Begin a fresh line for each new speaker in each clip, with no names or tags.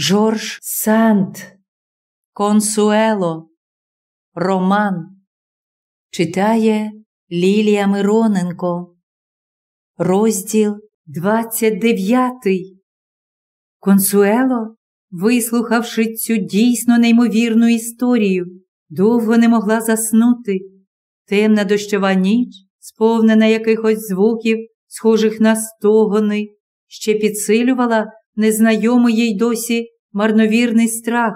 Жорж Санд, Консуело, Роман читає Лілія Мироненко, розділ 29. Консуело, вислухавши цю дійсно неймовірну історію, довго не могла заснути. Темна дощова ніч, сповнена якихось звуків, схожих на стогони, ще підсилювала незнайомий їй досі марновірний страх.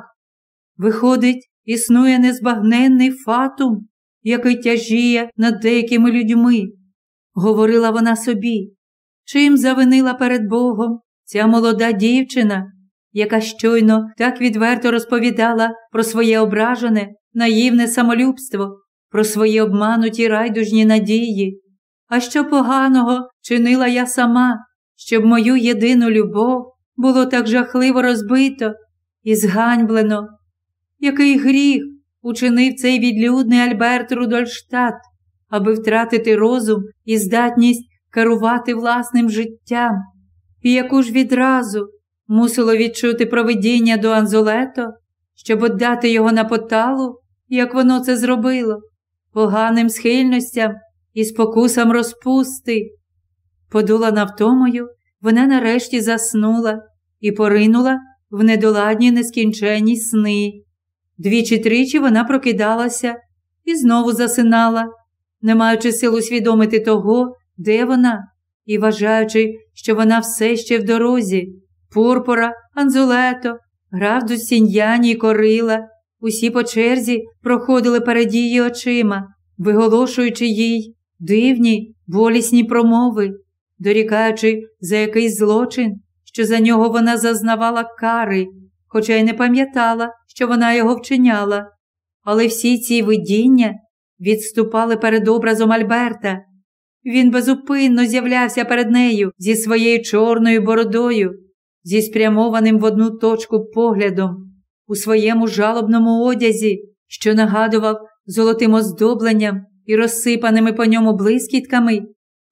Виходить, існує незбагненний фатум, який тяжіє над деякими людьми, говорила вона собі, чим завинила перед Богом ця молода дівчина, яка щойно так відверто розповідала про своє ображене, наївне самолюбство, про свої обмануті райдужні надії. А що поганого чинила я сама, щоб мою єдину любов було так жахливо розбито і зганьблено. Який гріх учинив цей відлюдний Альберт Рудольштадт, аби втратити розум і здатність керувати власним життям, і яку ж відразу мусило відчути провидіння до Анзолето, щоб отдати його на поталу, як воно це зробило, поганим схильностям і спокусам розпусти. Подулана втомою, вона нарешті заснула і поринула в недоладні нескінченні сни. Двічі тричі вона прокидалася і знову засинала, не маючи сил усвідомити того, де вона, і вважаючи, що вона все ще в дорозі. Пурпора, Анзулето, граф Дусіньяні і Корила, усі по черзі проходили перед її очима, виголошуючи їй дивні, болісні промови, дорікаючи за якийсь злочин, що за нього вона зазнавала кари, хоча й не пам'ятала, що вона його вчиняла. Але всі ці видіння відступали перед образом Альберта. Він безупинно з'являвся перед нею зі своєю чорною бородою, зі спрямованим в одну точку поглядом, у своєму жалобному одязі, що нагадував золотим оздобленням і розсипаними по ньому блискітками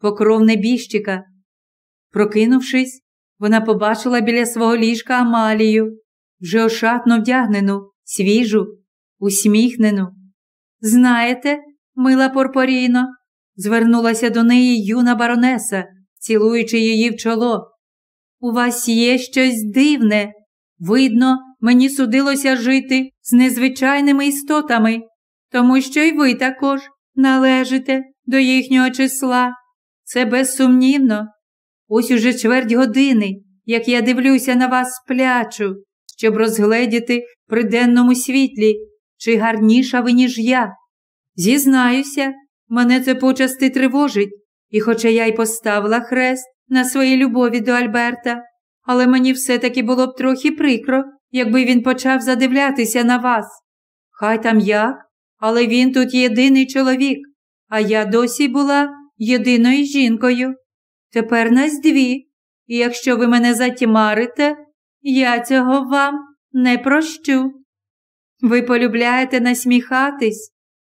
покров небіжчика. Прокинувшись, вона побачила біля свого ліжка Амалію, вже ошатно вдягнену, свіжу, усміхнену. Знаєте, мила Порпоріно, звернулася до неї юна баронеса, цілуючи її в чоло. У вас є щось дивне. Видно, мені судилося жити з незвичайними істотами, тому що й ви також належите до їхнього числа. Це безсумнівно. Ось уже чверть години, як я дивлюся на вас сплячу, щоб розгледіти при денному світлі, чи гарніша ви, ніж я. Зізнаюся, мене це почасти тривожить, і хоча я й поставила хрест на своїй любові до Альберта, але мені все-таки було б трохи прикро, якби він почав задивлятися на вас. Хай там як, але він тут єдиний чоловік, а я досі була єдиною жінкою. Тепер нас дві, і якщо ви мене затімарите, я цього вам не прощу. Ви полюбляєте насміхатись,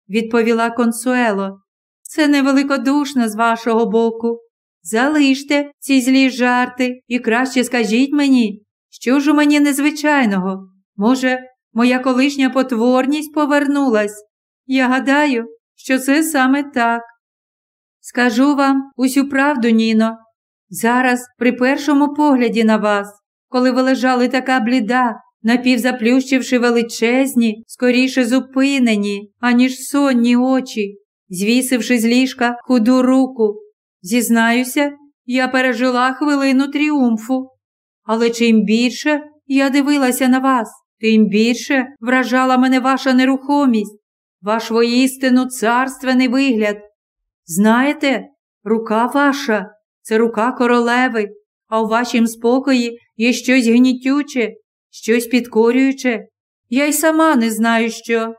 відповіла консуело. Це невеликодушно з вашого боку. Залиште ці злі жарти і краще скажіть мені, що ж у мені незвичайного? Може, моя колишня потворність повернулась? Я гадаю, що це саме так. Скажу вам усю правду, Ніно. Зараз, при першому погляді на вас, коли ви лежали така бліда, напівзаплющивши величезні, скоріше зупинені, аніж сонні очі, звісивши з ліжка худу руку. Зізнаюся, я пережила хвилину тріумфу. Але чим більше я дивилася на вас, тим більше вражала мене ваша нерухомість, ваш воістину царственний вигляд. Знаєте, рука ваша це рука королеви, а у вашім спокої є щось гнітюче, щось підкорююче. Я й сама не знаю що.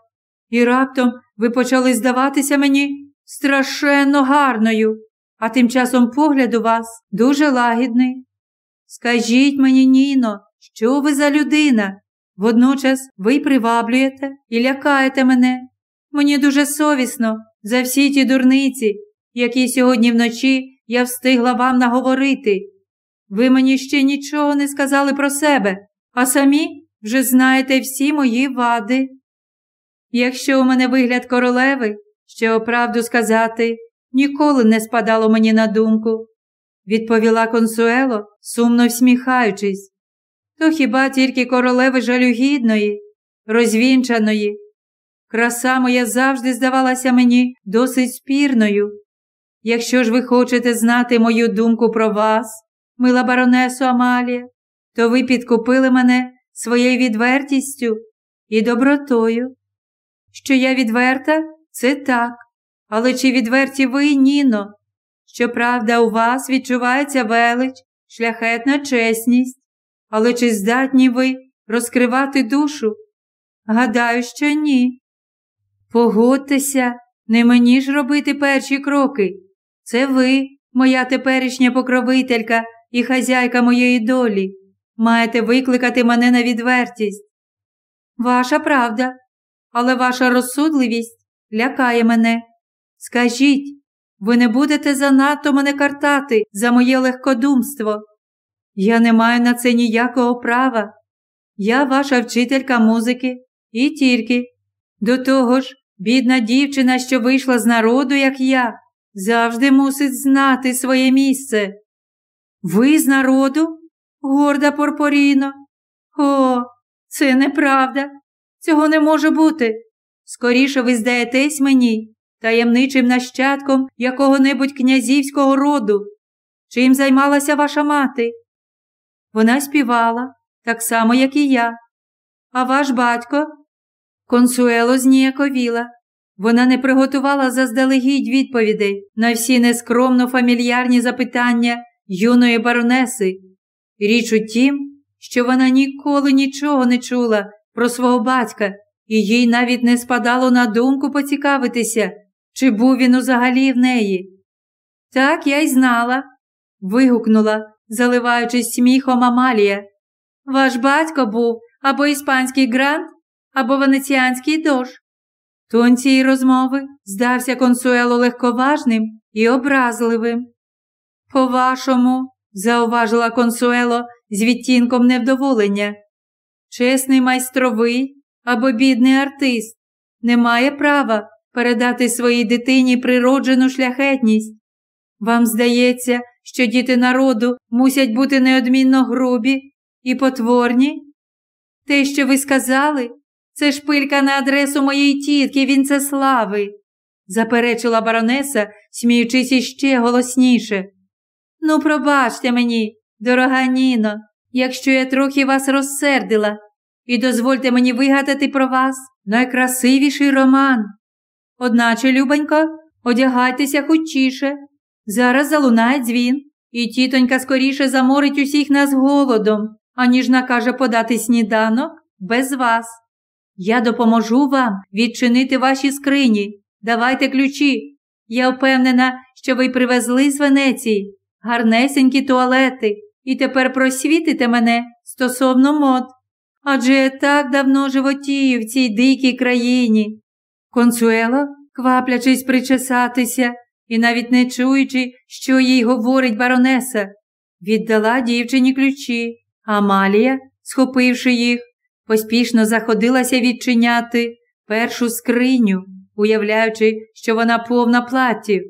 І раптом ви почали здаватися мені страшенно гарною, а тим часом погляд у вас дуже лагідний. Скажіть мені, Ніно, що ви за людина? Водночас ви приваблюєте і лякаєте мене. Мені дуже совісно за всі ті дурниці, які сьогодні вночі я встигла вам наговорити. Ви мені ще нічого не сказали про себе, а самі вже знаєте всі мої вади. Якщо у мене вигляд королеви, що правду сказати, ніколи не спадало мені на думку, відповіла консуело, сумно всміхаючись. То хіба тільки королеви жалюгідної, розвінчаної. Краса моя завжди здавалася мені досить спірною. Якщо ж ви хочете знати мою думку про вас, мила баронесо Амалія, то ви підкупили мене своєю відвертістю і добротою. Що я відверта, це так, але чи відверті ви, Ніно? Щоправда, у вас відчувається велич, шляхетна чесність, але чи здатні ви розкривати душу? Гадаю, що ні. Погодьтеся, не мені ж робити перші кроки. Це ви, моя теперішня покровителька і хазяйка моєї долі, маєте викликати мене на відвертість. Ваша правда, але ваша розсудливість лякає мене. Скажіть, ви не будете занадто мене картати за моє легкодумство. Я не маю на це ніякого права. Я ваша вчителька музики і тільки. До того ж, бідна дівчина, що вийшла з народу, як я, завжди мусить знати своє місце. Ви з народу, горда Порпоріно? О, це неправда. Цього не може бути. Скоріше ви здаєтесь мені таємничим нащадком якого-небудь князівського роду. Чим займалася ваша мати? Вона співала, так само, як і я. А ваш батько? Консуело зніяковіла. Вона не приготувала заздалегідь відповідей на всі нескромно фамільярні запитання юної баронеси. Річ у тім, що вона ніколи нічого не чула про свого батька, і їй навіть не спадало на думку поцікавитися, чи був він узагалі в неї. Так я й знала, вигукнула, заливаючись сміхом Амалія. Ваш батько був або іспанський грант, або венеціанський дож. Тон цієї розмови здався консуело легковажним і образливим. По-вашому, зауважила консуело з відтінком невдоволення, чесний майстровий або бідний артист не має права передати своїй дитині природжену шляхетність. Вам здається, що діти народу мусять бути неодмінно грубі і потворні? Те, що ви сказали, це шпилька на адресу моєї тітки Вінцеслави, заперечила баронеса, сміючись іще голосніше. Ну, пробачте мені, дорога Ніно, якщо я трохи вас розсердила, і дозвольте мені вигадати про вас найкрасивіший роман. Одначе, любонько, одягайтеся хутчіше. Зараз залунає дзвін, і тітонька скоріше заморить усіх нас голодом, аніж накаже подати сніданок без вас. Я допоможу вам відчинити ваші скрині. Давайте ключі. Я впевнена, що ви привезли з Венеції гарнесенькі туалети і тепер просвітите мене стосовно мод. Адже я так давно животію в цій дикій країні. Консуело, кваплячись причесатися і навіть не чуючи, що їй говорить баронеса, віддала дівчині ключі. Амалія, схопивши їх, поспішно заходилася відчиняти першу скриню, уявляючи, що вона повна платтів.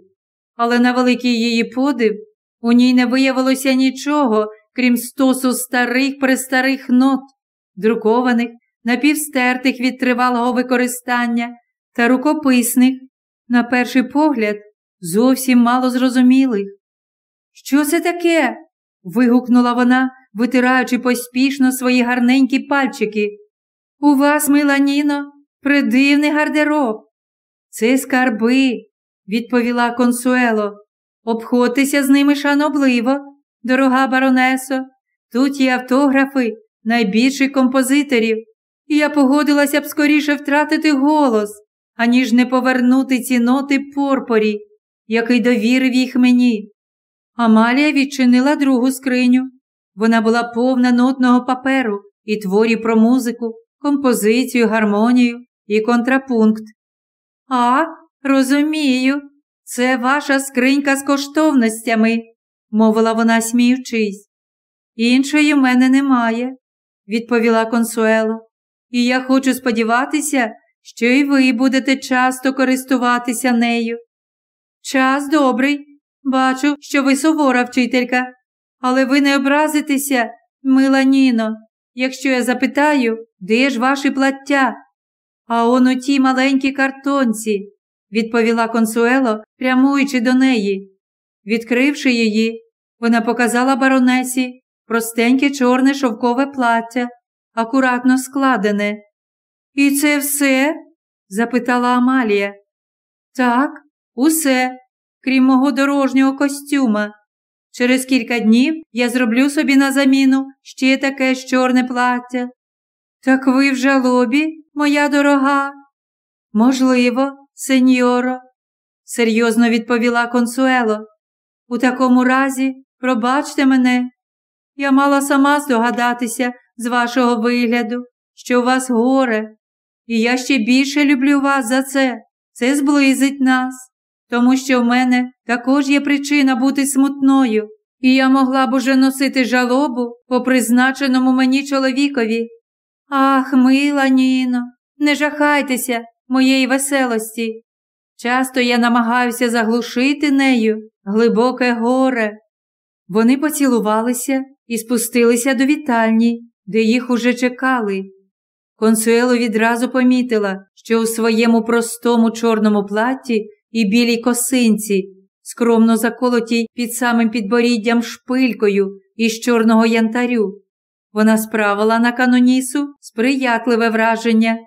Але на великий її подив у ній не виявилося нічого, крім стосу старих престарих нот, друкованих, напівстертих від тривалого використання та рукописних, на перший погляд, зовсім мало зрозумілих. Що це таке? вигукнула вона, витираючи поспішно свої гарненькі пальчики. У вас, мила Ніно, придивний гардероб. Це скарби, відповіла консуело. Обходьтеся з ними шанобливо, дорога баронесо. Тут є автографи найбільших композиторів, і я погодилася б скоріше втратити голос, аніж не повернути ці ноти порпорі, який довірив їх мені. Амалія відчинила другу скриню. Вона була повна нотного паперу і творів про музику, композицію, гармонію і контрапункт. А, розумію, це ваша скринька з коштовностями, мовила вона, сміючись. Іншої в мене немає. відповіла консуело, і я хочу сподіватися, що і ви будете часто користуватися нею. Час добрий, бачу, що ви сувора вчителька, але ви не образитеся, мила Ніно, якщо я запитаю, де ж ваші плаття? А он у тій маленькій картонці, відповіла консуело, прямуючи до неї. Відкривши її, вона показала баронесі простеньке чорне шовкове плаття, акуратно складене. І це все? запитала Амалія. Так, усе, крім мого дорожнього костюма. Через кілька днів я зроблю собі на заміну ще таке ж чорне плаття. Так ви в жалобі, моя дорога? Можливо, сеньоро, серйозно відповіла консуело. У такому разі, пробачте мене, я мала сама здогадатися з вашого вигляду, що у вас горе, і я ще більше люблю вас за це. Це зблизить нас, тому що в мене також є причина бути смутною, і я могла б уже носити жалобу по призначеному мені чоловікові. Ах, мила Ніно, не жахайтеся моєї веселості. Часто я намагаюся заглушити нею глибоке горе. Вони поцілувалися і спустилися до вітальні, де їх уже чекали. Консуело відразу помітила, що у своєму простому чорному платі і білій косинці, скромно заколотій під самим підборіддям шпилькою із чорного янтарю, вона справила на канонісу сприятливе враження.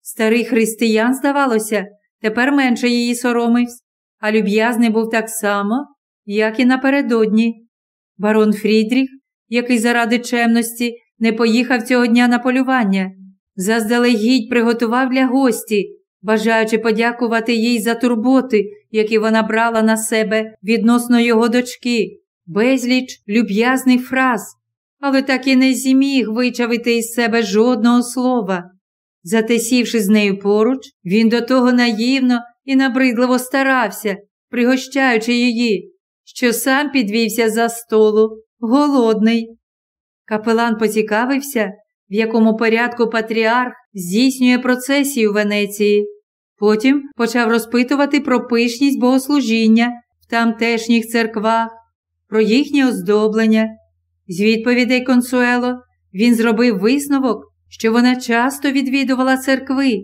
Старий християн, здавалося, тепер менше її соромився, а люб'язний був так само, як і напередодні. Барон Фрідріх, який заради чемності не поїхав цього дня на полювання, заздалегідь приготував для гості, бажаючи подякувати їй за турботи, які вона брала на себе відносно його дочки, безліч люб'язних фраз, але так і не зміг вичавити із себе жодного слова. Зате сівши з нею поруч, він до того наївно і набридливо старався, пригощаючи її, що сам підвівся за столу, голодний. Капелан поцікавився, в якому порядку патріарх здійснює процесію Венеції. Потім почав розпитувати про пишність богослужіння в тамтешніх церквах, про їхнє оздоблення. З відповідей Консуело він зробив висновок, що вона часто відвідувала церкви,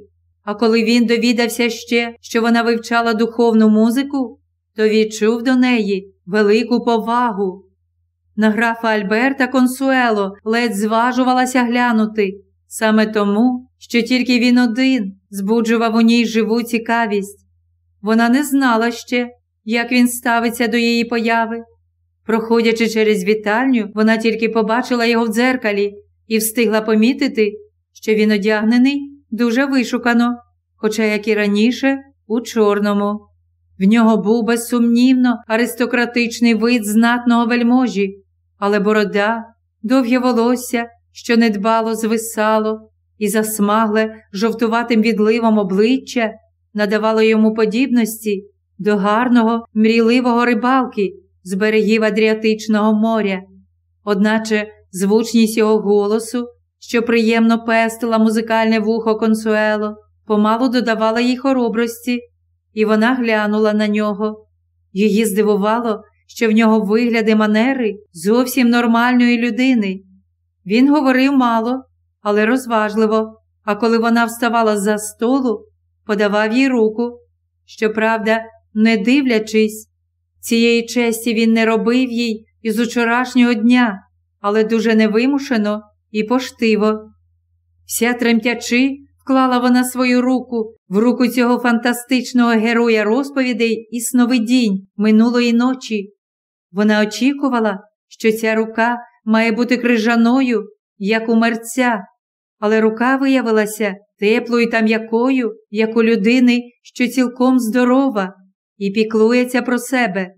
а коли він довідався ще, що вона вивчала духовну музику, то відчув до неї велику повагу. На графа Альберта Консуело ледь зважувалася глянути, саме тому, що тільки він один збуджував у ній живу цікавість. Вона не знала ще, як він ставиться до її появи. Проходячи через вітальню, вона тільки побачила його в дзеркалі і встигла помітити, що він одягнений дуже вишукано, хоча, як і раніше, у чорному. В нього був безсумнівно аристократичний вид знатного вельможі, але борода, довге волосся, що недбало звисало, і засмагле жовтуватим відливом обличчя надавало йому подібності до гарного, мрійливого рибалки з берегів Адріатичного моря. Одначе звучність його голосу, що приємно пестила музикальне вухо консуело, помалу додавала їй хоробрості, і вона глянула на нього. Її здивувало, що в нього вигляди манери зовсім нормальної людини. Він говорив мало, але розважливо, а коли вона вставала за столу, подавав їй руку. Щоправда, не дивлячись, цієї честі він не робив їй із учорашнього дня, але дуже невимушено і поштиво. Вся тремтячи, вклала вона свою руку в руку цього фантастичного героя розповідей і сновидінь минулої ночі. Вона очікувала, що ця рука має бути крижаною, як у мерця, але рука виявилася теплою та м'якою, як у людини, що цілком здорова, і піклується про себе.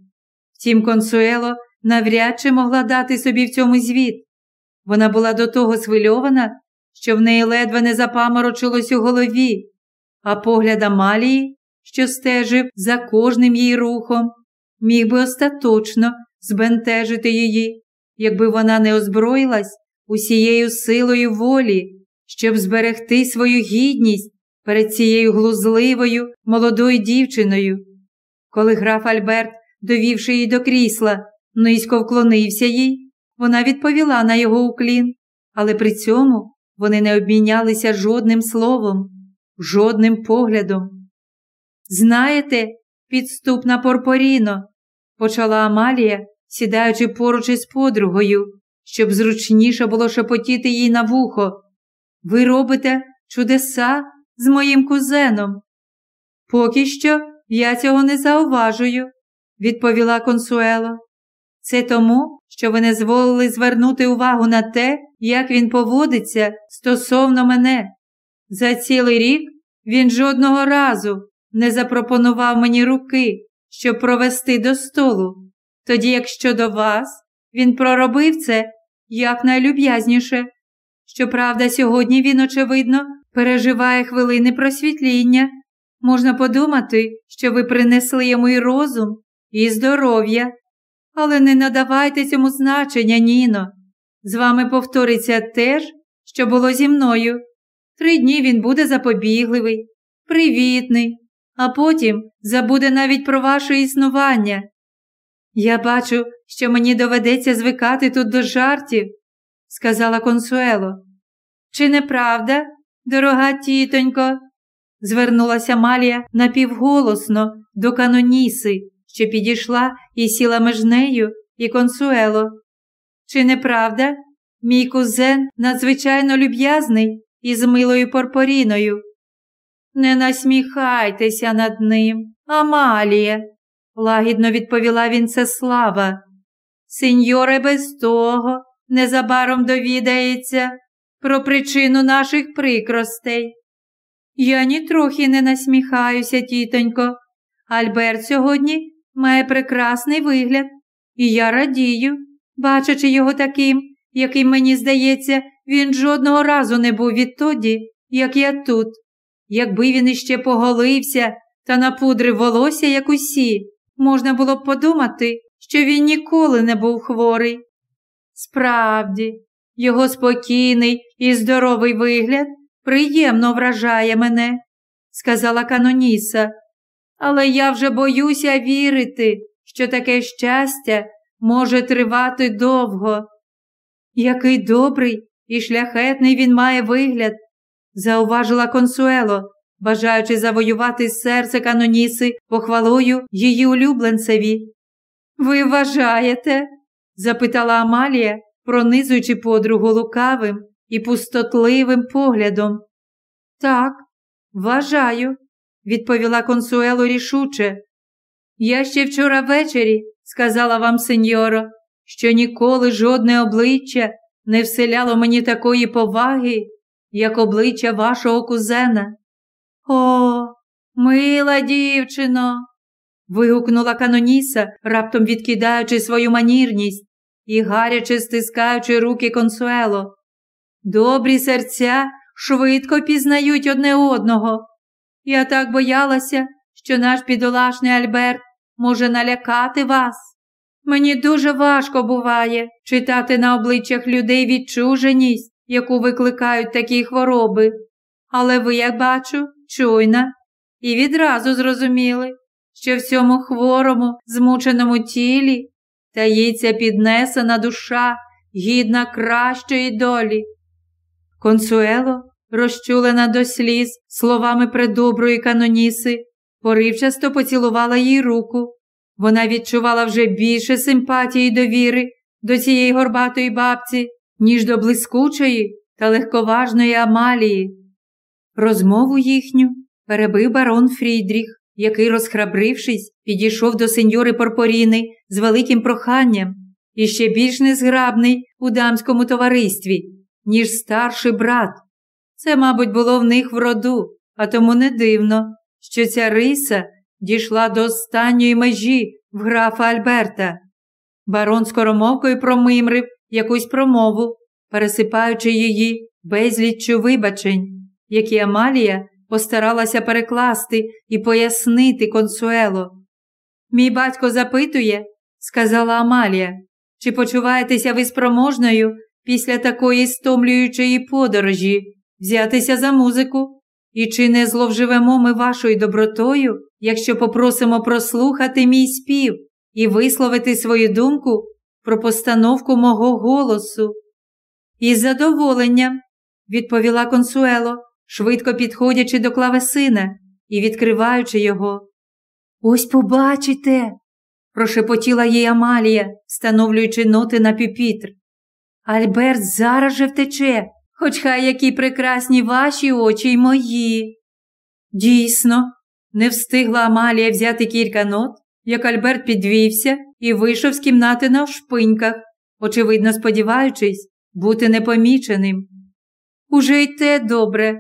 Втім, консуело навряд чи могла дати собі в цьому звіт. Вона була до того свильована, що в неї ледве не запаморочилось у голові, а погляд Амалії, що стежив за кожним її рухом, міг би остаточно збентежити її, якби вона не озброїлась усією силою волі, щоб зберегти свою гідність перед цією глузливою молодою дівчиною. Коли граф Альберт, довівши її до крісла, низько вклонився їй, вона відповіла на його уклін, але при цьому вони не обмінялися жодним словом, жодним поглядом. Знаєте, підступна Порпоріно, почала Амалія, сідаючи поруч із подругою, щоб зручніше було шепотіти їй на вухо. Ви робите чудеса з моїм кузеном. Поки що я цього не зауважую, відповіла консуело. Це тому, що ви не зволили звернути увагу на те, як він поводиться стосовно мене. За цілий рік він жодного разу не запропонував мені руки, щоб провести до столу. Тоді, як щодо вас, він проробив це якнайлюб'язніше. Щоправда, сьогодні він, очевидно, переживає хвилини просвітління. Можна подумати, що ви принесли йому і розум, і здоров'я. Але не надавайте цьому значення, Ніно. З вами повториться те ж, що було зі мною. Три дні він буде запобігливий, привітний, а потім забуде навіть про ваше існування. Я бачу, що мені доведеться звикати тут до жартів, сказала консуело. Чи не правда, дорога тітонько? звернулася Малія напівголосно до каноніси, що підійшла і сіла між нею і консуело. Чи не правда? Мій кузен надзвичайно люб'язний і з милою Порпоріною. Не насміхайтеся над ним, Амалія, лагідно відповіла Вінцеслава. Сеньоре без того незабаром довідається про причину наших прикростей. Я нітрохи не насміхаюся, тітонько. Альберт сьогодні має прекрасний вигляд, і я радію, бачачи його таким, яким мені здається, він жодного разу не був відтоді, як я тут. Якби він іще поголився та напудрив волосся, як усі, можна було б подумати, що він ніколи не був хворий. Справді, його спокійний і здоровий вигляд приємно вражає мене, сказала Каноніса, але я вже боюся вірити, що таке щастя може тривати довго. Який добрий і шляхетний він має вигляд, зауважила консуело, бажаючи завоювати серце каноніси похвалою її улюбленцеві. Ви вважаєте? запитала Амалія, пронизуючи подругу лукавим і пустотливим поглядом. Так, вважаю, відповіла консуело рішуче. Я ще вчора ввечері сказала вам, сеньоро, що ніколи жодне обличчя не вселяло мені такої поваги, як обличчя вашого кузена. О, мила дівчино. вигукнула Каноніса, раптом відкидаючи свою манірність і гаряче стискаючи руки консуело. Добрі серця швидко пізнають одне одного. Я так боялася, що наш підолашний Альберт може налякати вас. Мені дуже важко буває читати на обличчях людей відчуженість, яку викликають такі хвороби. Але ви, як бачу, чуйна, і відразу зрозуміли, що в цьому хворому, змученому тілі таїться піднесена душа, гідна кращої долі. Консуело, розчулена до сліз словами предоброї каноніси, поривчасто поцілувала їй руку. Вона відчувала вже більше симпатії й довіри до цієї горбатої бабці, ніж до блискучої та легковажної Амалії. Розмову їхню перебив барон Фрідріх, який, розхрабрившись, підійшов до сеньори Порпоріни з великим проханням і ще більш незграбний у дамському товаристві, ніж старший брат. Це, мабуть, було в них в роду, а тому не дивно, що ця риса дійшла до останньої межі в графа Альберта. Барон скоромовкою промимрив якусь промову, пересипаючи її безліччю вибачень, які Амалія постаралася перекласти і пояснити консуело. Мій батько запитує, сказала Амалія, чи почуваєтеся ви спроможною після такої стомлюючої подорожі взятися за музику? І чи не зловживемо ми вашою добротою, якщо попросимо прослухати мій спів і висловити свою думку про постановку мого голосу? Із задоволенням, відповіла консуело, швидко підходячи до клавесина і відкриваючи його. Ось побачите, прошепотіла їй Амалія, встановлюючи ноти на піпітр. Альберт зараз же втече, хоч хай які прекрасні ваші очі й мої. Дійсно, не встигла Амалія взяти кілька нот, як Альберт підвівся і вийшов з кімнати на вшпиньках, очевидно сподіваючись бути непоміченим. Уже й те добре,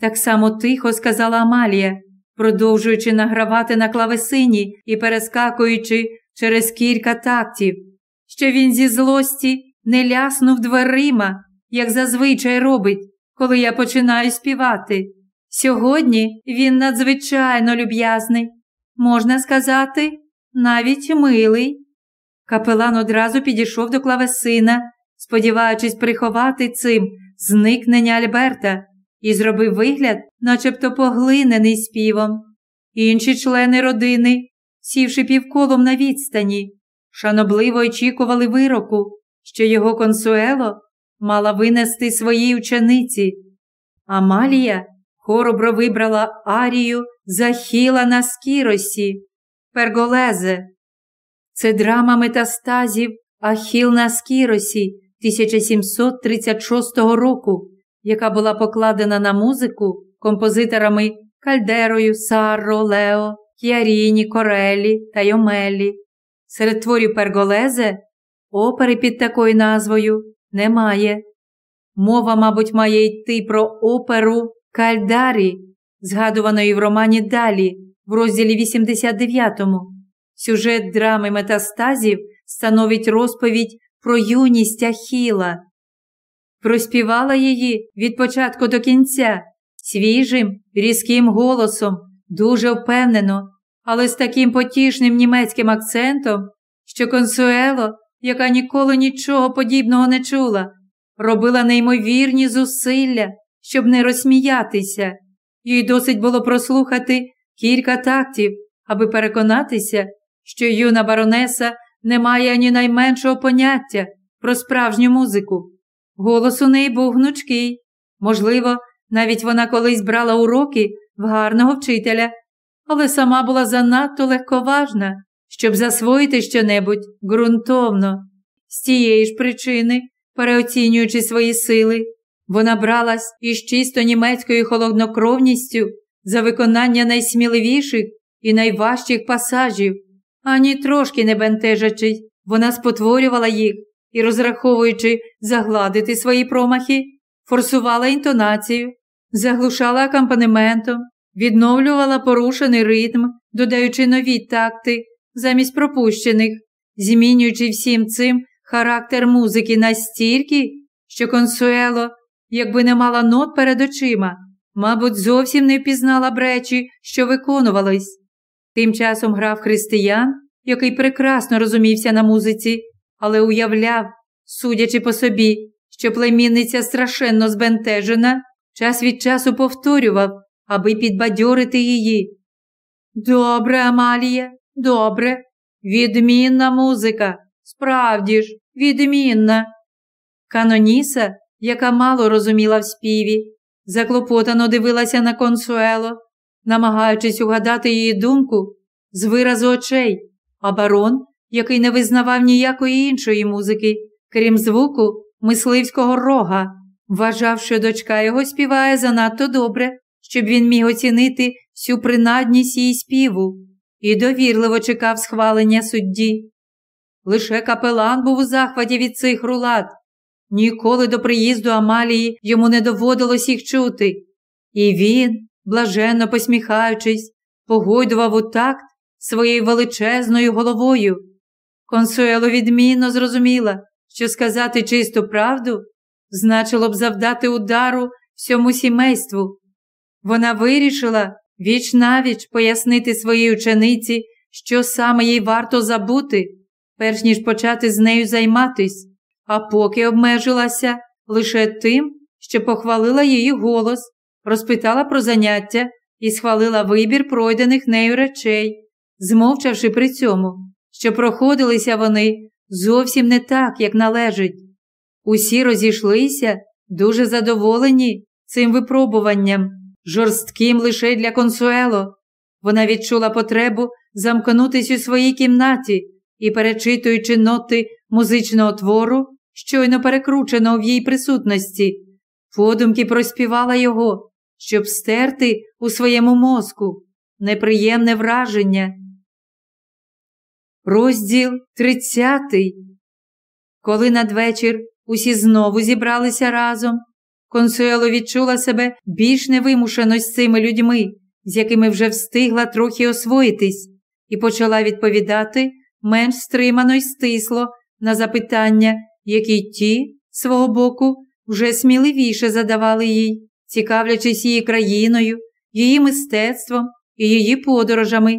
так само тихо сказала Амалія, продовжуючи награвати на клавесині і перескакуючи через кілька тактів, що він зі злості не ляснув дверима, як зазвичай робить, коли я починаю співати. Сьогодні він надзвичайно люб'язний, можна сказати, навіть милий. Капелан одразу підійшов до клавесина, сподіваючись приховати цим зникнення Альберта, і зробив вигляд, начебто поглинений співом. Інші члени родини, сівши півколом на відстані, шанобливо очікували вироку, що його консуело мала винести своїй учениці. Амалія хоробро вибрала Арію захіла на скіросі, перголезе. Це драма метастазів Ахіл на скіросі 1736 року, яка була покладена на музику композиторами Кальдерою, Сарро, Лео, Кіаріні, Корелі та Йомелі. Серед творів Перголезе опери під такою назвою немає. Мова, мабуть, має йти про оперу Кальдарі, згадуваної в романі Далі в розділі 89-му. Сюжет драми метастазів становить розповідь про юність Ахіла. Проспівала її від початку до кінця свіжим, різким голосом, дуже впевнено, але з таким потішним німецьким акцентом, що консуело, яка ніколи нічого подібного не чула, робила неймовірні зусилля, щоб не розсміятися. Їй досить було прослухати кілька тактів, аби переконатися, що юна баронеса не має ані найменшого поняття про справжню музику. Голос у неї був гнучкий. Можливо, навіть вона колись брала уроки в гарного вчителя, але сама була занадто легковажна, щоб засвоїти щонебудь ґрунтовно. З тієї ж причини, переоцінюючи свої сили, вона бралась із чисто німецькою холоднокровністю за виконання найсміливіших і найважчих пасажів, ані трошки не бентежачись, вона спотворювала їх і, розраховуючи загладити свої промахи, форсувала інтонацію, заглушала акомпанементом, відновлювала порушений ритм, додаючи нові такти замість пропущених, змінюючи всім цим характер музики настільки, що консуело, якби не мала нот перед очима, мабуть, зовсім не впізнала бречі, що виконувались. Тим часом грав християн, який прекрасно розумівся на музиці, але уявляв, судячи по собі, що племінниця страшенно збентежена, час від часу повторював, аби підбадьорити її. Добре, Амалія, добре, відмінна музика, справді ж, відмінна. Каноніса, яка мало розуміла в співі, заклопотано дивилася на консуело, намагаючись угадати її думку з виразу очей, а барон, який не визнавав ніякої іншої музики, крім звуку мисливського рога, вважав, що дочка його співає занадто добре, щоб він міг оцінити всю принадність її співу, і довірливо чекав схвалення судді. Лише капелан був у захваті від цих рулат. Ніколи до приїзду Амалії йому не доводилось їх чути, і він, блаженно посміхаючись, погойдував у такт своєю величезною головою. Консуело відмінно зрозуміла, що сказати чисту правду значило б завдати удару всьому сімейству. Вона вирішила віч навіч пояснити своїй учениці, що саме їй варто забути, перш ніж почати з нею займатись, а поки обмежилася лише тим, що похвалила її голос, розпитала про заняття і схвалила вибір пройдених нею речей, змовчавши при цьому, що проходилися вони зовсім не так, як належить. Усі розійшлися дуже задоволені цим випробуванням, жорстким лише для консуело. Вона відчула потребу замкнутись у своїй кімнаті і, перечитуючи ноти музичного твору, щойно перекрученого в її присутності, подумки проспівала його, щоб стерти у своєму мозку неприємне враження. Розділ тридцятий. Коли надвечір усі знову зібралися разом, Консуело відчула себе більш невимушено з цими людьми, з якими вже встигла трохи освоїтись, і почала відповідати менш стримано й стисло на запитання, які ті, свого боку, вже сміливіше задавали їй, цікавлячись її країною, її мистецтвом і її подорожами.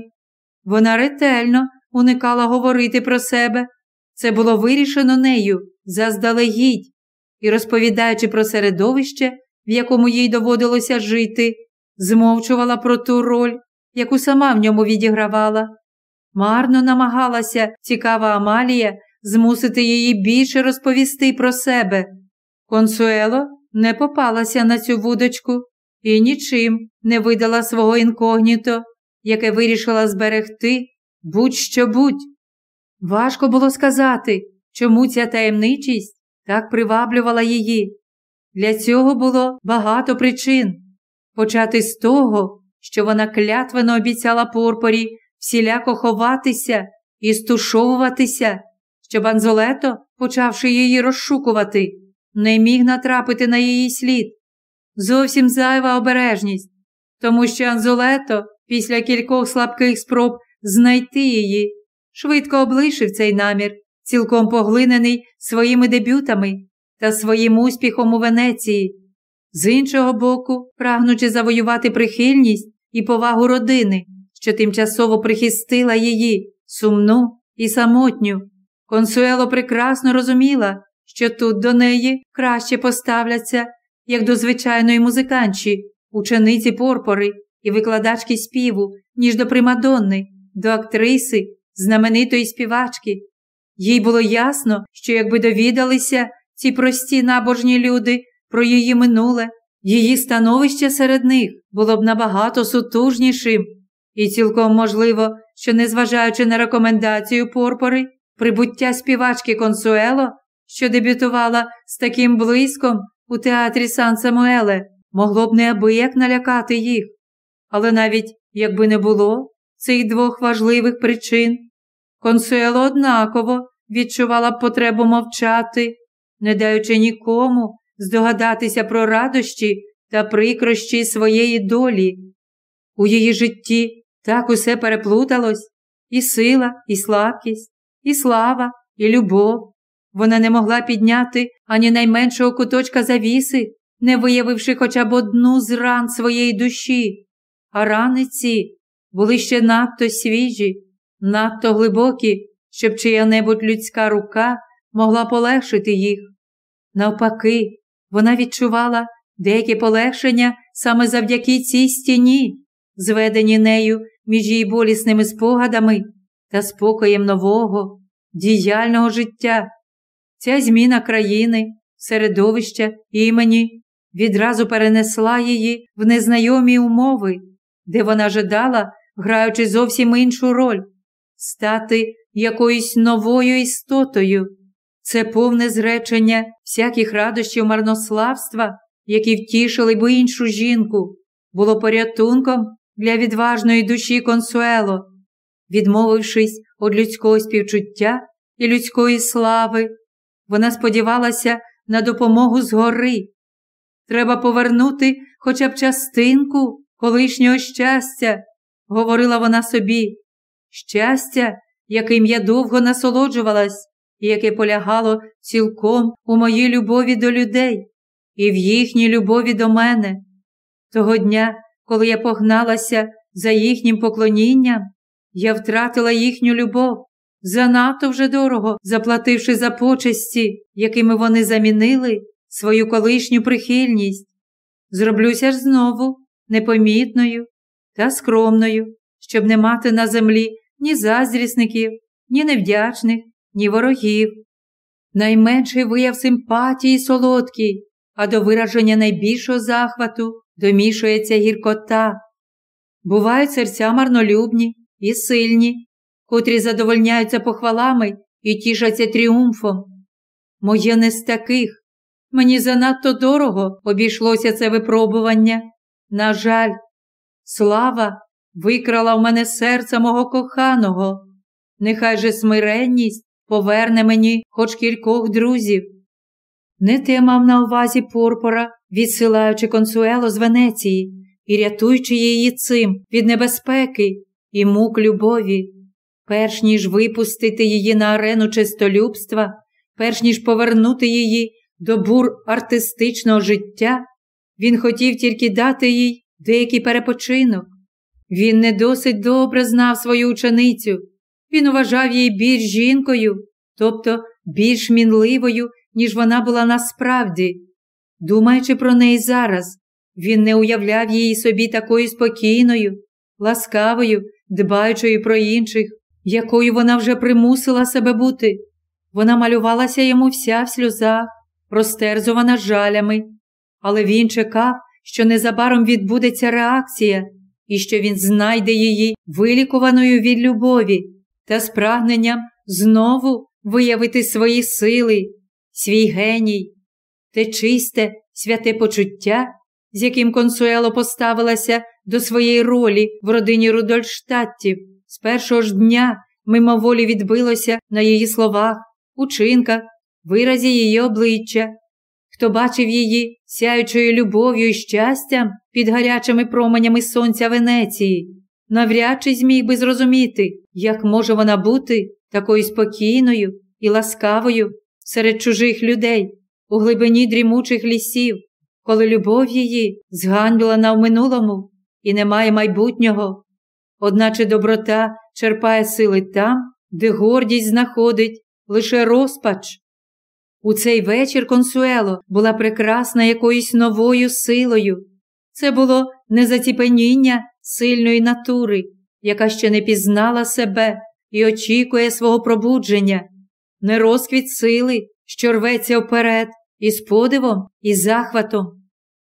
Вона ретельно уникала говорити про себе. Це було вирішено нею заздалегідь, і, розповідаючи про середовище, в якому їй доводилося жити, змовчувала про ту роль, яку сама в ньому відігравала. Марно намагалася цікава Амалія змусити її більше розповісти про себе. Консуело не попалася на цю вудочку і нічим не видала свого інкогніто, яке вирішила зберегти будь-що будь. Важко було сказати, чому ця таємничість так приваблювала її. Для цього було багато причин. Почати з того, що вона клятвено обіцяла Порпорі всіляко ховатися і стушовуватися, щоб Анзолето, почавши її розшукувати, не міг натрапити на її слід. Зовсім зайва обережність, тому що Анзолето, після кількох слабких спроб знайти її, швидко облишив цей намір, цілком поглинений своїми дебютами та своїм успіхом у Венеції. З іншого боку, прагнучи завоювати прихильність і повагу родини, що тимчасово прихистила її, сумну і самотню. Консуело прекрасно розуміла, що тут до неї краще поставляться, як до звичайної музиканчі, учениці порпори і викладачки співу, ніж до примадонни, до актриси, знаменитої співачки. Їй було ясно, що якби довідалися ці прості набожні люди про її минуле, її становище серед них було б набагато сутужнішим, і цілком можливо, що, незважаючи на рекомендацію порпори, прибуття співачки Консуело, що дебютувала з таким блиском у театрі Сан Самуеле, могло б неабияк налякати їх. Але навіть якби не було цих двох важливих причин, Консуело однаково відчувала потребу мовчати, не даючи нікому здогадатися про радощі та прикрощі своєї долі. У її житті так усе переплуталось і сила, і слабкість, і слава, і любов. Вона не могла підняти ані найменшого куточка завіси, не виявивши хоча б одну з ран своєї душі, а рани ці були ще надто свіжі, надто глибокі, щоб чия-небудь людська рука могла полегшити їх. Навпаки, вона відчувала деяке полегшення саме завдяки цій стіні, зведені нею між її болісними спогадами та спокоєм нового, діяльного життя. Ця зміна країни, середовища, імені відразу перенесла її в незнайомі умови, де вона жадала, граючи зовсім іншу роль, стати якоюсь новою істотою. Це повне зречення всяких радощів марнославства, які втішили б іншу жінку, було порятунком для відважної душі консуело, відмовившись від людського співчуття і людської слави, вона сподівалася на допомогу згори. Треба повернути хоча б частинку колишнього щастя, говорила вона собі, щастя, яким я довго насолоджувалась, і яке полягало цілком у моїй любові до людей і в їхній любові до мене. Того дня, коли я погналася за їхнім поклонінням, я втратила їхню любов занадто вже дорого, заплативши за почесті, якими вони замінили свою колишню прихильність. Зроблюся ж знову непомітною та скромною, щоб не мати на землі ні заздрісників, ні невдячних, ні ворогів. Найменший вияв симпатії солодкий, а до вираження найбільшого захвату домішується гіркота. Бувають серця марнолюбні і сильні, котрі задовольняються похвалами і тішаться тріумфом. Моє не з таких. Мені занадто дорого обійшлося це випробування. На жаль, слава викрала в мене серце мого коханого. Нехай же смиренність поверне мені хоч кількох друзів. Не те мав на увазі Порпора, відсилаючи консуело з Венеції і рятуючи її цим від небезпеки і мук любові, перш ніж випустити її на арену чистолюбства, перш ніж повернути її до бур артистичного життя, він хотів тільки дати їй деякий перепочинок. Він не досить добре знав свою ученицю, він вважав її більш жінкою, тобто більш мінливою, ніж вона була насправді. Думаючи про неї зараз, він не уявляв її собі такою спокійною, ласкавою, дбаючою про інших, якою вона вже примусила себе бути. Вона малювалася йому вся в сльозах, розтерзувана жалями, але він чекав, що незабаром відбудеться реакція і що він знайде її вилікуваною від любові та з прагненням знову виявити свої сили, свій геній, те чисте, святе почуття, з яким консуело поставилася до своєї ролі в родині Рудольштаттів, з першого ж дня мимоволі відбилося на її словах, учинках, виразі її обличчя. Хто бачив її сяючою любов'ю і щастям під гарячими променями сонця Венеції, навряд чи зміг би зрозуміти, як може вона бути такою спокійною і ласкавою серед чужих людей у глибині дрімучих лісів, коли любов її зганьблена в минулому і немає майбутнього. Одначе доброта черпає сили там, де гордість знаходить лише розпач. У цей вечір консуело була прекрасна якоюсь новою силою. Це було не заціпеніння сильної натури, яка ще не пізнала себе і очікує свого пробудження, не розквіт сили, що рветься вперед, із подивом і захватом.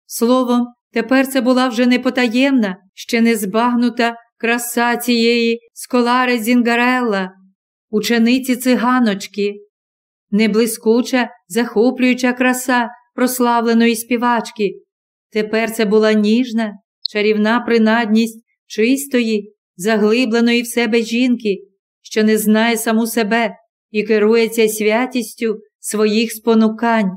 Словом, тепер це була вже не потаємна, ще не збагнута краса цієї сколари Зінгарелла, учениці циганочки, неблискуча, захоплююча краса прославленої співачки. Тепер це була ніжна, чарівна принадність чистої, заглибленої в себе жінки, що не знає саму себе і керується святістю своїх спонукань.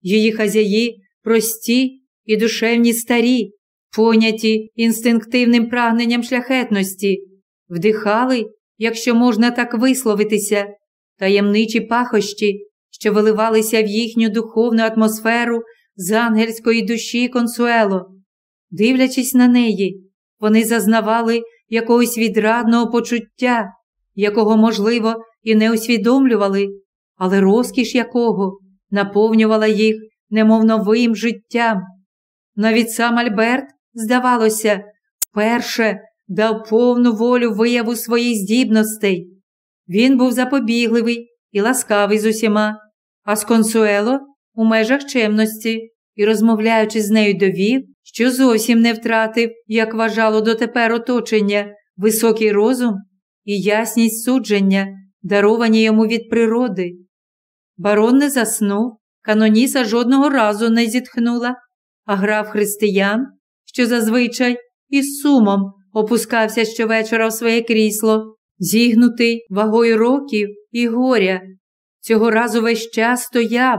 Її хазяї прості і душевні старі, поняті інстинктивним прагненням шляхетності, вдихали, якщо можна так висловитися, таємничі пахощі, що виливалися в їхню духовну атмосферу з ангельської душі консуело. Дивлячись на неї, вони зазнавали якогось відрадного почуття, якого, можливо, і не усвідомлювали, але розкіш якого наповнювала їх немов новим життям. Навіть сам Альберт, здавалося, вперше дав повну волю вияву своїх здібностей. Він був запобігливий і ласкавий з усіма, а з консуело у межах чемності і, розмовляючи з нею, довів, що зовсім не втратив, як вважало дотепер оточення, високий розум і ясність судження, даровані йому від природи. Барон не заснув, каноніса жодного разу не зітхнула, а граф християн, що зазвичай із сумом опускався щовечора в своє крісло, зігнутий вагою років і горя. Цього разу весь час стояв,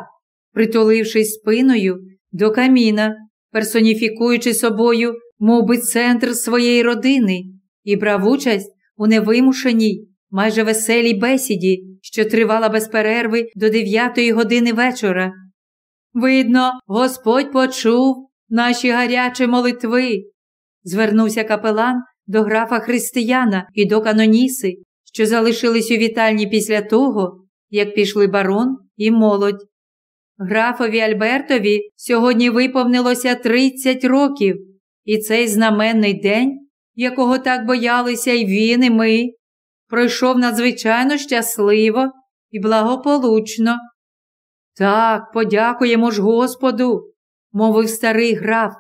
притулившись спиною до каміна, персоніфікуючи собою, мов би, центр своєї родини, і брав участь у невимушеній, майже веселій бесіді, що тривала без перерви до дев'ятої години вечора. Видно, Господь почув наші гарячі молитви. Звернувся капелан до графа християна і до каноніси, що залишились у вітальні після того, як пішли барон і молодь. Графові Альбертові сьогодні виповнилося 30 років, і цей знаменний день, якого так боялися і він, і ми, пройшов надзвичайно щасливо і благополучно. Так, подякуємо ж Господу, мовив старий граф.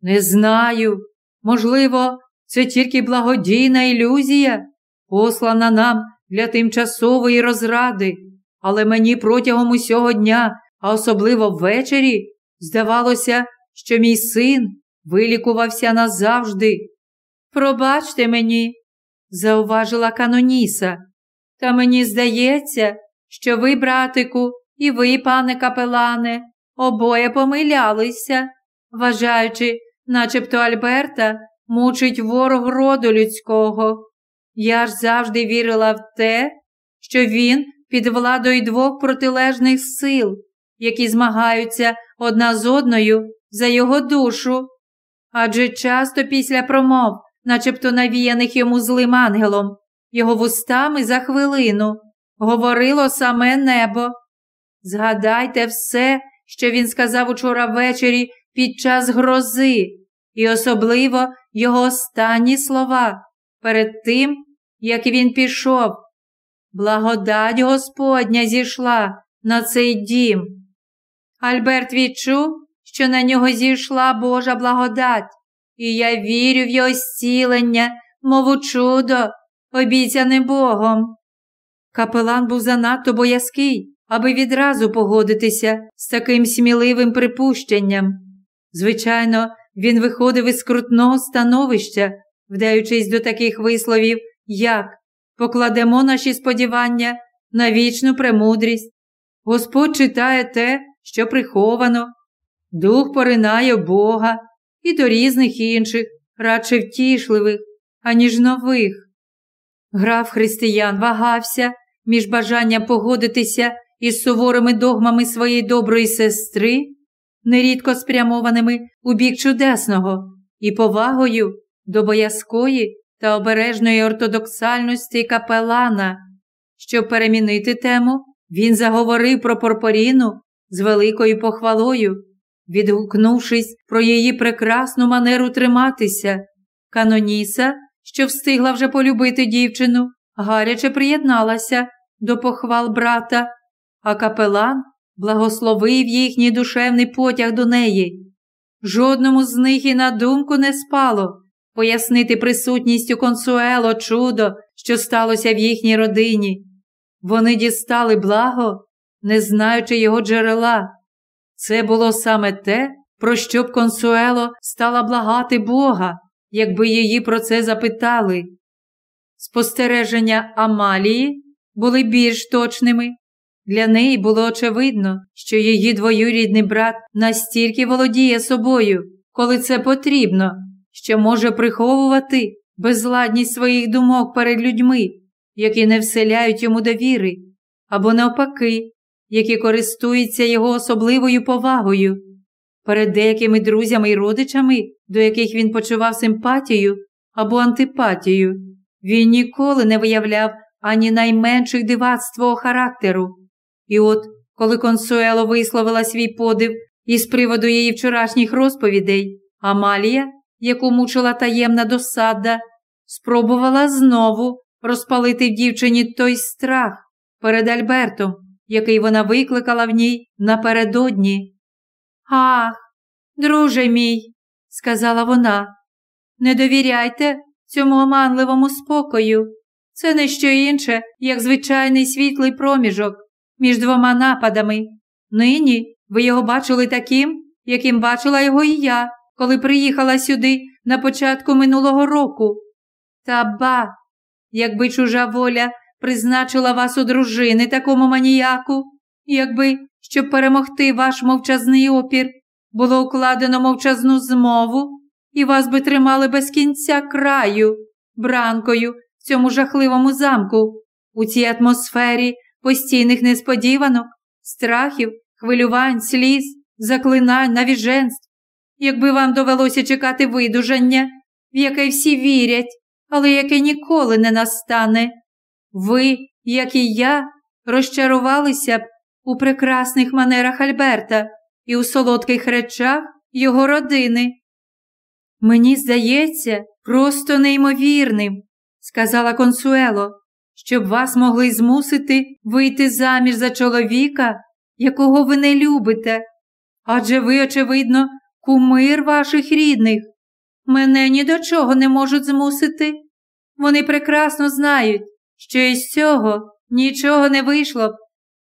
Не знаю. Можливо, це тільки благодійна ілюзія, послана нам для тимчасової розради, але мені протягом усього дня, а особливо ввечері, здавалося, що мій син вилікувався назавжди. Пробачте мені, зауважила Каноніса, та мені здається, що ви, братику, і ви, пане капелане, обоє помилялися, вважаючи, начебто Альберта мучить ворог роду людського. Я ж завжди вірила в те, що він під владою двох протилежних сил, які змагаються одна з одною за його душу. Адже часто після промов, начебто навіяних йому злим ангелом, його вустами за хвилину говорило саме небо. Згадайте все, що він сказав учора ввечері під час грози, і особливо його останні слова перед тим, як він пішов. Благодать Господня зійшла на цей дім. Альберт відчув, що на нього зійшла Божа благодать, і я вірю в його зцілення, мову чудо, обіцяне Богом. Капелан був занадто боязкий, аби відразу погодитися з таким сміливим припущенням. Звичайно, він виходив із крутного становища, вдаючись до таких висловів, як покладемо наші сподівання на вічну премудрість. Господь читає те, що приховано, дух поринає Бога і до різних інших, радше втішливих, аніж нових. Граф християн вагався між бажанням погодитися із суворими догмами своєї доброї сестри, нерідко спрямованими у бік чудесного, і повагою до боязкої та обережної ортодоксальності капелана. Щоб перемінити тему, він заговорив про Порпоріну з великою похвалою, відгукнувшись про її прекрасну манеру триматися. Каноніса, що встигла вже полюбити дівчину, гаряче приєдналася до похвал брата, а капелан благословив їхній душевний потяг до неї. Жодному з них і на думку не спало пояснити присутністю консуело чудо, що сталося в їхній родині. Вони дістали благо, не знаючи його джерела. Це було саме те, про що б консуело стала благати Бога, якби її про це запитали. Спостереження Амалії були більш точними. Для неї було очевидно, що її двоюрідний брат настільки володіє собою, коли це потрібно, що може приховувати безладність своїх думок перед людьми, які не вселяють йому довіри, або навпаки, які користуються його особливою повагою. Перед деякими друзями і родичами, до яких він почував симпатію або антипатію, він ніколи не виявляв ані найменших дивацтв свого характеру. І от, коли Консуело висловила свій подив із приводу її вчорашніх розповідей, Амалія, яку мучила таємна досада, спробувала знову розпалити в дівчині той страх перед Альбертом, який вона викликала в ній напередодні. Ах, друже мій, сказала вона, не довіряйте цьому оманливому спокою. Це не що інше, як звичайний світлий проміжок між двома нападами. Нині ви його бачили таким, яким бачила його і я, коли приїхала сюди на початку минулого року. Та ба, якби чужа воля призначила вас у дружини такому маніяку, якби, щоб перемогти ваш мовчазний опір, було укладено мовчазну змову, і вас би тримали без кінця краю, бранкою в цьому жахливому замку, у цій атмосфері постійних несподіванок, страхів, хвилювань, сліз, заклинань, навіженств. Якби вам довелося чекати видужання, в яке всі вірять, але яке ніколи не настане. ви, як і я, розчарувалися б у прекрасних манерах Альберта і у солодких речах його родини. Мені здається, просто неймовірним, сказала Консуело, щоб вас могли змусити вийти заміж за чоловіка, якого ви не любите. Адже ви, очевидно, кумир ваших рідних. Мене ні до чого не можуть змусити. Вони прекрасно знають, що із цього нічого не вийшло б,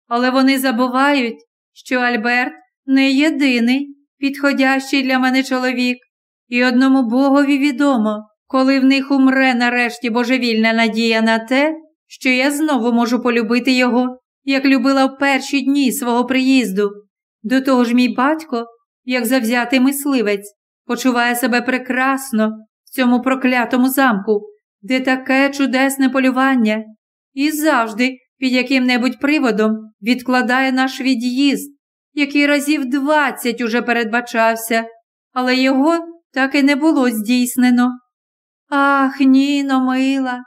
але вони забувають, що Альберт не єдиний підходящий для мене чоловік, і одному Богові відомо, коли в них умре нарешті божевільна надія на те, що я знову можу полюбити його, як любила в перші дні свого приїзду. До того ж, мій батько, як завзятий мисливець, почуває себе прекрасно в цьому проклятому замку, де таке чудесне полювання, і завжди під яким-небудь приводом відкладає наш від'їзд, який разів двадцять уже передбачався, але його так і не було здійснено. Ах, Ніно, мила,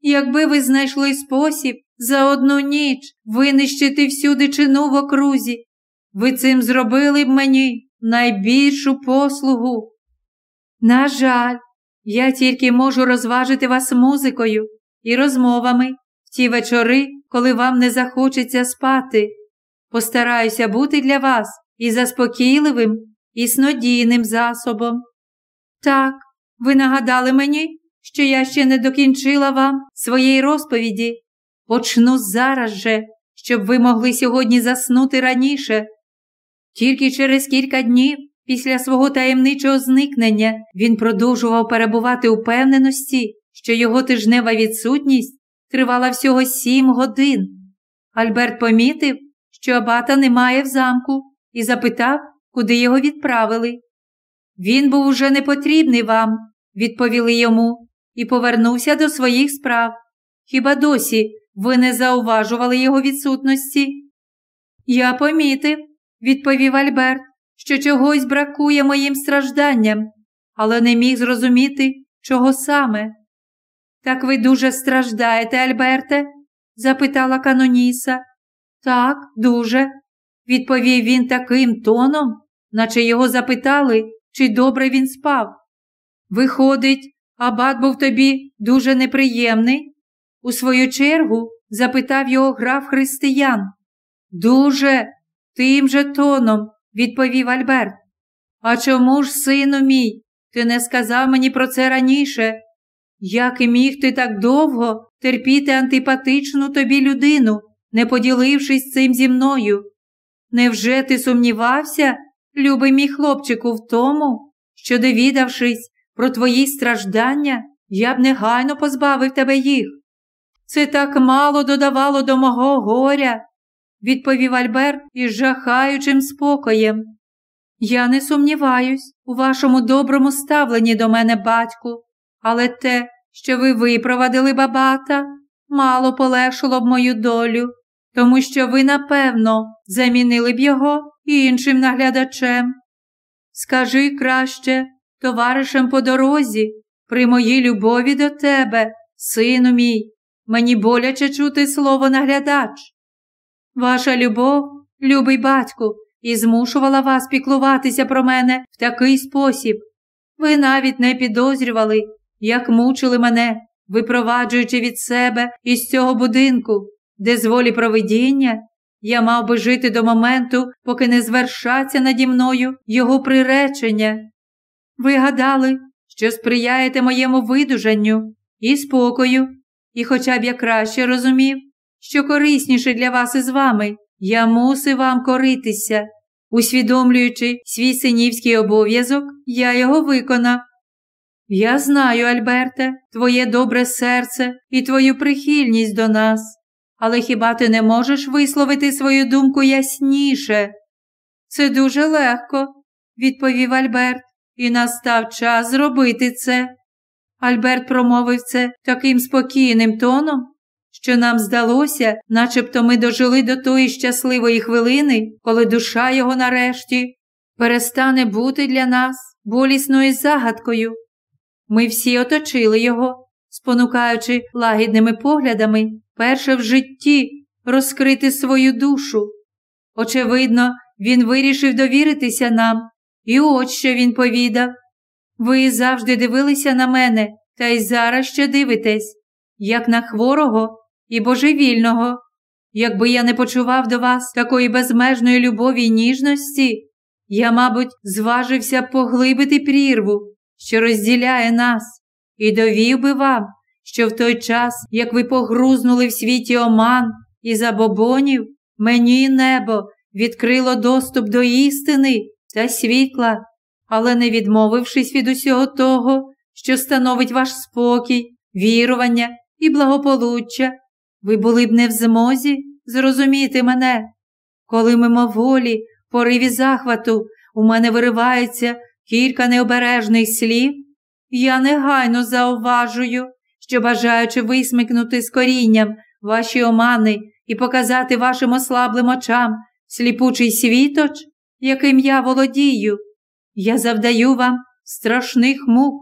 якби ви знайшли спосіб за одну ніч винищити всю дичину в окрузі, ви цим зробили б мені найбільшу послугу. На жаль, я тільки можу розважити вас музикою і розмовами в ті вечори, коли вам не захочеться спати. Постараюся бути для вас і заспокійливим, і снодійним засобом. Так, ви нагадали мені, що я ще не докінчила вам своєї розповіді. Почну зараз же, щоб ви могли сьогодні заснути раніше. Тільки через кілька днів після свого таємничого зникнення він продовжував перебувати у певненості, що його тижнева відсутність тривала всього сім годин. Альберт помітив, що абата немає в замку, і запитав, куди його відправили. Він був уже не потрібний вам, відповіли йому, і повернувся до своїх справ. Хіба досі ви не зауважували його відсутності? Я помітив, відповів Альберт, що чогось бракує моїм стражданням, але не міг зрозуміти, чого саме. Так ви дуже страждаєте, Альберте? запитала Каноніса. Так, дуже, відповів він таким тоном, наче його запитали, чи добре він спав. Виходить, абат був тобі дуже неприємний? У свою чергу запитав його граф християн. Дуже, тим же тоном, відповів Альберт. А чому ж, сину мій, ти не сказав мені про це раніше? Як і міг ти так довго терпіти антипатичну тобі людину, не поділившись цим зі мною? Невже ти сумнівався, любий мій хлопчику, в тому, що, довідавшись про твої страждання, я б негайно позбавив тебе їх? Це так мало додавало до мого горя, відповів Альберт із жахаючим спокоєм. Я не сумніваюсь у вашому доброму ставленні до мене, батьку, але те, що ви випровадили бабата, мало полегшило б мою долю, тому що ви, напевно, замінили б його іншим наглядачем. Скажи краще, товаришем по дорозі, при моїй любові до тебе, сину мій, мені боляче чути слово наглядач. Ваша любов, любий батьку, і змушувала вас піклуватися про мене в такий спосіб. Ви навіть не підозрювали, як мучили мене, випроваджуючи від себе із цього будинку, де з волі провидіння я мав би жити до моменту, поки не звершаться наді мною його приречення. Ви гадали, що сприяєте моєму видужанню і спокою, і хоча б я краще розумів, що корисніше для вас із вами, я мусив вам коритися. Усвідомлюючи свій синівський обов'язок, я його виконав. Я знаю, Альберте, твоє добре серце і твою прихильність до нас, але хіба ти не можеш висловити свою думку ясніше? Це дуже легко, відповів Альберт, і настав час зробити це. Альберт промовив це таким спокійним тоном, що нам здалося, начебто ми дожили до тої щасливої хвилини, коли душа його нарешті перестане бути для нас болісною загадкою. Ми всі оточили його, спонукаючи лагідними поглядами, перше в житті розкрити свою душу. Очевидно, він вирішив довіритися нам, і от що він повідав. Ви завжди дивилися на мене, та й зараз ще дивитесь, як на хворого і божевільного. Якби я не почував до вас такої безмежної любові й ніжності, я, мабуть, зважився поглибити прірву, що розділяє нас, і довів би вам, що в той час, як ви погрузнули в світі оман і забобонів, мені небо відкрило доступ до істини та світла, але не відмовившись від усього того, що становить ваш спокій, вірування і благополуччя, ви були б не в змозі зрозуміти мене, коли мимоволі, пориві захвату, у мене виривається кілька необережних слів, я негайно зауважую, що, бажаючи висмикнути з корінням ваші омани і показати вашим ослаблим очам сліпучий світоч, яким я володію, я завдаю вам страшних мук,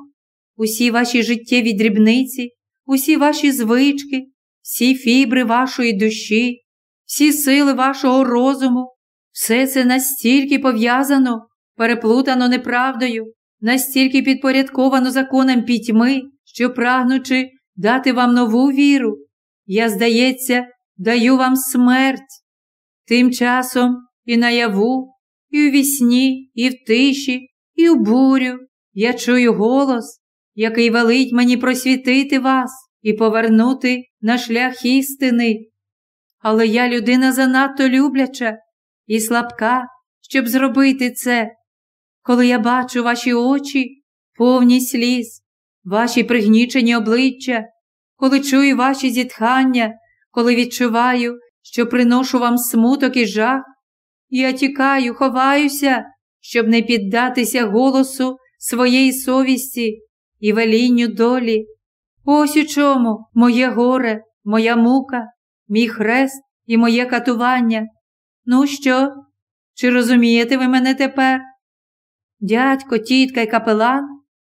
усі ваші життєві дрібниці, усі ваші звички, всі фібри вашої душі, всі сили вашого розуму, все це настільки пов'язано, переплутано неправдою, настільки підпорядковано законом пітьми, що, прагнучи дати вам нову віру, я, здається, даю вам смерть. Тим часом і наяву, і у вісні, і в тиші, і в бурю я чую голос, який велить мені просвітити вас і повернути на шлях істини. Але я людина занадто любляча і слабка, щоб зробити це. Коли я бачу ваші очі, повні сліз, ваші пригнічені обличчя, коли чую ваші зітхання, коли відчуваю, що приношу вам смуток і жах, я тікаю, ховаюся, щоб не піддатися голосу своєї совісті і велінню долі. Ось у чому моє горе, моя мука, мій хрест і моє катування. Ну що? Чи розумієте ви мене тепер? Дядько, тітка й капелан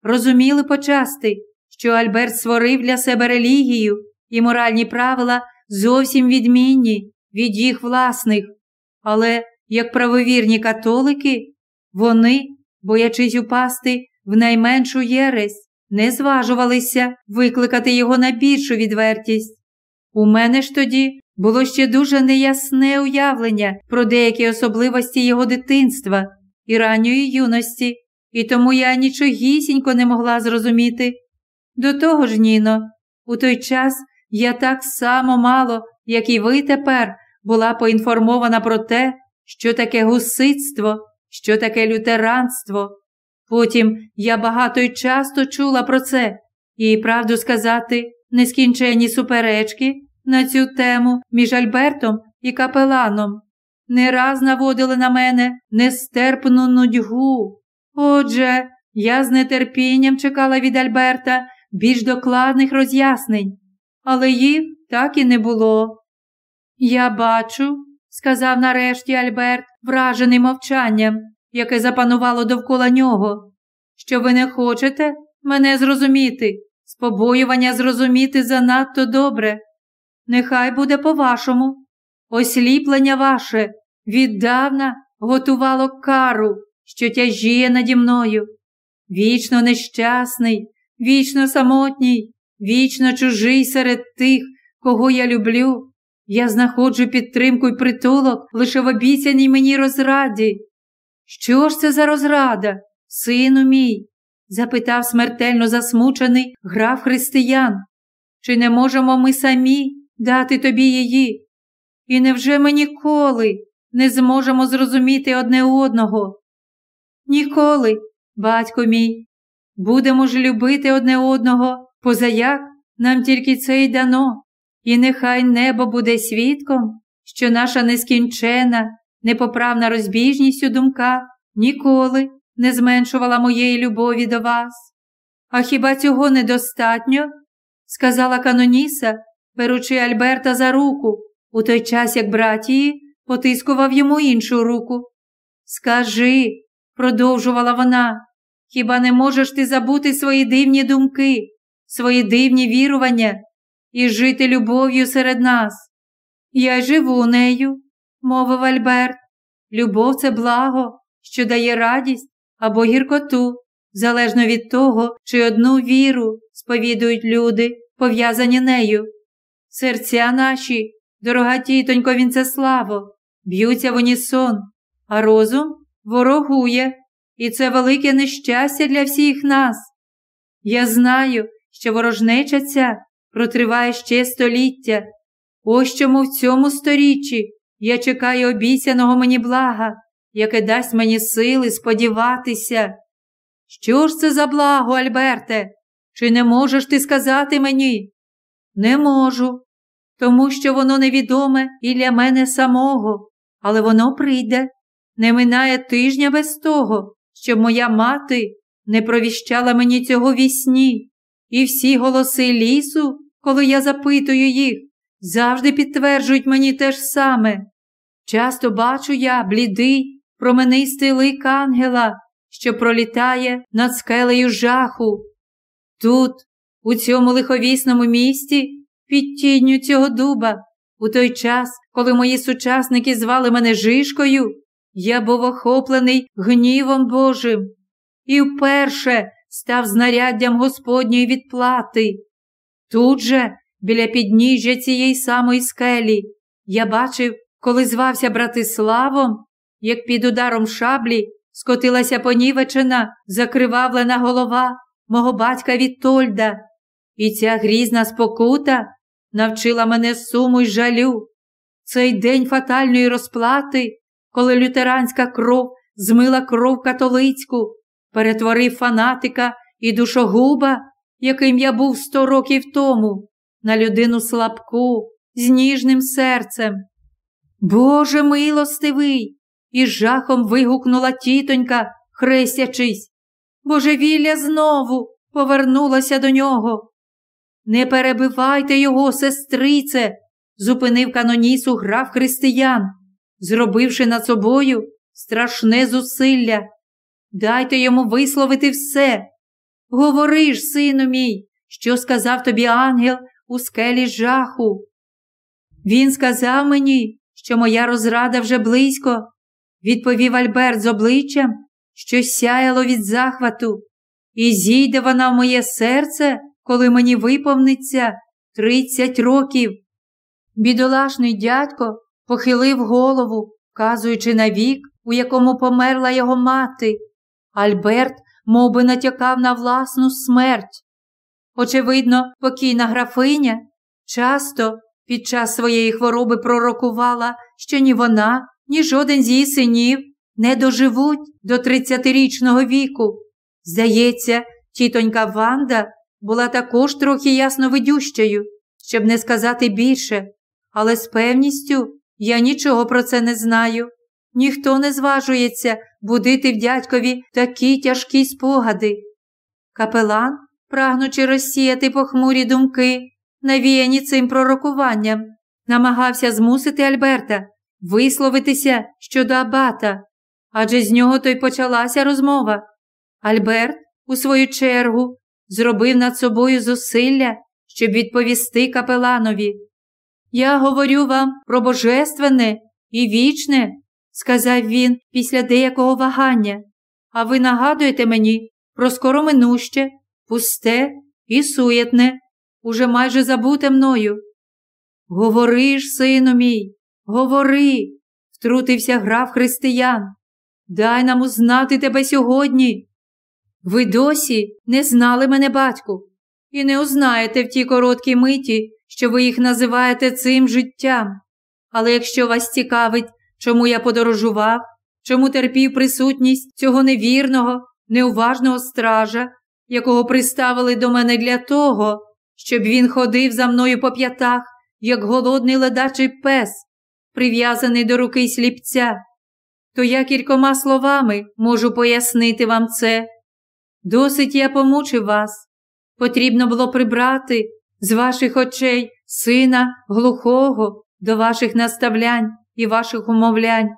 розуміли почасти, що Альберт створив для себе релігію і моральні правила зовсім відмінні від їх власних, але, як правовірні католики, вони, боячись упасти в найменшу єресь, не зважувалися викликати його на більшу відвертість. У мене ж тоді було ще дуже неясне уявлення про деякі особливості його дитинства і ранньої юності, і тому я нічогісінько не могла зрозуміти. До того ж, Ніно, у той час я так само мало, як і ви тепер, була поінформована про те, що таке гусицтво, що таке лютеранство. Потім я багато й часто чула про це, і, правду сказати, нескінченні суперечки на цю тему між Альбертом і капеланом не раз наводили на мене нестерпну нудьгу. Отже, я з нетерпінням чекала від Альберта більш докладних роз'яснень, але їх так і не було. Я бачу, сказав нарешті Альберт, вражений мовчанням, яке запанувало довкола нього, що ви не хочете мене зрозуміти, з побоювання зрозуміти занадто добре. Нехай буде по-вашому. Осліплення ваше віддавна готувало кару, що тяжіє наді мною. Вічно нещасний, вічно самотній, вічно чужий серед тих, кого я люблю. Я знаходжу підтримку й притулок лише в обіцяній мені розраді. Що ж це за розрада, сину мій? запитав смертельно засмучений граф християн. Чи не можемо ми самі дати тобі її? І невже ми ніколи не зможемо зрозуміти одне одного? Ніколи, батько мій, будемо ж любити одне одного, позаяк нам тільки це й дано, і нехай небо буде свідком, що наша нескінчена, непоправна розбіжність у думках ніколи не зменшувала моєї любові до вас. А хіба цього недостатньо? сказала Каноніса, беручи Альберта за руку, у той час, як братії потискував йому іншу руку. Скажи, продовжувала вона, хіба не можеш ти забути свої дивні думки, свої дивні вірування і жити любов'ю серед нас. Я живу нею, мовив Альберт. Любов це благо, що дає радість або гіркоту, залежно від того, чи одну віру сповідують люди, пов'язані нею. Серця наші, дорога тітонько Вінцеславо, б'ються в унісон, а розум ворогує, і це велике нещастя для всіх нас. Я знаю, що ворожнеча ця протриває ще століття. Ось чому в цьому сторіччі я чекаю обіцяного мені блага, яке дасть мені сили сподіватися. Що ж це за благо, Альберте? Чи не можеш ти сказати мені? Не можу, тому що воно невідоме і для мене самого, але воно прийде. Не минає тижня без того, щоб моя мати не провіщала мені цього вісні, і всі голоси лісу, коли я запитую їх, завжди підтверджують мені те ж саме. Часто бачу я блідий, променистий лик ангела, що пролітає над скелею жаху. Тут, у цьому лиховісному місті, під тінню цього дуба, у той час, коли мої сучасники звали мене Жишкою, я був охоплений гнівом Божим і вперше став знаряддям Господньої відплати. Тут же, біля підніжжя цієї самої скелі, я бачив, коли звався Братиславом, як під ударом шаблі скотилася понівечена, закривавлена голова мого батька Вітольда, і ця грізна спокута навчила мене суму й жалю. Цей день фатальної розплати, коли лютеранська кров змила кров католицьку, перетворив фанатика і душогуба, яким я був сто років тому, на людину слабку, з ніжним серцем. Боже милостивий! із жахом вигукнула тітонька, хрестячись. Божевілля знову повернулося до нього. Не перебивайте його, сестрице, зупинив канонісу граф християн, зробивши над собою страшне зусилля. Дайте йому висловити все. Говори ж, сину мій, що сказав тобі ангел у скелі жаху. Він сказав мені, що моя розрада вже близько, відповів Альберт з обличчям, що сяяло від захвату, і зійде вона в моє серце, коли мені виповниться тридцять років. Бідолашний дядько похилив голову, вказуючи на вік, у якому померла його мати. Альберт мов би, натякав на власну смерть. Очевидно, покійна графиня часто під час своєї хвороби пророкувала, що ні вона, ні жоден з її синів не доживуть до тридцятирічного віку. Здається, тітонька Ванда була також трохи ясновидющою, щоб не сказати більше, але з певністю я нічого про це не знаю. Ніхто не зважується будити в дядькові такі тяжкі спогади. Капелан, прагнучи розсіяти похмурі думки, навіяні цим пророкуванням, намагався змусити Альберта висловитися щодо абата, адже з нього то й почалася розмова. Альберт, у свою чергу, зробив над собою зусилля, щоб відповісти капеланові. Я говорю вам про божественне і вічне, сказав він після деякого вагання, а ви нагадуєте мені про скороминуще, пусте і суєтне, уже майже забуте мною. Говори ж, сину мій, говори, втрутився граф християн. Дай нам узнати тебе сьогодні. Ви досі не знали мене, батьку, і не узнаєте в ті короткі миті, що ви їх називаєте цим життям. Але якщо вас цікавить, чому я подорожував, чому терпів присутність цього невірного, неуважного стража, якого приставили до мене для того, щоб він ходив за мною по п'ятах, як голодний ледачий пес, прив'язаний до руки сліпця, то я кількома словами можу пояснити вам це. Досить я помучив вас. Потрібно було прибрати з ваших очей сина глухого до ваших наставлянь і ваших умовлянь.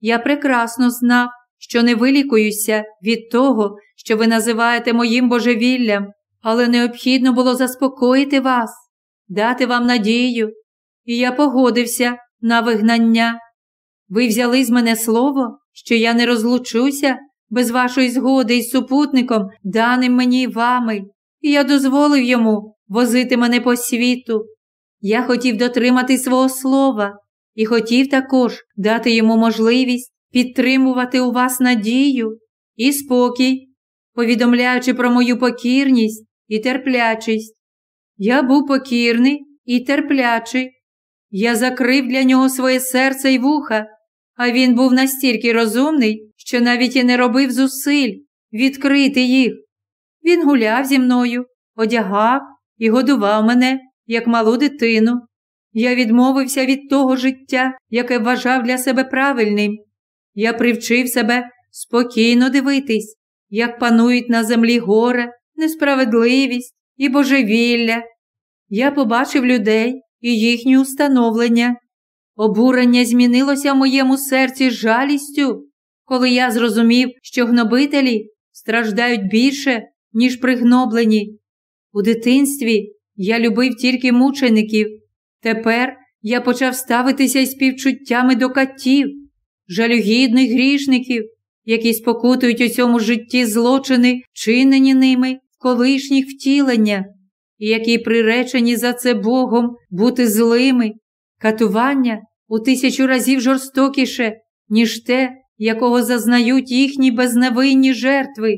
Я прекрасно знав, що не вилікуюся від того, що ви називаєте моїм божевіллям, але необхідно було заспокоїти вас, дати вам надію, і я погодився на вигнання. Ви взяли з мене слово, що я не розлучуся без вашої згоди із супутником, даним мені вами, і я дозволив йому возити мене по світу. Я хотів дотримати свого слова і хотів також дати йому можливість підтримувати у вас надію і спокій, повідомляючи про мою покірність і терплячість. Я був покірний і терплячий. Я закрив для нього своє серце й вуха, а він був настільки розумний, що навіть і не робив зусиль відкрити їх. Він гуляв зі мною, одягав і годував мене, як малу дитину. Я відмовився від того життя, яке вважав для себе правильним. Я привчив себе спокійно дивитись, як панують на землі горе, несправедливість і божевілля. Я побачив людей і їхні установлення. Обурення змінилося в моєму серці жалістю, коли я зрозумів, що гнобителі страждають більше, ніж пригноблені. У дитинстві я любив тільки мучеників. Тепер я почав ставитися із співчуттями до катів, жалюгідних грішників, які спокутують у цьому житті злочини, чинені ними в колишніх втілення, і які приречені за це Богом бути злими, катування у тисячу разів жорстокіше, ніж те, якого зазнають їхні безневинні жертви.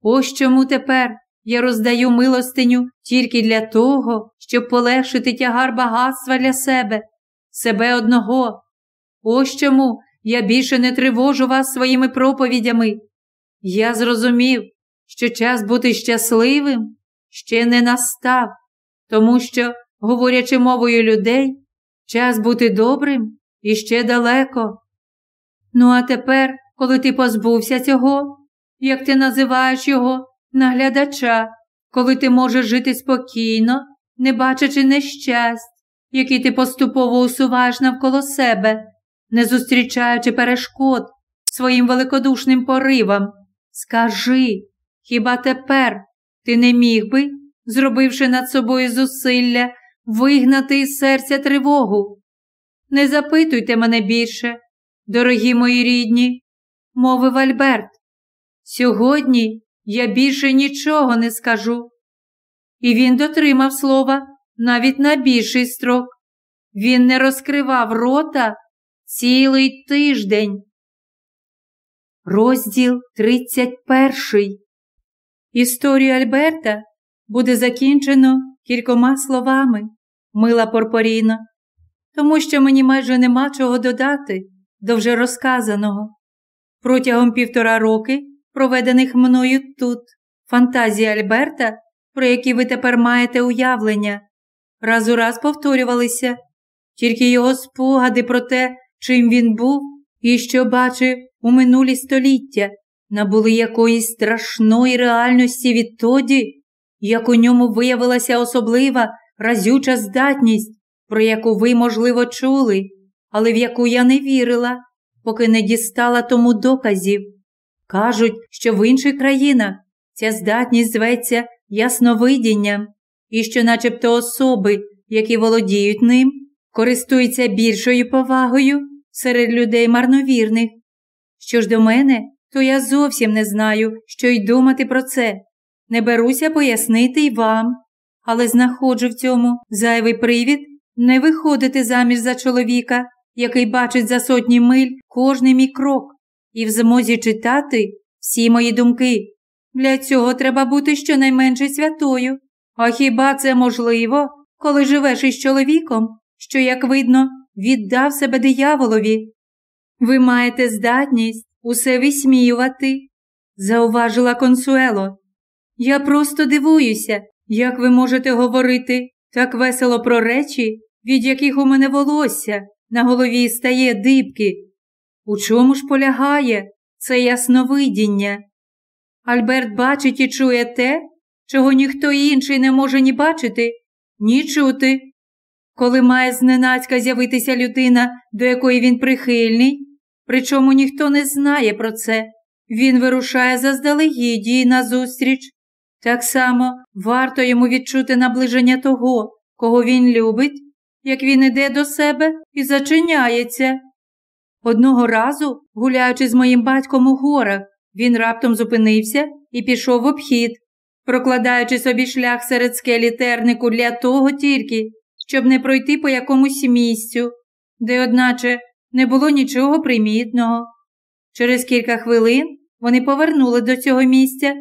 Ось чому тепер я роздаю милостиню тільки для того, щоб полегшити тягар багатства для себе, себе одного. Ось чому я більше не тривожу вас своїми проповідями. Я зрозумів, що час бути щасливим ще не настав, тому що, говорячи мовою людей, час бути добрим іще далеко. Ну, а тепер, коли ти позбувся цього, як ти називаєш його, наглядача, коли ти можеш жити спокійно, не бачачи нещасть, які ти поступово усуваєш навколо себе, не зустрічаючи перешкод своїм великодушним поривам, скажи, хіба тепер ти не міг би, зробивши над собою зусилля, вигнати із серця тривогу? Не запитуйте мене більше, дорогі мої рідні, мовив Альберт. Сьогодні я більше нічого не скажу. І він дотримав слова навіть на більший строк. Він не розкривав рота цілий тиждень. Розділ 31. Історію Альберта буде закінчено кількома словами, мила Порпоріно, тому що мені майже нема чого додати до вже розказаного. Протягом півтора роки, проведених мною тут, фантазії Альберта, про які ви тепер маєте уявлення, раз у раз повторювалися, тільки його спогади про те, чим він був і що бачив у минулі століття, набули якоїсь страшної реальності відтоді, як у ньому виявилася особлива разюча здатність, про яку ви, можливо, чули, але в яку я не вірила, поки не дістала тому доказів. Кажуть, що в інших країнах ця здатність зветься ясновидінням, і що, начебто, особи, які володіють ним, користуються більшою повагою серед людей марновірних. Що ж до мене, то я зовсім не знаю, що й думати про це. Не беруся пояснити й вам, але знаходжу в цьому зайвий привід не виходити заміж за чоловіка, який бачить за сотні миль кожний мій крок, і в змозі читати всі мої думки. Для цього треба бути щонайменше святою. А хіба це можливо, коли живеш із чоловіком, що, як видно, віддав себе дияволові? Ви маєте здатність усе висміювати, зауважила консуело. Я просто дивуюся, як ви можете говорити так весело про речі, від яких у мене волосся на голові стає дибки. У чому ж полягає це ясновидіння? Альберт бачить і чує те, чого ніхто інший не може ні бачити, ні чути. Коли має зненацька з'явитися людина, до якої він прихильний, причому ніхто не знає про це, він вирушає заздалегідь їй назустріч. Так само варто йому відчути наближення того, кого він любить, як він іде до себе і зачиняється. Одного разу, гуляючи з моїм батьком у горах, він раптом зупинився і пішов в обхід, прокладаючи собі шлях серед скелі тернику для того тільки, щоб не пройти по якомусь місцю, де, одначе, не було нічого примітного. Через кілька хвилин вони повернули до цього місця,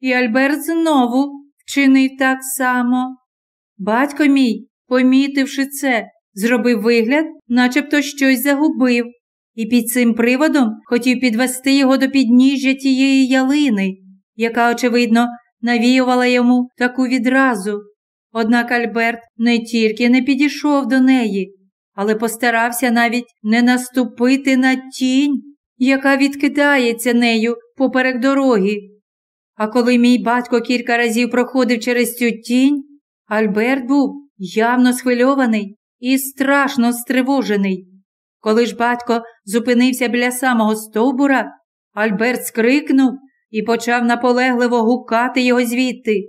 і Альберт знову вчинив так само. Батько мій, помітивши це, зробив вигляд, начебто щось загубив, і під цим приводом хотів підвести його до підніжжя тієї ялини, яка, очевидно, навіювала йому таку відразу. Однак Альберт не тільки не підійшов до неї, але постарався навіть не наступити на тінь, яка відкидається нею поперек дороги. А коли мій батько кілька разів проходив через цю тінь, Альберт був явно схвильований і страшно стривожений. Коли ж батько зупинився біля самого стовбура, Альберт скрикнув і почав наполегливо гукати його звідти.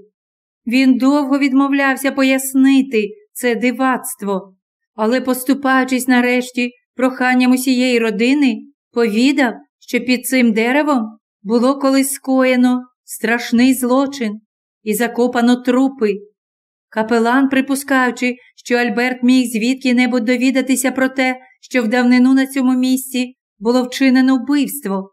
Він довго відмовлявся пояснити це дивацтво, але, поступаючись нарешті проханням усієї родини, повідав, що під цим деревом було колись скоєно страшний злочин і закопано трупи. Капелан, припускаючи, що Альберт міг звідки-небудь довідатися про те, що в давнину на цьому місці було вчинено вбивство,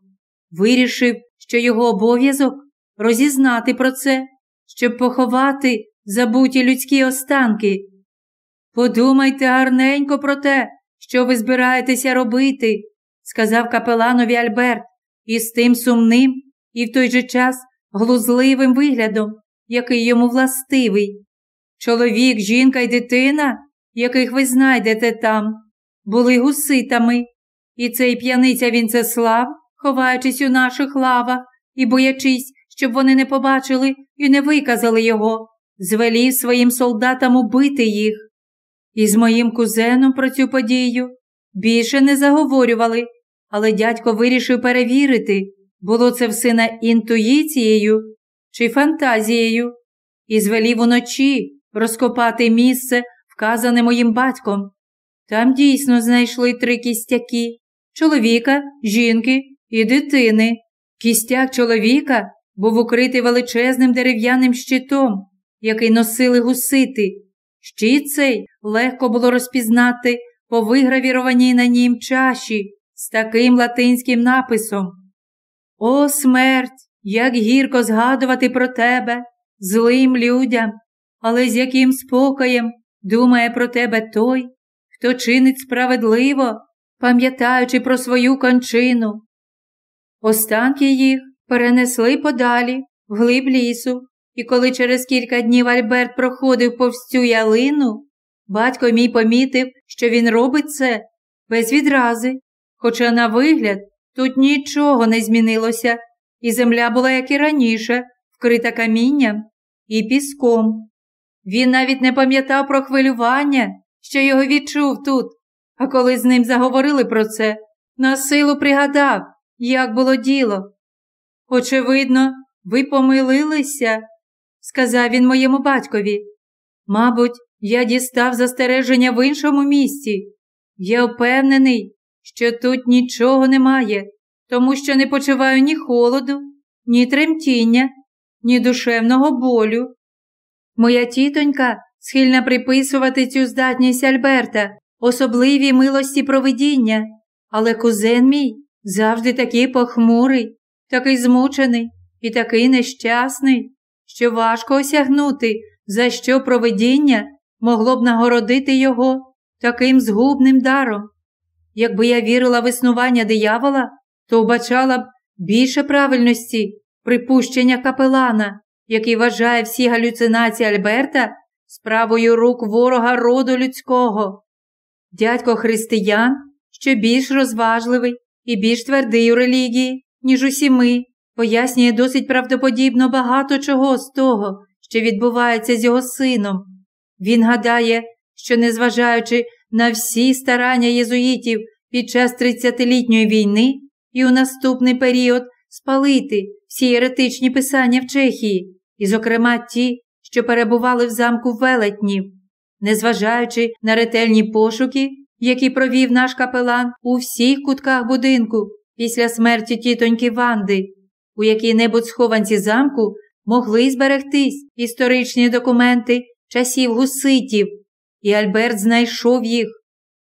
вирішив, що його обов'язок розізнати про це, щоб поховати забуті людські останки. Подумайте гарненько про те, що ви збираєтеся робити, сказав капеланові Альберт, із тим сумним і в той же час глузливим виглядом, який йому властивий. Чоловік, жінка й дитина, яких ви знайдете там, були гуситами, і цей п'яниця Вінцеслав, ховаючись у наших лавах і боячись, щоб вони не побачили і не виказали його, звелів своїм солдатам убити їх. І з моїм кузеном про цю подію більше не заговорювали, але дядько вирішив перевірити, було це в сина інтуїцією чи фантазією, і звелів уночі розкопати місце, вказане моїм батьком. Там дійсно знайшли три кістяки чоловіка, жінки і дитини. Кістяк чоловіка був укритий величезним дерев'яним щитом, який носили гусити. Щит цей легко було розпізнати по вигравірованій на нім чаші з таким латинським написом. О, смерть, як гірко згадувати про тебе, злим людям, але з яким спокоєм думає про тебе той, хто чинить справедливо, пам'ятаючи про свою кончину. Останки їх перенесли подалі, в глиб лісу, і коли через кілька днів Альберт проходив повз ялину, батько мій помітив, що він робить це без відрази, хоча, на вигляд, тут нічого не змінилося, і земля була, як і раніше, вкрита камінням і піском. Він навіть не пам'ятав про хвилювання, що його відчув тут, а коли з ним заговорили про це, на силу пригадав, як було діло. Очевидно, ви помилилися, сказав він моєму батькові. Мабуть, я дістав застереження в іншому місці. Я впевнений, що тут нічого немає, тому що не почуваю ні холоду, ні тремтіння, ні душевного болю. Моя тітонька схильна приписувати цю здатність Альберта, особливій милості провидіння, але кузен мій завжди такий похмурий, такий змучений і такий нещасний, що важко осягнути, за що провидіння могло б нагородити його таким згубним даром. Якби я вірила в існування диявола, то вбачала б більше правильності припущення капелана, який вважає всі галюцинації Альберта справою рук ворога роду людського. Дядько християн, що більш розважливий і більш твердий у релігії, ніж усі ми, пояснює досить правдоподібно багато чого з того, що відбувається з його сином. Він гадає, що, незважаючи на всі старання єзуїтів під час 30-літньої війни і у наступний період спалити всі еретичні писання в Чехії і, зокрема, ті, що перебували в замку велетнів, незважаючи на ретельні пошуки, які провів наш капелан у всіх кутках будинку після смерті тітоньки Ванди, у якій-небудь схованці замку могли зберегтись історичні документи часів гуситів, і Альберт знайшов їх.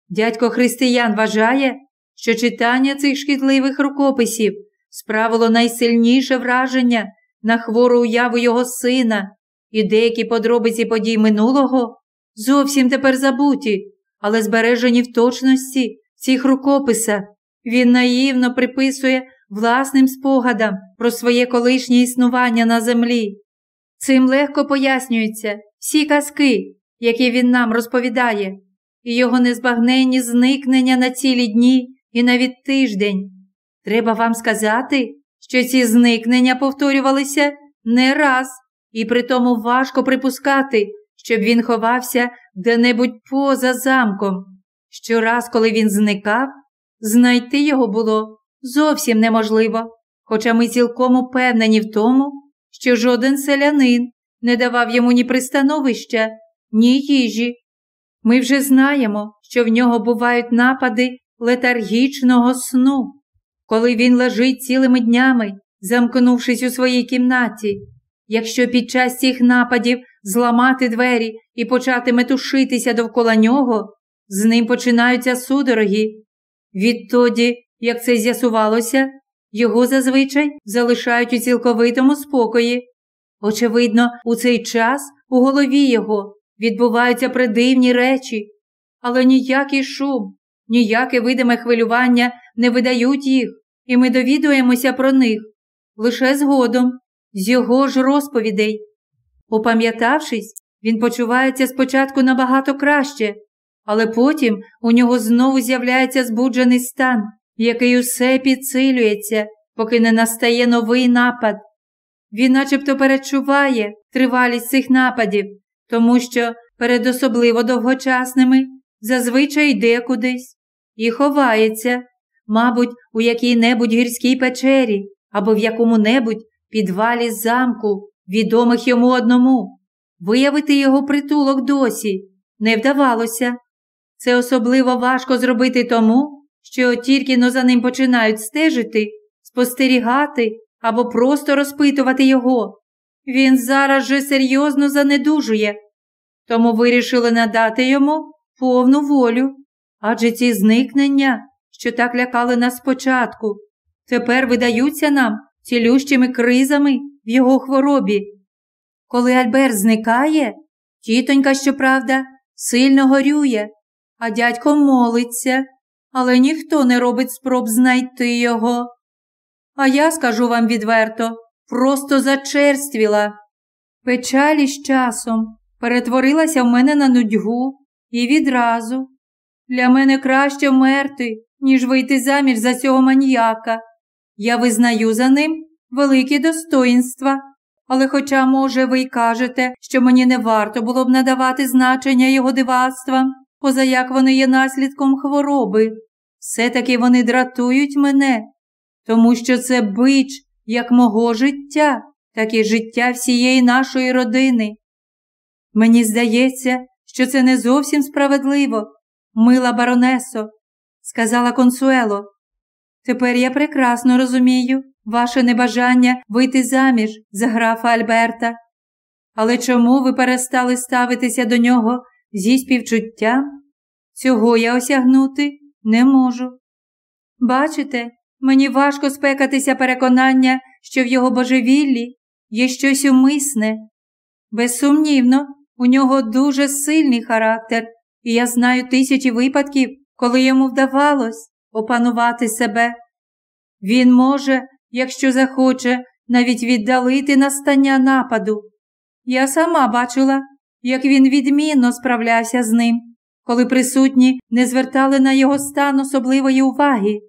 Дядько християн вважає, що читання цих шкідливих рукописів справило найсильніше враження на хвору уяву його сина, і деякі подробиці подій минулого зовсім тепер забуті, але збережені в точності цих рукописах. Він наївно приписує власним спогадам про своє колишнє існування на землі. Цим легко пояснюються всі казки, які він нам розповідає, і його незбагненні зникнення на цілі дні і навіть тиждень. Треба вам сказати, що ці зникнення повторювалися не раз, і при тому важко припускати, щоб він ховався де-небудь поза замком. Щораз, коли він зникав, знайти його було зовсім неможливо, хоча ми цілком упевнені в тому, що жоден селянин не давав йому ні пристановища, ні їжі. Ми вже знаємо, що в нього бувають напади летаргічного сну, коли він лежить цілими днями, замкнувшись у своїй кімнаті. Якщо під час цих нападів зламати двері і почати метушитися довкола нього, з ним починаються судороги. Відтоді, як це з'ясувалося, його зазвичай залишають у цілковитому спокої. Очевидно, у цей час у голові його відбуваються придивні речі, але ніякий шум, ніяке видиме хвилювання не видають їх, і ми довідуємося про них лише згодом, з його ж розповідей. Опам'ятавшись, він почувається спочатку набагато краще, але потім у нього знову з'являється збуджений стан, який усе підсилюється, поки не настає новий напад. Він начебто перечуває тривалість цих нападів, тому що перед особливо довгочасними зазвичай йде кудись і ховається, мабуть, у якій-небудь гірській печері або в якому-небудь підвалі замку, відомих йому одному. Виявити його притулок досі не вдавалося. Це особливо важко зробити тому, що тільки но за ним починають стежити, спостерігати або просто розпитувати його. Він зараз же серйозно занедужує, тому вирішили надати йому повну волю, адже ці зникнення, що так лякали нас спочатку, тепер видаються нам цілющими кризами в його хворобі. Коли Альберт зникає, тітонька, щоправда, сильно горює, а дядько молиться, але ніхто не робить спроб знайти його. А я скажу вам відверто, просто зачерствіла. Печалі з часом перетворилася в мене на нудьгу і відразу. Для мене краще вмерти, ніж вийти заміж за цього маніяка. Я визнаю за ним великі достоїнства, але, хоча, може, ви й кажете, що мені не варто було б надавати значення його дивацтвам, поза як вони є наслідком хвороби, все-таки вони дратують мене, тому що це бич як мого життя, так і життя всієї нашої родини. Мені здається, що це не зовсім справедливо, мила баронесо, сказала консуело. Тепер я прекрасно розумію ваше небажання вийти заміж за графа Альберта. Але чому ви перестали ставитися до нього зі співчуттям? Цього я осягнути не можу. Бачите, мені важко спекатися переконання, що в його божевіллі є щось умисне. Безсумнівно, у нього дуже сильний характер, і я знаю тисячі випадків, коли йому вдавалось опанувати себе. Він може, якщо захоче, навіть віддалити настання нападу. Я сама бачила, як він відмінно справлявся з ним, коли присутні не звертали на його стан особливої уваги,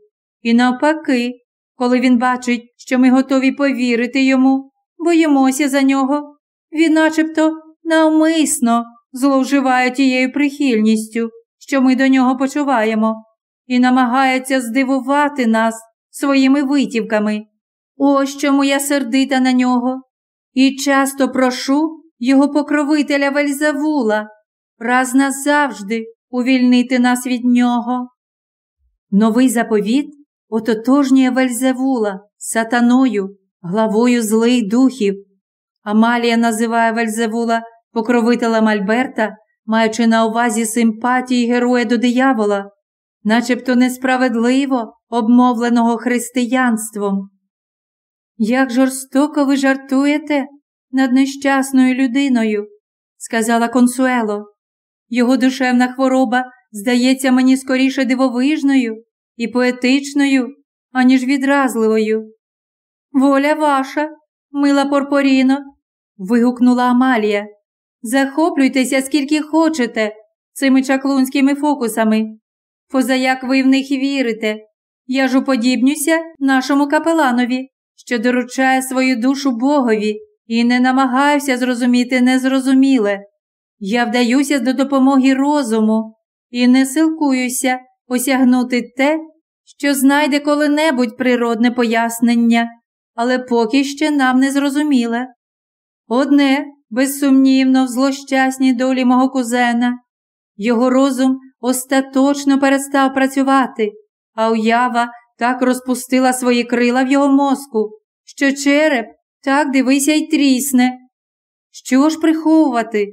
і навпаки, коли він бачить, що ми готові повірити йому, боїмося за нього, він начебто навмисно зловживає тією прихильністю, що ми до нього почуваємо, і намагається здивувати нас своїми витівками. Ось чому я сердита на нього. і часто прошу його покровителя Вельзевула раз назавжди увільнити нас від нього. Новий заповіт ототожнює Вельзевула сатаною, главою злих духів. Амалія називає Вельзевула покровителем Альберта, маючи на увазі симпатії героя до диявола, начебто несправедливо обмовленого християнством. Як жорстоко ви жартуєте над нещасною людиною, сказала Консуело. Його душевна хвороба здається мені скоріше дивовижною і поетичною, аніж відразливою. Воля ваша, мила Порпоріно, вигукнула Амалія. Захоплюйтеся, скільки хочете, цими чаклунськими фокусами. Позаяк ви в них вірите. Я ж уподібнюся нашому капеланові, що доручає свою душу Богові і не намагаюся зрозуміти незрозуміле. Я вдаюся до допомоги розуму і не силкуюся осягнути те, що знайде коли-небудь природне пояснення, але поки ще нам не зрозуміле. Одне, безсумнівно, в злощасній долі мого кузена. Його розум остаточно перестав працювати, а уява так розпустила свої крила в його мозку, що череп так дивися й трісне. Що ж приховувати?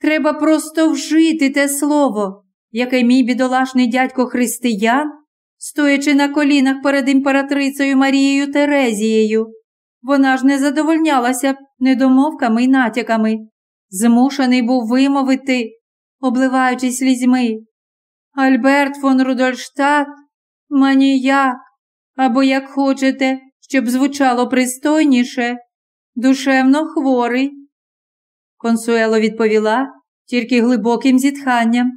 Треба просто вжити те слово, яке мій бідолашний дядько християн, стоячи на колінах перед імператрицею Марією Терезією. Вона ж не задовольнялася недомовками й натяками. Змушений був вимовити, обливаючись слізьми. Альберт фон Рудольштадт, маніяк, або, як хочете, щоб звучало пристойніше, душевно хворий. Консуело відповіла тільки глибоким зітханням.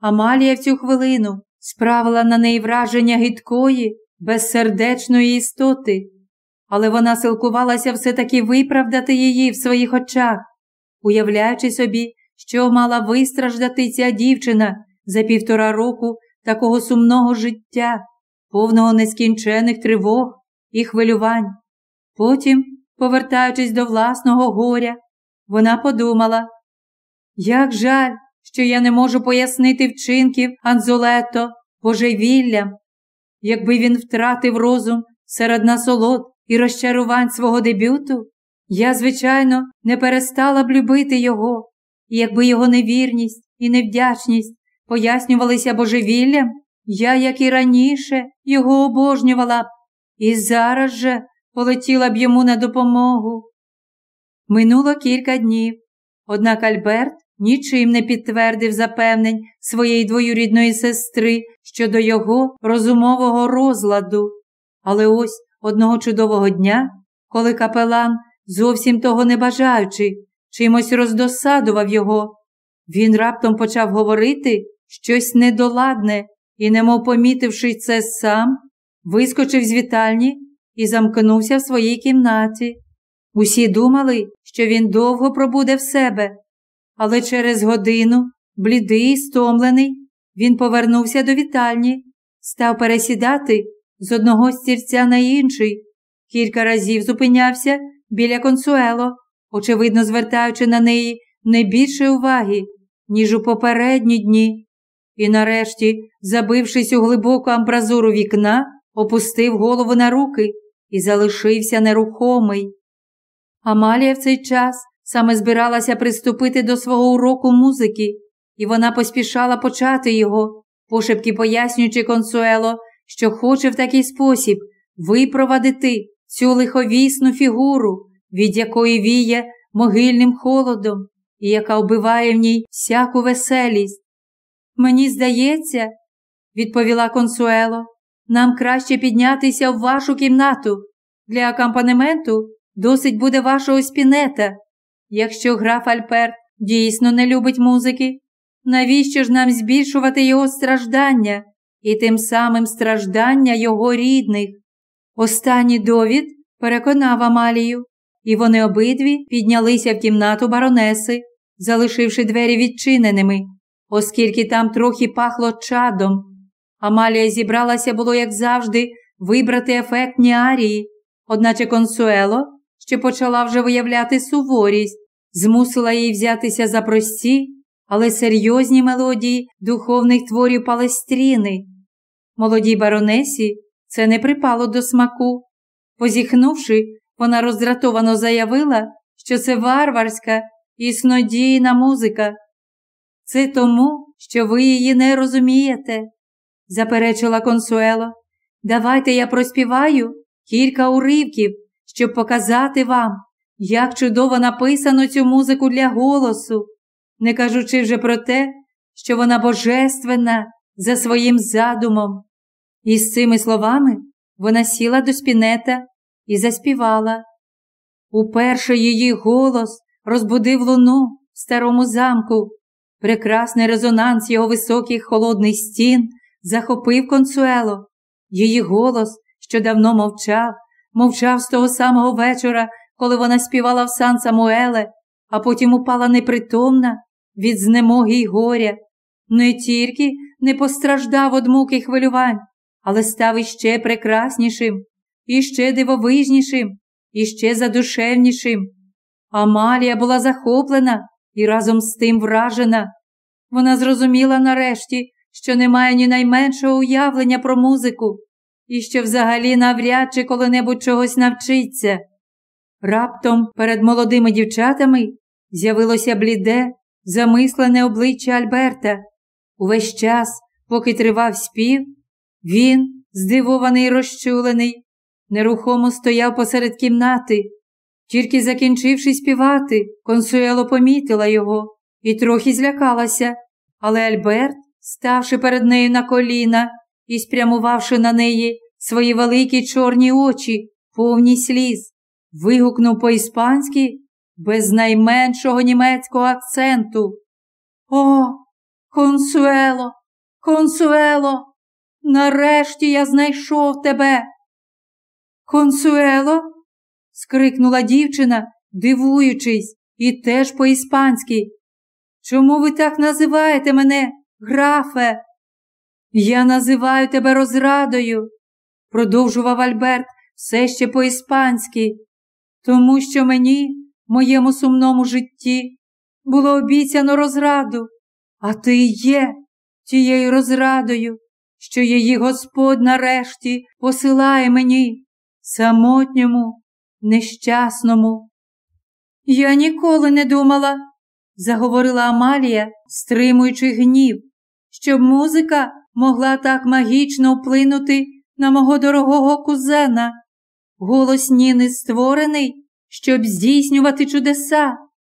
Амалія в цю хвилину справила на неї враження гидкої, безсердечної істоти, але вона силкувалася все-таки виправдати її в своїх очах, уявляючи собі, що мала вистраждати ця дівчина за півтора року такого сумного життя, повного нескінчених тривог і хвилювань. Потім, повертаючись до власного горя, вона подумала, як жаль, що я не можу пояснити вчинків Анзолето божевіллям, якби він втратив розум серед насолод і розчарувань свого дебюту, я, звичайно, не перестала б любити його, і якби його невірність і невдячність пояснювалися божевіллям, я, як і раніше, його обожнювала б, і зараз же полетіла б йому на допомогу. Минуло кілька днів, однак Альберт нічим не підтвердив запевнень своєї двоюрідної сестри щодо його розумового розладу. Але ось одного чудового дня, коли капелан, зовсім того не бажаючи, чимось роздосадував його, він раптом почав говорити щось недоладне і, немов помітивши це сам, вискочив з вітальні і замкнувся в своїй кімнаті. Усі думали, що він довго пробуде в себе, але через годину, блідий, стомлений, він повернувся до вітальні, став пересідати з одного стільця на інший, кілька разів зупинявся біля консуело, очевидно, звертаючи на неї не більше уваги, ніж у попередні дні, і нарешті, забившись у глибоку амбразуру вікна, опустив голову на руки і залишився нерухомий. Амалія в цей час саме збиралася приступити до свого уроку музики, і вона поспішала почати його, пошепки пояснюючи консуело, що хоче в такий спосіб випровадити цю лиховісну фігуру, від якої віє могильним холодом і яка вбиває в ній всяку веселість. Мені здається, відповіла консуело, нам краще піднятися в вашу кімнату. Для акомпанементу досить буде вашого спінета. Якщо граф Альперт дійсно не любить музики, навіщо ж нам збільшувати його страждання і тим самим страждання його рідних? Останній довід переконав Амалію, і вони обидві піднялися в кімнату баронеси, залишивши двері відчиненими, оскільки там трохи пахло чадом. Амалія зібралася було, як завжди, вибрати ефектні арії, одначе консуело що почала вже виявляти суворість, змусила її взятися за прості, але серйозні мелодії духовних творів Палестріни. Молодій баронесі це не припало до смаку. Позіхнувши, вона роздратовано заявила, що це варварська і снодійна музика. Це тому, що ви її не розумієте, заперечила консуело. Давайте я проспіваю кілька уривків, щоб показати вам, як чудово написано цю музику для голосу, не кажучи вже про те, що вона божественна за своїм задумом. І з цими словами вона сіла до спінета і заспівала. Уперше її голос розбудив луну в старому замку. Прекрасний резонанс його високих холодних стін захопив консуело. Її голос, що давно мовчав, мовчав з того самого вечора, коли вона співала в сан Самуеле, а потім упала непритомна від знемоги й горя. Не тільки не постраждав од муки хвилювань, але став іще прекраснішим, іще дивовижнішим, іще задушевнішим. Амалія була захоплена і разом з тим вражена. Вона зрозуміла нарешті, що не має ні найменшого уявлення про музику і що взагалі навряд чи коли-небудь чогось навчиться. Раптом перед молодими дівчатами з'явилося бліде, замислене обличчя Альберта. Увесь час, поки тривав спів, він, здивований й розчулений, нерухомо стояв посеред кімнати. Тільки закінчивши співати, консуело помітила його і трохи злякалася, але Альберт, ставши перед нею на коліна і спрямувавши на неї свої великі чорні очі, повні сліз, вигукнув по-іспанськи без найменшого німецького акценту. О, консуело, консуело, нарешті я знайшов тебе. Консуело? скрикнула дівчина, дивуючись, і теж по-іспанськи. Чому ви так називаєте мене, графе? Я називаю тебе розрадою, продовжував Альберт все ще по-іспанськи, тому що мені, моєму сумному житті, було обіцяно розраду, а ти є тією розрадою, що її Господь нарешті посилає мені, самотньому, нещасному. Я ніколи не думала, заговорила Амалія, стримуючи гнів, щоб музика могла так магічно вплинути на мого дорогого кузена. Голос Ніни створений, щоб здійснювати чудеса.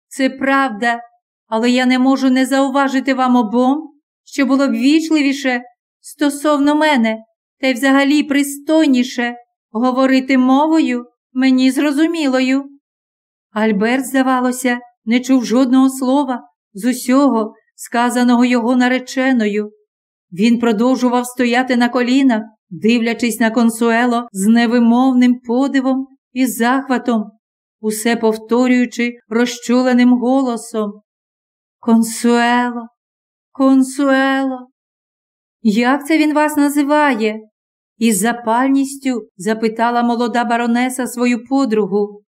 Це правда, але я не можу не зауважити вам обом, що було б вічливіше стосовно мене, та й взагалі пристойніше говорити мовою мені зрозумілою. Альберт, здавалося, не чув жодного слова з усього, сказаного його нареченою. Він продовжував стояти на колінах, дивлячись на консуело з невимовним подивом і захватом, усе повторюючи розчуленим голосом. Консуело, консуело, як це він вас називає? Із запальністю запитала молода баронеса свою подругу.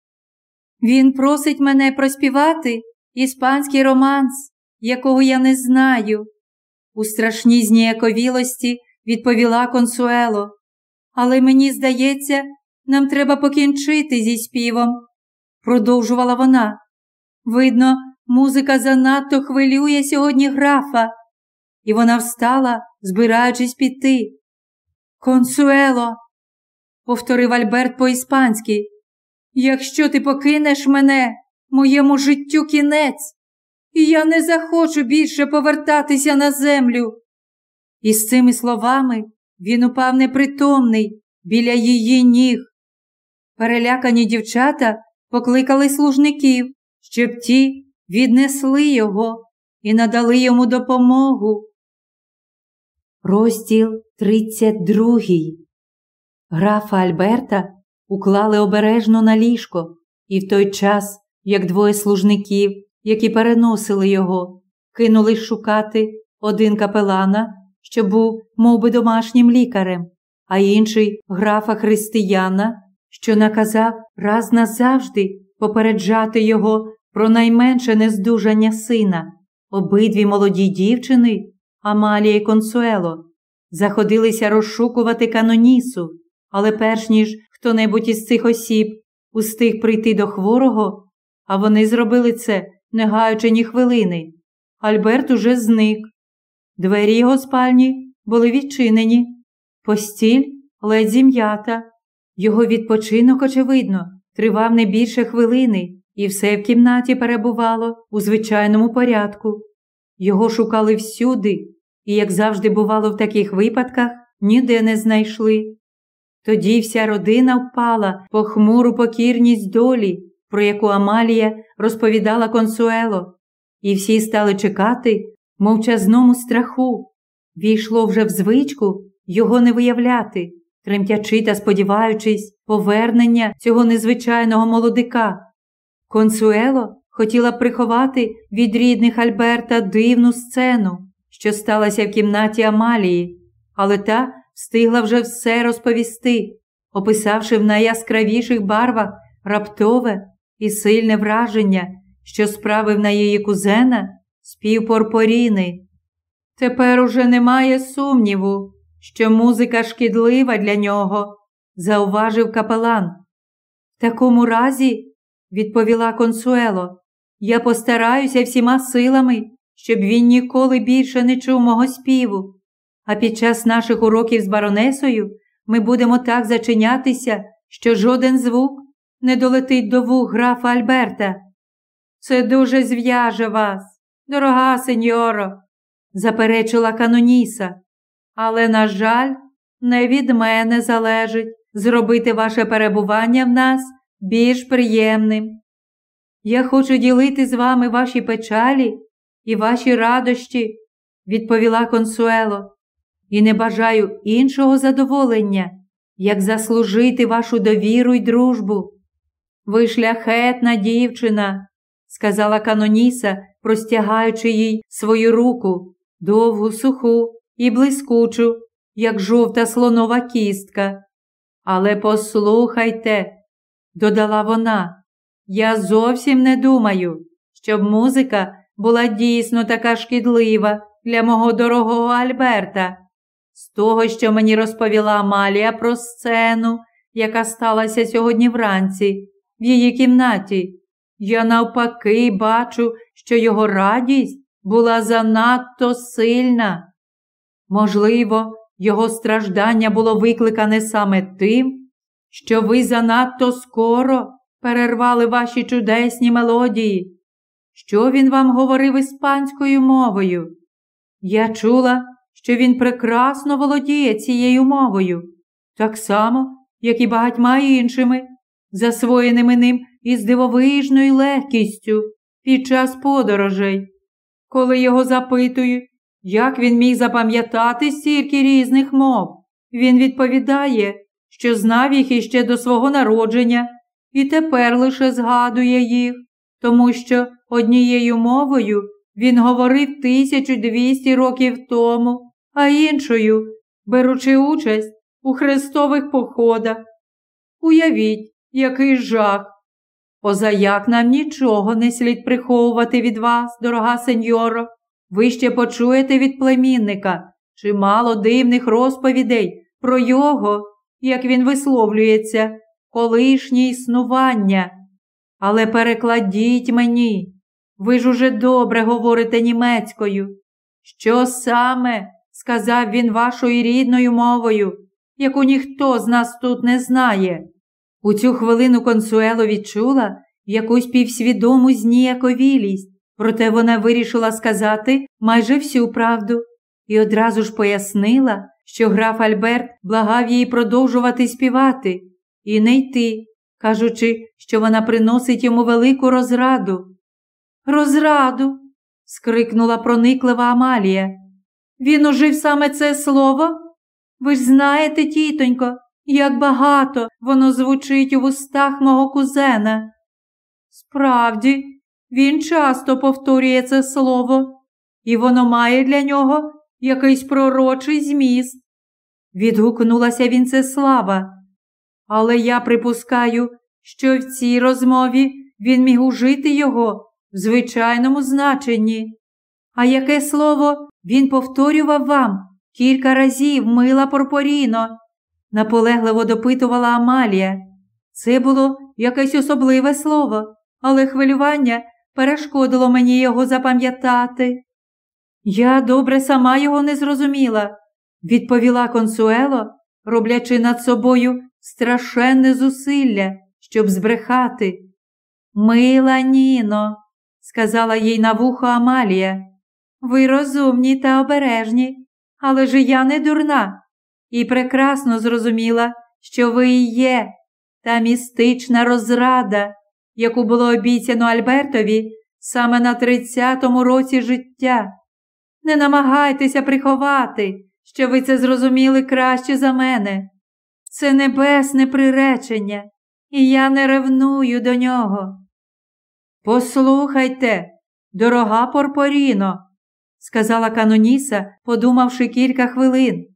Він просить мене проспівати іспанський романс, якого я не знаю. У страшній зніяковілості відповіла консуело. Але мені здається, нам треба покінчити зі співом, продовжувала вона. Видно, музика занадто хвилює сьогодні графа. І вона встала, збираючись піти. Консуело, повторив Альберт по-іспанськи, якщо ти покинеш мене, моєму життю кінець, і я не захочу більше повертатися на землю. І з цими словами він упав непритомний біля її ніг. Перелякані дівчата покликали служників, щоб ті віднесли його і надали йому допомогу. Розділ 32 Графа Альберта уклали обережно на ліжко, і в той час, як двоє служників, які переносили його, кинули шукати один капелана, що був мов би, домашнім лікарем, а інший графа християна, що наказав раз назавжди попереджати його про найменше нездужання сина. Обидві молоді дівчини, Амалія і Консуело, заходилися розшукувати канонісу, але перш ніж хто небудь із цих осіб устиг прийти до хворого, а вони зробили це, не гаючи ні хвилини. Альберт уже зник. Двері його спальні були відчинені, постіль ледь зім'ята. Його відпочинок, очевидно, тривав не більше хвилини, і все в кімнаті перебувало у звичайному порядку. Його шукали всюди, і, як завжди бувало в таких випадках, ніде не знайшли. Тоді вся родина впала по хмуру покірність долі, про яку Амалія розповідала консуело, і всі стали чекати мовчазному страху. Війшло вже в звичку його не виявляти, тремтячи та сподіваючись повернення цього незвичайного молодика. Консуело хотіла приховати від рідних Альберта дивну сцену, що сталася в кімнаті Амалії, але та встигла вже все розповісти, описавши в найяскравіших барвах раптове і сильне враження, що справив на її кузена спів Порпоріни. Тепер уже немає сумніву, що музика шкідлива для нього, зауважив капелан. В такому разі, відповіла консуело, я постараюся всіма силами, щоб він ніколи більше не чув мого співу. А під час наших уроків з баронесою ми будемо так зачинятися, що жоден звук не долетить до вух графа Альберта. Це дуже зв'яже вас, дорога сеньоро, заперечила Каноніса. Але, на жаль, не від мене залежить зробити ваше перебування в нас більш приємним. Я хочу ділити з вами ваші печалі і ваші радощі, відповіла консуело, і не бажаю іншого задоволення, як заслужити вашу довіру й дружбу. Ви шляхетна дівчина, сказала Каноніса, простягаючи їй свою руку, довгу, суху і блискучу, як жовта слонова кістка. Але послухайте, додала вона, я зовсім не думаю, щоб музика була дійсно така шкідлива для мого дорогого Альберта. З того, що мені розповіла Амалія про сцену, яка сталася сьогодні вранці, в її кімнаті, я навпаки бачу, що його радість була занадто сильна. Можливо, його страждання було викликане саме тим, що ви занадто скоро перервали ваші чудесні мелодії. Що він вам говорив іспанською мовою? Я чула, що він прекрасно володіє цією мовою, так само, як і багатьма іншими, засвоєними ним із дивовижною легкістю під час подорожей. Коли його запитують, як він міг запам'ятати стільки різних мов, він відповідає, що знав їх іще до свого народження і тепер лише згадує їх, тому що однією мовою він говорив 1200 років тому, а іншою, беручи участь у хрестових походах. Уявіть, який жах. Позаяк нам нічого не слід приховувати від вас, дорога сеньоро. Ви ще почуєте від племінника чимало дивних розповідей про його, як він висловлюється, колишнє існування. Але перекладіть мені, ви ж уже добре говорите німецькою. Що саме сказав він вашою рідною мовою, яку ніхто з нас тут не знає? У цю хвилину консуело відчула якусь півсвідому зніяковілість, проте вона вирішила сказати майже всю правду і одразу ж пояснила, що граф Альберт благав її продовжувати співати і не йти, кажучи, що вона приносить йому велику розраду. Розраду. скрикнула прониклива Амалія. Він ужив саме це слово? Ви ж знаєте, тітонько, як багато воно звучить у вустах мого кузена. Справді, він часто повторює це слово, і воно має для нього якийсь пророчий зміст. Відгукнулася Вінцеслава. Але я припускаю, що в цій розмові він міг ужити його в звичайному значенні. А яке слово він повторював вам кілька разів мила Порпоріно? наполегливо допитувала Амалія. Це було якесь особливе слово, але хвилювання перешкодило мені його запам'ятати. Я добре сама його не зрозуміла, відповіла консуело, роблячи над собою страшенне зусилля, щоб збрехати. Мила Ніно, сказала їй на вухо Амалія, ви розумні та обережні, але ж я не дурна і прекрасно зрозуміла, що ви і є та містична розрада, яку було обіцяно Альбертові саме на тридцятому році життя. Не намагайтеся приховати, що ви це зрозуміли краще за мене. Це небесне приречення, і я не ревную до нього. Послухайте, дорога Порпоріно, сказала Каноніса, подумавши кілька хвилин.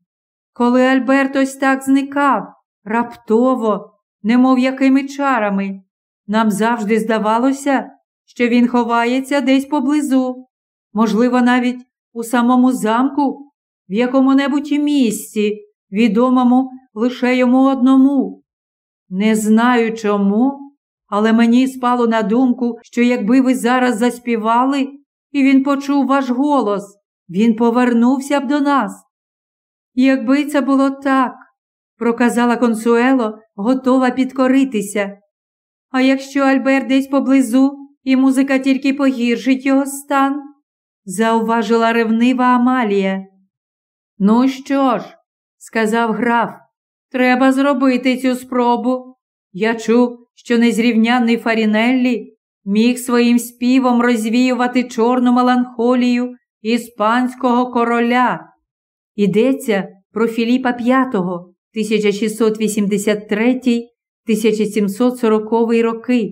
Коли Альберт ось так зникав, раптово, немов якими чарами, нам завжди здавалося, що він ховається десь поблизу, можливо, навіть у самому замку, в якому-небудь місці, відомому лише йому одному. Не знаю чому, але мені спало на думку, що якби ви зараз заспівали, і він почув ваш голос, він повернувся б до нас. Якби це було так, проказала консуело, готова підкоритися. А якщо Альберт десь поблизу і музика тільки погіршить його стан, зауважила ревнива Амалія. Ну що ж, сказав граф, треба зробити цю спробу. Я чув, що незрівнянний Фарінеллі міг своїм співом розвіювати чорну меланхолію іспанського короля. Йдеться про Філіпа V 1683-1740 роки.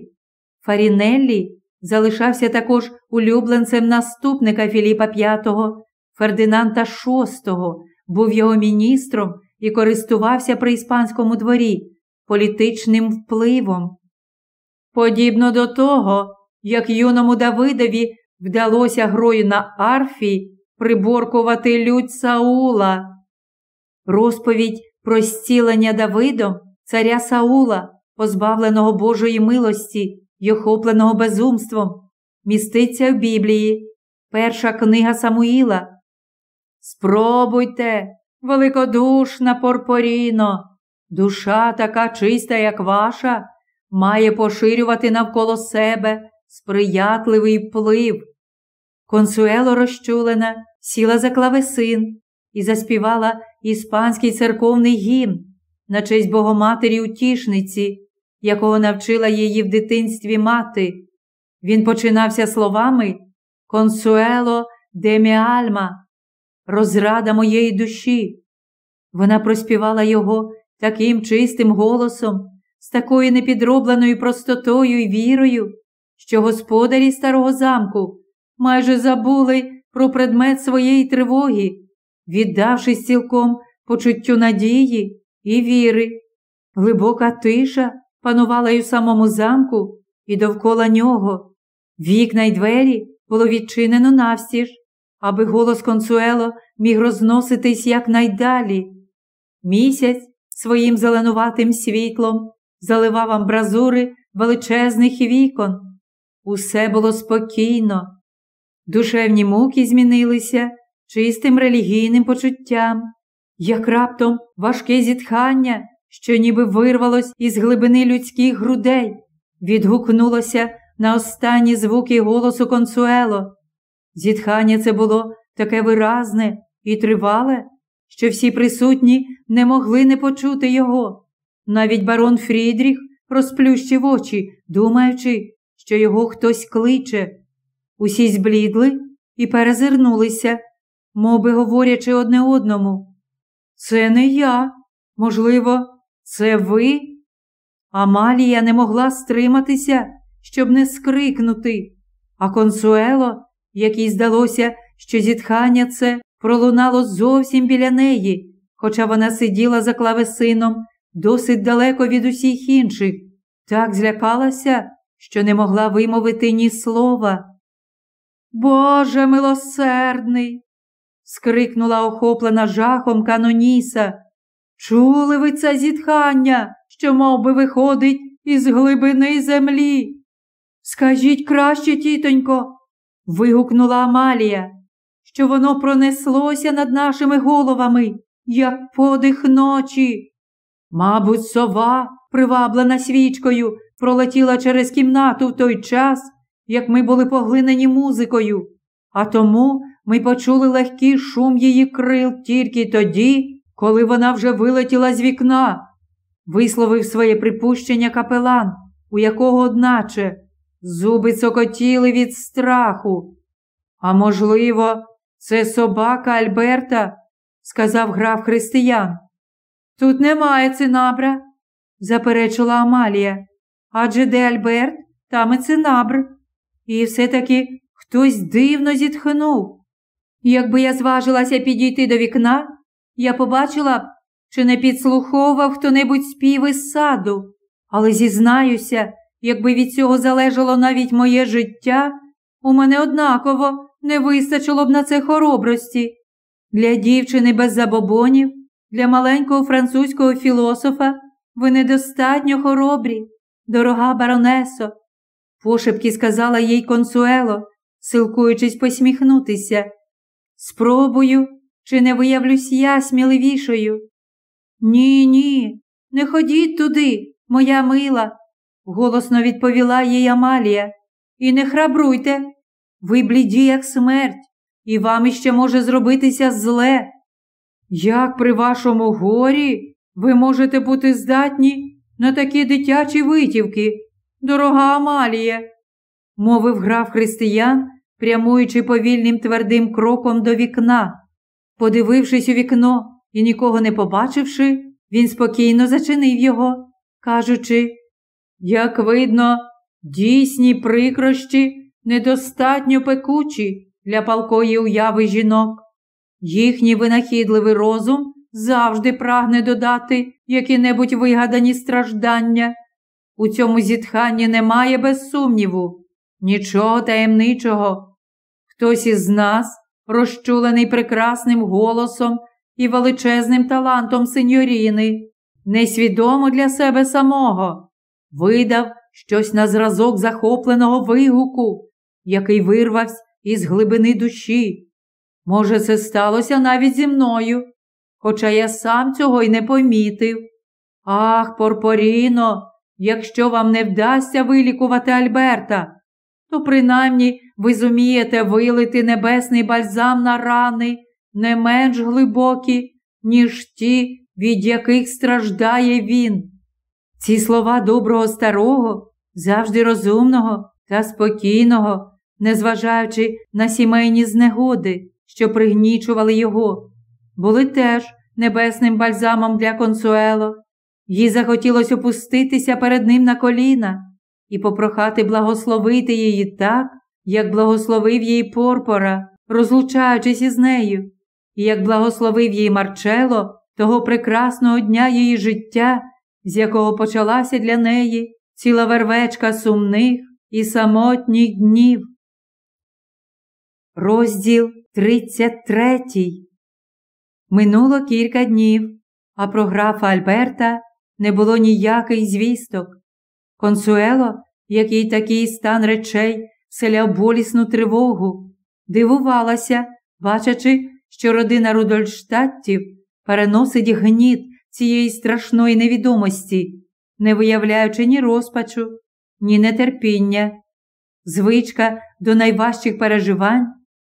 Фарінеллі залишався також улюбленцем наступника Філіпа V, Фердинанда VI, був його міністром і користувався при іспанському дворі політичним впливом. Подібно до того, як юному Давидові вдалося грою на арфі приборкувати людь Саула. Розповідь про зцілення Давидом, царя Саула, позбавленого Божої милості й охопленого безумством, міститься в Біблії, перша книга Самуїла. Спробуйте, великодушна Порпоріно, душа така чиста, як ваша, має поширювати навколо себе сприятливий вплив. Консуело розчулена, сіла за клавесин і заспівала іспанський церковний гімн на честь Богоматері Утішниці, якого навчила її в дитинстві мати. Він починався словами Консуело де міальма, розрада моєї душі. Вона проспівала його таким чистим голосом, з такою непідробленою простотою і вірою, що господарі старого замку майже забули про предмет своєї тривоги, віддавшись цілком почуттю надії і віри. Глибока тиша панувала й у самому замку і довкола нього. Вікна й двері було відчинено навстіж, аби голос консуело міг розноситись якнайдалі. Місяць своїм зеленуватим світлом заливав амбразури величезних вікон. Усе було спокійно, душевні муки змінилися чистим релігійним почуттям, як раптом важке зітхання, що ніби вирвалось із глибини людських грудей, відгукнулося на останні звуки голосу консуело. Зітхання це було таке виразне і тривале, що всі присутні не могли не почути його. Навіть барон Фрідріх розплющив очі, думаючи, що його хтось кличе. Усі зблідли і перезирнулися, мов би говорячи одне одному. Це не я, можливо, це ви? Амалія не могла стриматися, щоб не скрикнути, а консуело, якій здалося, що зітхання це пролунало зовсім біля неї, хоча вона сиділа за клавесином, досить далеко від усіх інших, так злякалася, що не могла вимовити ні слова. Боже милосердний. скрикнула охоплена жахом Каноніса. Чули ви це зітхання, що мов би, виходить із глибини землі? Скажіть краще, тітонько, вигукнула Амалія, що воно пронеслося над нашими головами, як подих ночі. Мабуть, сова, приваблена свічкою, пролетіла через кімнату в той час, як ми були поглинені музикою, а тому ми почули легкий шум її крил тільки тоді, коли вона вже вилетіла з вікна, висловив своє припущення капелан, у якого, одначе, зуби цокотіли від страху. А можливо, це собака Альберта, сказав граф християн. Тут немає цинабра, заперечила Амалія. Адже де Альберт, там і цинабр. І все-таки хтось дивно зітхнув. Якби я зважилася підійти до вікна, я побачила б, чи не підслуховував хто небудь спів із саду, але зізнаюся, якби від цього залежало навіть моє життя, у мене однаково не вистачило б на це хоробрості. Для дівчини без забобонів, для маленького французького філософа ви недостатньо хоробрі, дорога баронесо, пошепки сказала їй консуело, силкуючись посміхнутися. Спробую, чи не виявлюсь я сміливішою. Ні, ні, не ходіть туди, моя мила, голосно відповіла їй Амалія. І не храбруйте. Ви бліді, як смерть, і вам іще може зробитися зле. Як при вашому горі ви можете бути здатні на такі дитячі витівки, дорога Амалія, мовив граф християн, прямуючи повільним твердим кроком до вікна. Подивившись у вікно і нікого не побачивши, він спокійно зачинив його, кажучи, як видно, дійсні прикрощі недостатньо пекучі для палкої уяви жінок. Їхній винахідливий розум завжди прагне додати які-небудь вигадані страждання. У цьому зітханні немає без сумніву, нічого таємничого. Хтось із нас, розчулений прекрасним голосом і величезним талантом сеньоріни, несвідомо для себе самого, видав щось на зразок захопленого вигуку, який вирвався із глибини душі. Може, це сталося навіть зі мною, хоча я сам цього й не помітив. Ах, Порпоріно, якщо вам не вдасться вилікувати Альберта, то принаймні ви зумієте вилити небесний бальзам на рани, не менш глибокі, ніж ті, від яких страждає він. Ці слова доброго старого, завжди розумного та спокійного, незважаючи на сімейні знегоди, що пригнічували його, були теж небесним бальзамом для консуело. Їй захотілося опуститися перед ним на коліна і попрохати благословити її так, як благословив її Порпора, розлучаючись із нею, і як благословив її Марчело того прекрасного дня її життя, з якого почалася для неї ціла вервечка сумних і самотніх днів. Розділ 33 Минуло кілька днів, а про графа Альберта не було ніяких звісток. Консуело, який такий стан речей вселяв болісну тривогу, дивувалася, бачачи, що родина Рудольштаттів переносить гніт цієї страшної невідомості, не виявляючи ні розпачу, ні нетерпіння. Звичка до найважчих переживань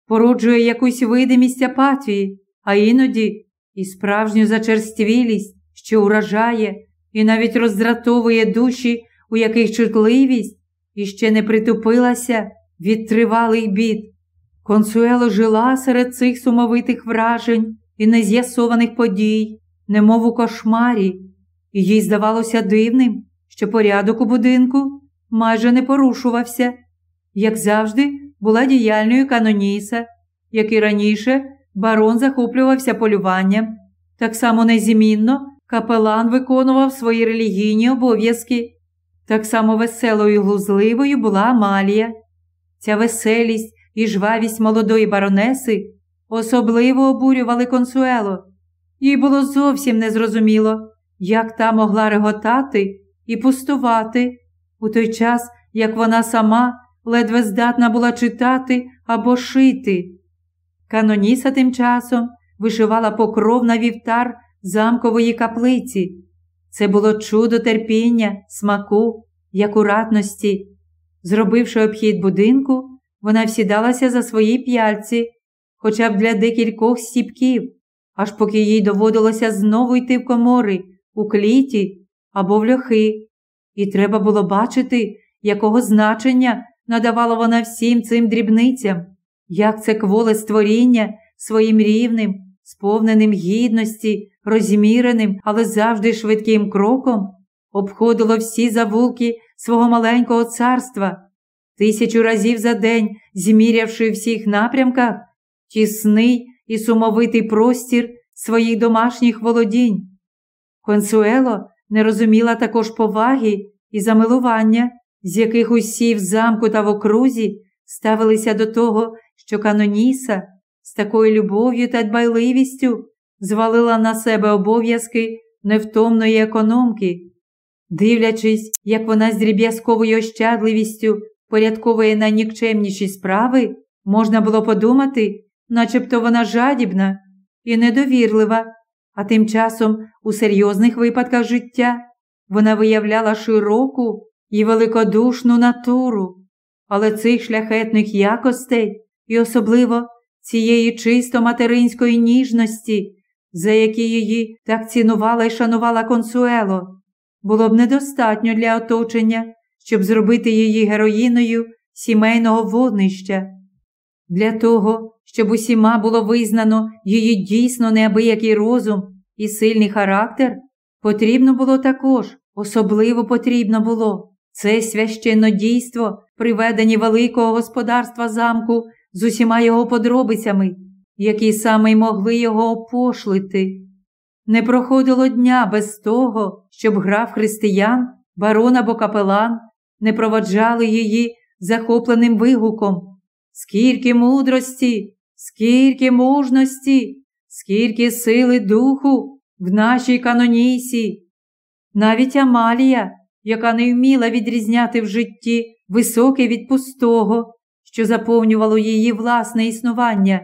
породжує якусь видимість апатії, а іноді і справжню зачерствілість, що уражає і навіть роздратовує душі, у яких чутливість іще не притупилася від тривалих бід. Консуело жила серед цих сумовитих вражень і нез'ясованих подій, немов у кошмарі, і їй здавалося дивним, що порядок у будинку майже не порушувався, як завжди, була діяльною каноніса, як і раніше барон захоплювався полюванням, так само незмінно капелан виконував свої релігійні обов'язки. Так само веселою і глузливою була Амалія. Ця веселість і жвавість молодої баронеси особливо обурювали консуело. Їй було зовсім незрозуміло, як та могла реготати і пустувати у той час, як вона сама ледве здатна була читати або шити. Каноніса тим часом вишивала покров на вівтар замкової каплиці. Це було чудо терпіння, смаку й акуратності. Зробивши обхід будинку, вона всідалася за свої п'яльці, хоча б для декількох стіпків, аж поки їй доводилося знову йти в комори, у кліті або в льохи. І треба було бачити, якого значення надавала вона всім цим дрібницям, як це кволе створіння своїм рівним, сповненим гідності, розміреним, але завжди швидким кроком, обходило всі завулки свого маленького царства, тисячу разів за день, змірявши в всіх напрямках, тісний і сумовитий простір своїх домашніх володінь. Консуело не розуміла також поваги і замилування, з яких усі в замку та в окрузі ставилися до того, що Каноніса з такою любов'ю та дбайливістю звалила на себе обов'язки невтомної економки, дивлячись, як вона з дріб'язковою ощадливістю порядковує найнікчемніші справи, можна було подумати, начебто вона жадібна і недовірлива, а тим часом у серйозних випадках життя вона виявляла широку і великодушну натуру, але цих шляхетних якостей і особливо цієї чисто материнської ніжності, за які її так цінувала і шанувала консуело, було б недостатньо для оточення, щоб зробити її героїною сімейного вогнища. Для того, щоб усіма було визнано її дійсно неабиякий розум і сильний характер, потрібно було також, особливо потрібно було це священнодійство при веденні великого господарства замку з усіма його подробицями, які саме й могли його опошлити. Не проходило дня без того, щоб граф християн, барон або капелан не проводжали її захопленим вигуком. Скільки мудрості, скільки мужності, скільки сили духу в нашій канонісі. Навіть Амалія, яка не вміла відрізняти в житті високе від пустого, що заповнювало її власне існування,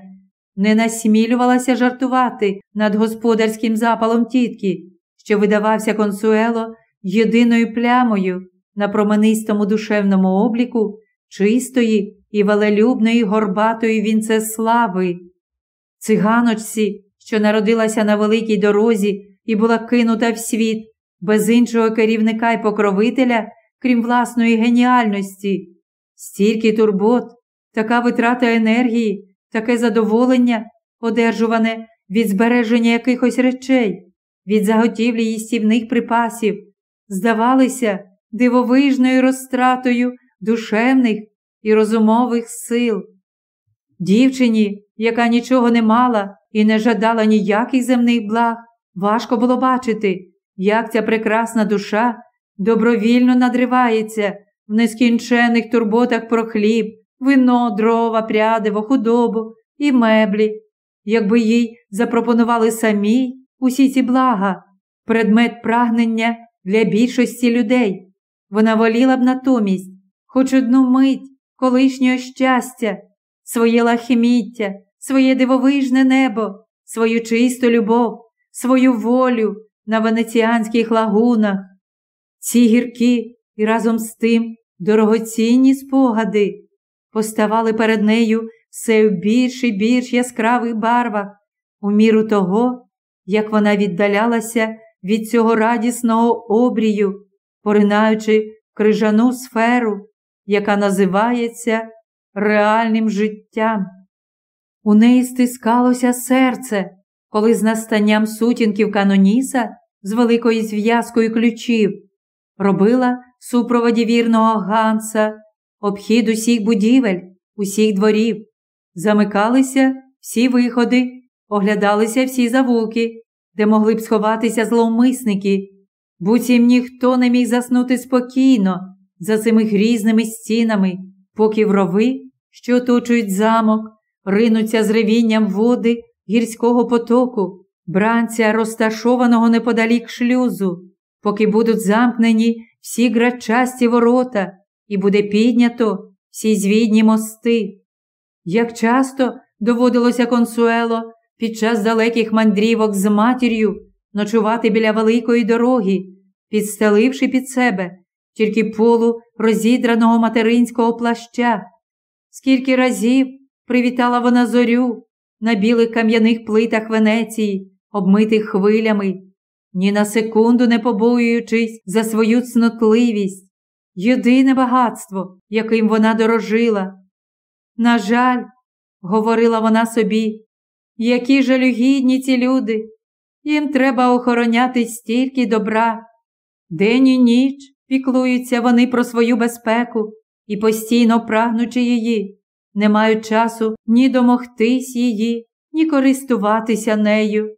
не насмілювалася жартувати над господарським запалом тітки, що видавався консуело єдиною плямою на променистому душевному обліку чистої і велелюбної горбатої вінцеслави. Циганочці, що народилася на великій дорозі і була кинута в світ без іншого керівника й покровителя, крім власної геніальності, стільки турбот, така витрата енергії, таке задоволення, одержуване від збереження якихось речей, від заготівлі їстівних припасів, здавалися дивовижною розтратою душевних і розумових сил. Дівчині, яка нічого не мала і не жадала ніяких земних благ, важко було бачити, як ця прекрасна душа добровільно надривається в нескінчених турботах про хліб, вино, дрова, прядиво, худобу і меблі, якби їй запропонували самі усі ці блага, предмет прагнення для більшості людей. Вона воліла б натомість хоч одну мить колишнього щастя, своє лахміття, своє дивовижне небо, свою чисту любов, свою волю на венеціанських лагунах. Ці гіркі і разом з тим дорогоцінні спогади поставали перед нею все в більш і більш яскравих барвах, у міру того, як вона віддалялася від цього радісного обрію, поринаючи крижану сферу, яка називається реальним життям. У неї стискалося серце, коли з настанням сутінків Каноніса з великою зв'язкою ключів робила супроводі вірного Ганса обхід усіх будівель, усіх дворів, замикалися всі виходи, оглядалися всі завулки, де могли б сховатися зловмисники. Буцім ніхто не міг заснути спокійно за цими грізними стінами, поки врови, що оточують замок, ринуться з ревінням води гірського потоку, бранця, розташованого неподалік шлюзу, поки будуть замкнені всі грачасті ворота, і буде піднято всі звідні мости. Як часто доводилося консуело під час далеких мандрівок з матір'ю ночувати біля великої дороги, підстеливши під себе тільки полу розідраного материнського плаща. Скільки разів привітала вона зорю на білих кам'яних плитах Венеції, обмитих хвилями, ні на секунду не побоюючись за свою цнотливість, єдине багатство, яким вона дорожила. На жаль, говорила вона собі, які жалюгідні ці люди, їм треба охороняти стільки добра. День і ніч піклуються вони про свою безпеку і постійно прагнучи її, не мають часу ні домогтись її, ні користуватися нею.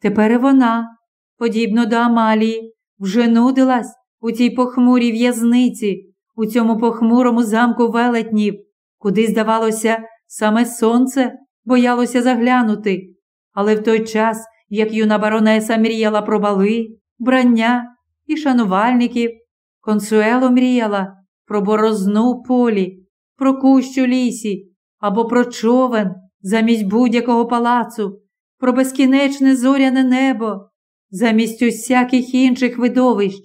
Тепер вона, подібно до Амалії, вже нудилась у цій похмурій в'язниці, у цьому похмурому замку велетнів, куди, здавалося, саме сонце боялося заглянути, але в той час, як юна баронеса мріяла про бали, брання і шанувальників, консуело мріяла про борозну полі, про кущу лісі або про човен замість будь-якого палацу, про безкінечне зоряне небо, замість усяких інших видовищ.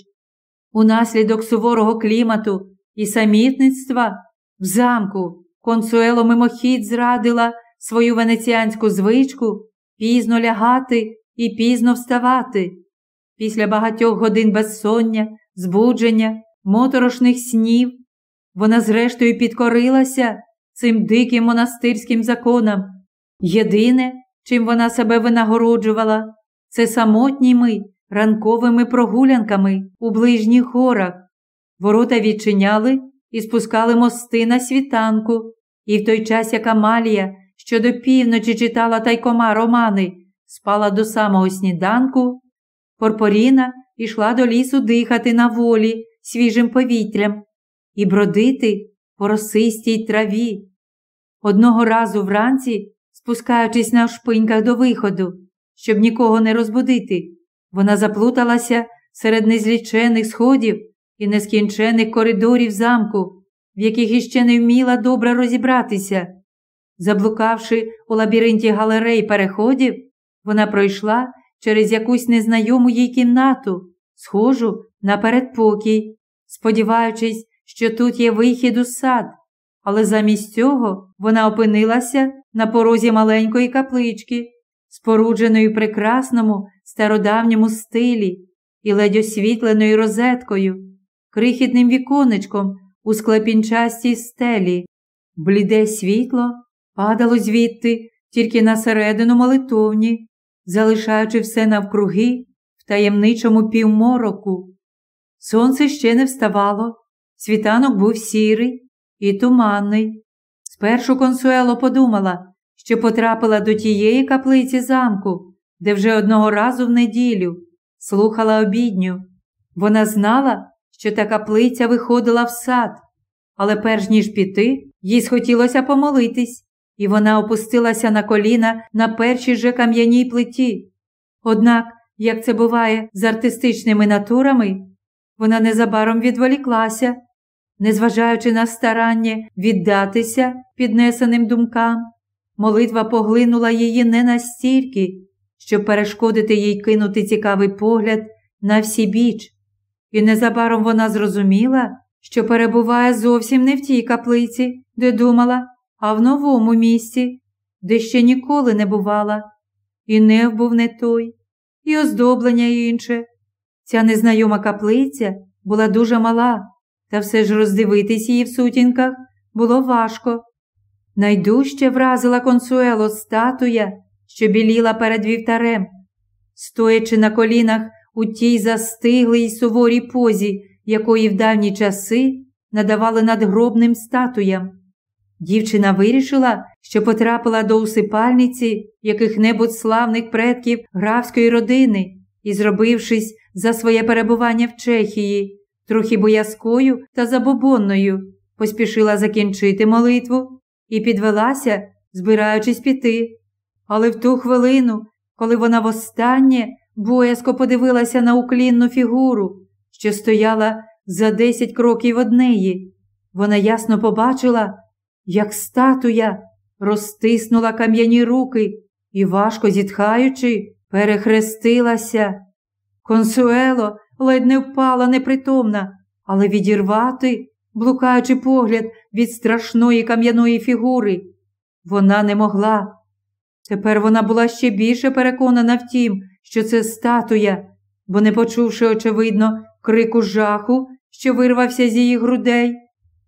Унаслідок суворого клімату і самітництва в замку консуело мимохідь зрадила свою венеціанську звичку пізно лягати і пізно вставати. Після багатьох годин безсоння, збудження, моторошних снів, вона зрештою підкорилася цим диким монастирським законам. Єдине, чим вона себе винагороджувала, це самотніми ранковими прогулянками у ближніх горах. Ворота відчиняли і спускали мости на світанку, і в той час, як Амалія, що до півночі читала тайкома романи, спала до самого сніданку, Порпоріна йшла до лісу дихати на волі свіжим повітрям і бродити по росистій траві. Одного разу вранці, спускаючись на шпиньках до виходу, щоб нікого не розбудити, вона заплуталася серед незлічених сходів і нескінчених коридорів замку, в яких іще не вміла добре розібратися. Заблукавши у лабіринті галерей переходів, вона пройшла через якусь незнайому їй кімнату, схожу на передпокій, сподіваючись, що тут є вихід у сад, але замість цього вона опинилася на порозі маленької каплички, спорудженої в прекрасному стародавньому стилі і ледь освітленою розеткою, крихітним віконечком у склепінчастій стелі. Бліде світло падало звідти тільки на середину молитовні, залишаючи все навкруги таємничому півмороку. Сонце ще не вставало, світанок був сірий і туманний. Спершу консуело подумала, що потрапила до тієї каплиці замку, де вже одного разу в неділю слухала обідню. Вона знала, що та каплиця виходила в сад, але перш ніж піти, їй схотілося помолитись, і вона опустилася на коліна на першій же кам'яній плиті. Однак, як це буває з артистичними натурами, вона незабаром відволіклася, незважаючи на старання віддатися піднесеним думкам, молитва поглинула її не настільки, щоб перешкодити їй кинути цікавий погляд на всі біч, і незабаром вона зрозуміла, що перебуває зовсім не в тій каплиці, де думала, а в новому місці, де ще ніколи не бувала, і нев був не той, і оздоблення інше. Ця незнайома каплиця була дуже мала, та все ж роздивитись її в сутінках було важко. Найдужче вразила консуело статуя, що біліла перед вівтарем, стоячи на колінах у тій застиглій суворій позі, якої в давні часи надавали надгробним статуям. Дівчина вирішила, що потрапила до усипальниці яких-небудь славних предків графської родини і, зробившись за своє перебування в Чехії, трохи боязкою та забобонною, поспішила закінчити молитву і підвелася, збираючись піти. Але в ту хвилину, коли вона востаннє боязко подивилася на уклінну фігуру, що стояла за десять кроків од неї, вона ясно побачила, як статуя розтиснула кам'яні руки і, важко зітхаючи, перехрестилася. Консуело ледь не впала непритомна, але відірвати, блукаючи погляд від страшної кам'яної фігури, вона не могла. Тепер вона була ще більше переконана в тім, що це статуя, бо, не почувши, очевидно, крику жаху, що вирвався з її грудей,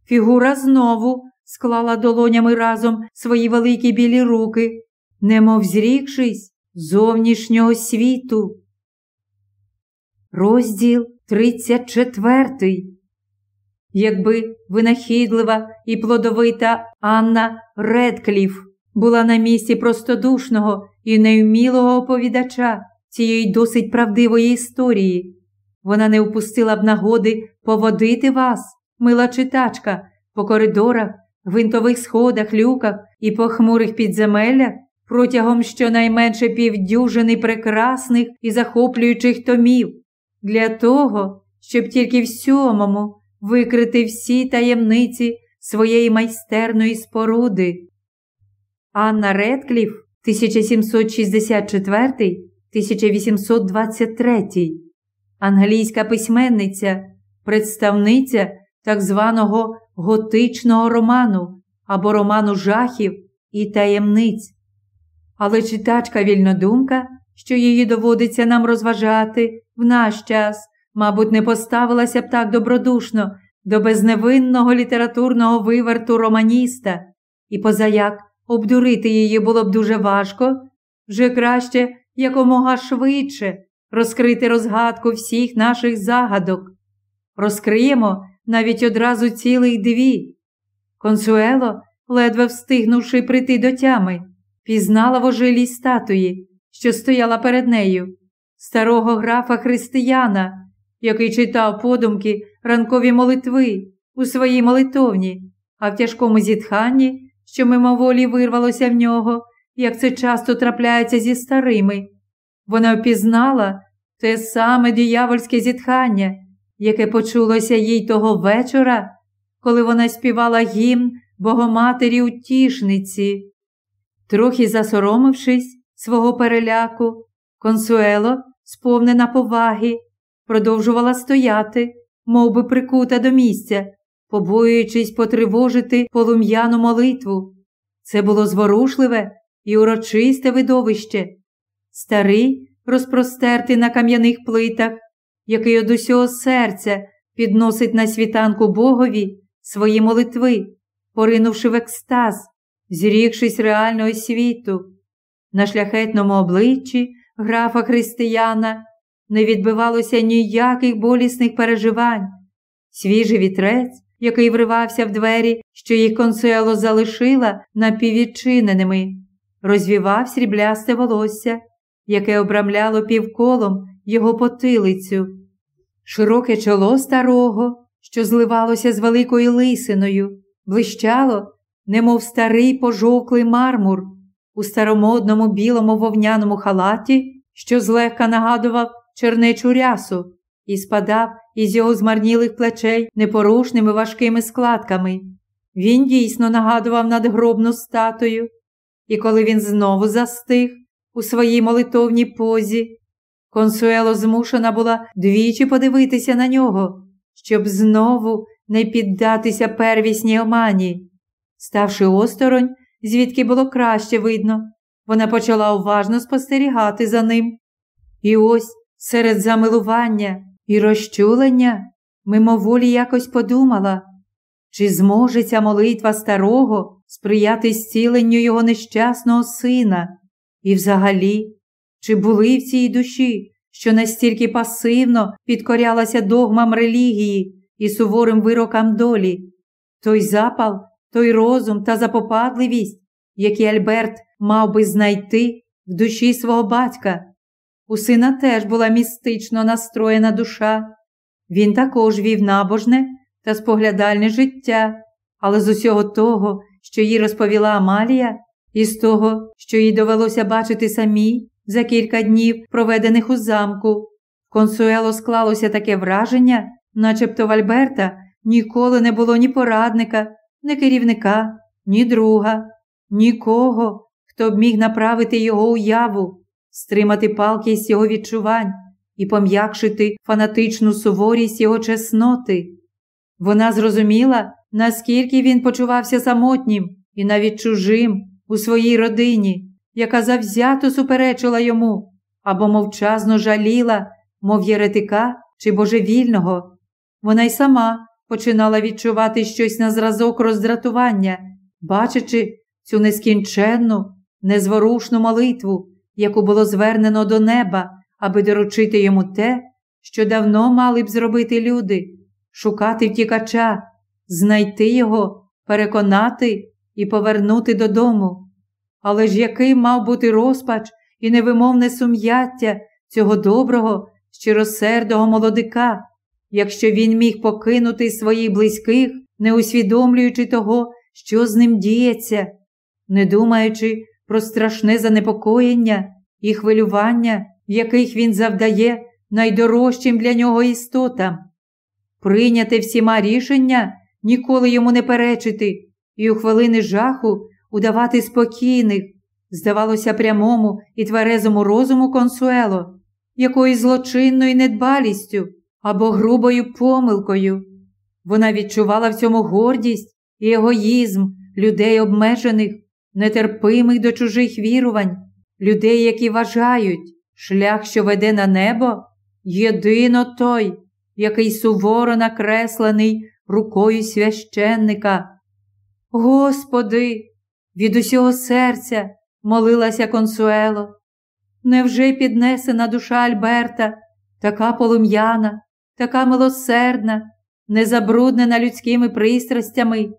фігура знову склала долонями разом свої великі білі руки, немов зрікшись зовнішнього світу. Розділ 34 Якби винахідлива і плодовита Анна Редкліф була на місці простодушного і невмілого оповідача цієї досить правдивої історії, вона не впустила б нагоди поводити вас, мила читачка, по коридорах, гвинтових сходах, люках і похмурих підземеллях протягом щонайменше півдюжини прекрасних і захоплюючих томів, для того, щоб тільки в сьомому викрити всі таємниці своєї майстерної споруди. Анна Редкліф 1764-1823, англійська письменниця, представниця так званого готичного роману або роману жахів і таємниць. Але читачка вільнодумка, що її доводиться нам розважати в наш час, мабуть, не поставилася б так добродушно до безневинного літературного виверту романіста, і позаяк обдурити її було б дуже важко, вже краще якомога швидше розкрити розгадку всіх наших загадок. Розкриємо навіть одразу цілих дві. Консуело, ледве встигнувши прийти до тями, пізнала в статуї, що стояла перед нею, старого графа християна, який читав подумки ранкові молитви у своїй молитовні, а в тяжкому зітханні, що мимоволі вирвалося в нього, як це часто трапляється зі старими. Вона впізнала те саме диявольське зітхання, яке почулося їй того вечора, коли вона співала гімн Богоматері утішниці. Трохи засоромившись свого переляку, консуело, сповнена поваги, продовжувала стояти, мов би прикута до місця, побоюючись потривожити полум'яну молитву. Це було зворушливе і урочисте видовище. Старий, розпростертий на кам'яних плитах, який од усього серця підносить на світанку Богові свої молитви, поринувши в екстаз, зрікшись реального світу. На шляхетному обличчі графа християна не відбивалося ніяких болісних переживань. Свіжий вітрець, який вривався в двері, що їх консуело залишила напіввідчиненими, розвівав сріблясте волосся, яке обрамляло півколом його потилицю. Широке чоло старого, що зливалося з великою лисиною, блищало, немов старий пожовклий мармур, у старомодному білому вовняному халаті, що злегка нагадував чернечу рясу, і спадав із його змарнілих плечей непорушними важкими складками. Він дійсно нагадував надгробну статую, і коли він знову застиг у своїй молитовній позі, консуело змушена була двічі подивитися на нього, щоб знову не піддатися первісній омані. Ставши осторонь, звідки було краще видно, вона почала уважно спостерігати за ним. І ось серед замилування і розчулення мимоволі якось подумала, чи зможе ця молитва старого сприяти зціленню його нещасного сина, і взагалі, чи були в цій душі, що настільки пасивно підкорялася догмам релігії і суворим вирокам долі, той запал той розум та запопадливість, які Альберт мав би знайти в душі свого батька. У сина теж була містично настроєна душа. Він також вів набожне та споглядальне життя, але з усього того, що їй розповіла Амалія, і з того, що їй довелося бачити самій за кілька днів, проведених у замку, консуело склалося таке враження, начебто в Альберта ніколи не було ні порадника, ні керівника, ні друга, нікого, хто б міг направити його уяву, стримати палкість його відчувань і пом'якшити фанатичну суворість його чесноти. Вона зрозуміла, наскільки він почувався самотнім і навіть чужим у своїй родині, яка завзято суперечила йому або мовчазно жаліла, мов єретика чи божевільного. Вона й сама починала відчувати щось на зразок роздратування, бачачи цю нескінченну, незворушну молитву, яку було звернено до неба, аби доручити йому те, що давно мали б зробити люди, шукати втікача, знайти його, переконати і повернути додому. Але ж який мав бути розпач і невимовне сум'яття цього доброго, щиросердого молодика, якщо він міг покинути своїх близьких, не усвідомлюючи того, що з ним діється, не думаючи про страшне занепокоєння і хвилювання, яких він завдає найдорожчим для нього істотам, прийняти всіма рішення, ніколи йому не перечити, і у хвилини жаху удавати спокійних, здавалося, прямому і тверезому розуму консуело, якоюсь злочинною недбалістю або грубою помилкою. Вона відчувала в цьому гордість і егоїзм людей обмежених, нетерпимих до чужих вірувань, людей, які вважають, шлях, що веде на небо, єдино той, який суворо накреслений рукою священника. Господи, від усього серця молилася консуело. Невже піднесена душа Альберта, така полум'яна, така милосердна, незабруднена людськими пристрастями?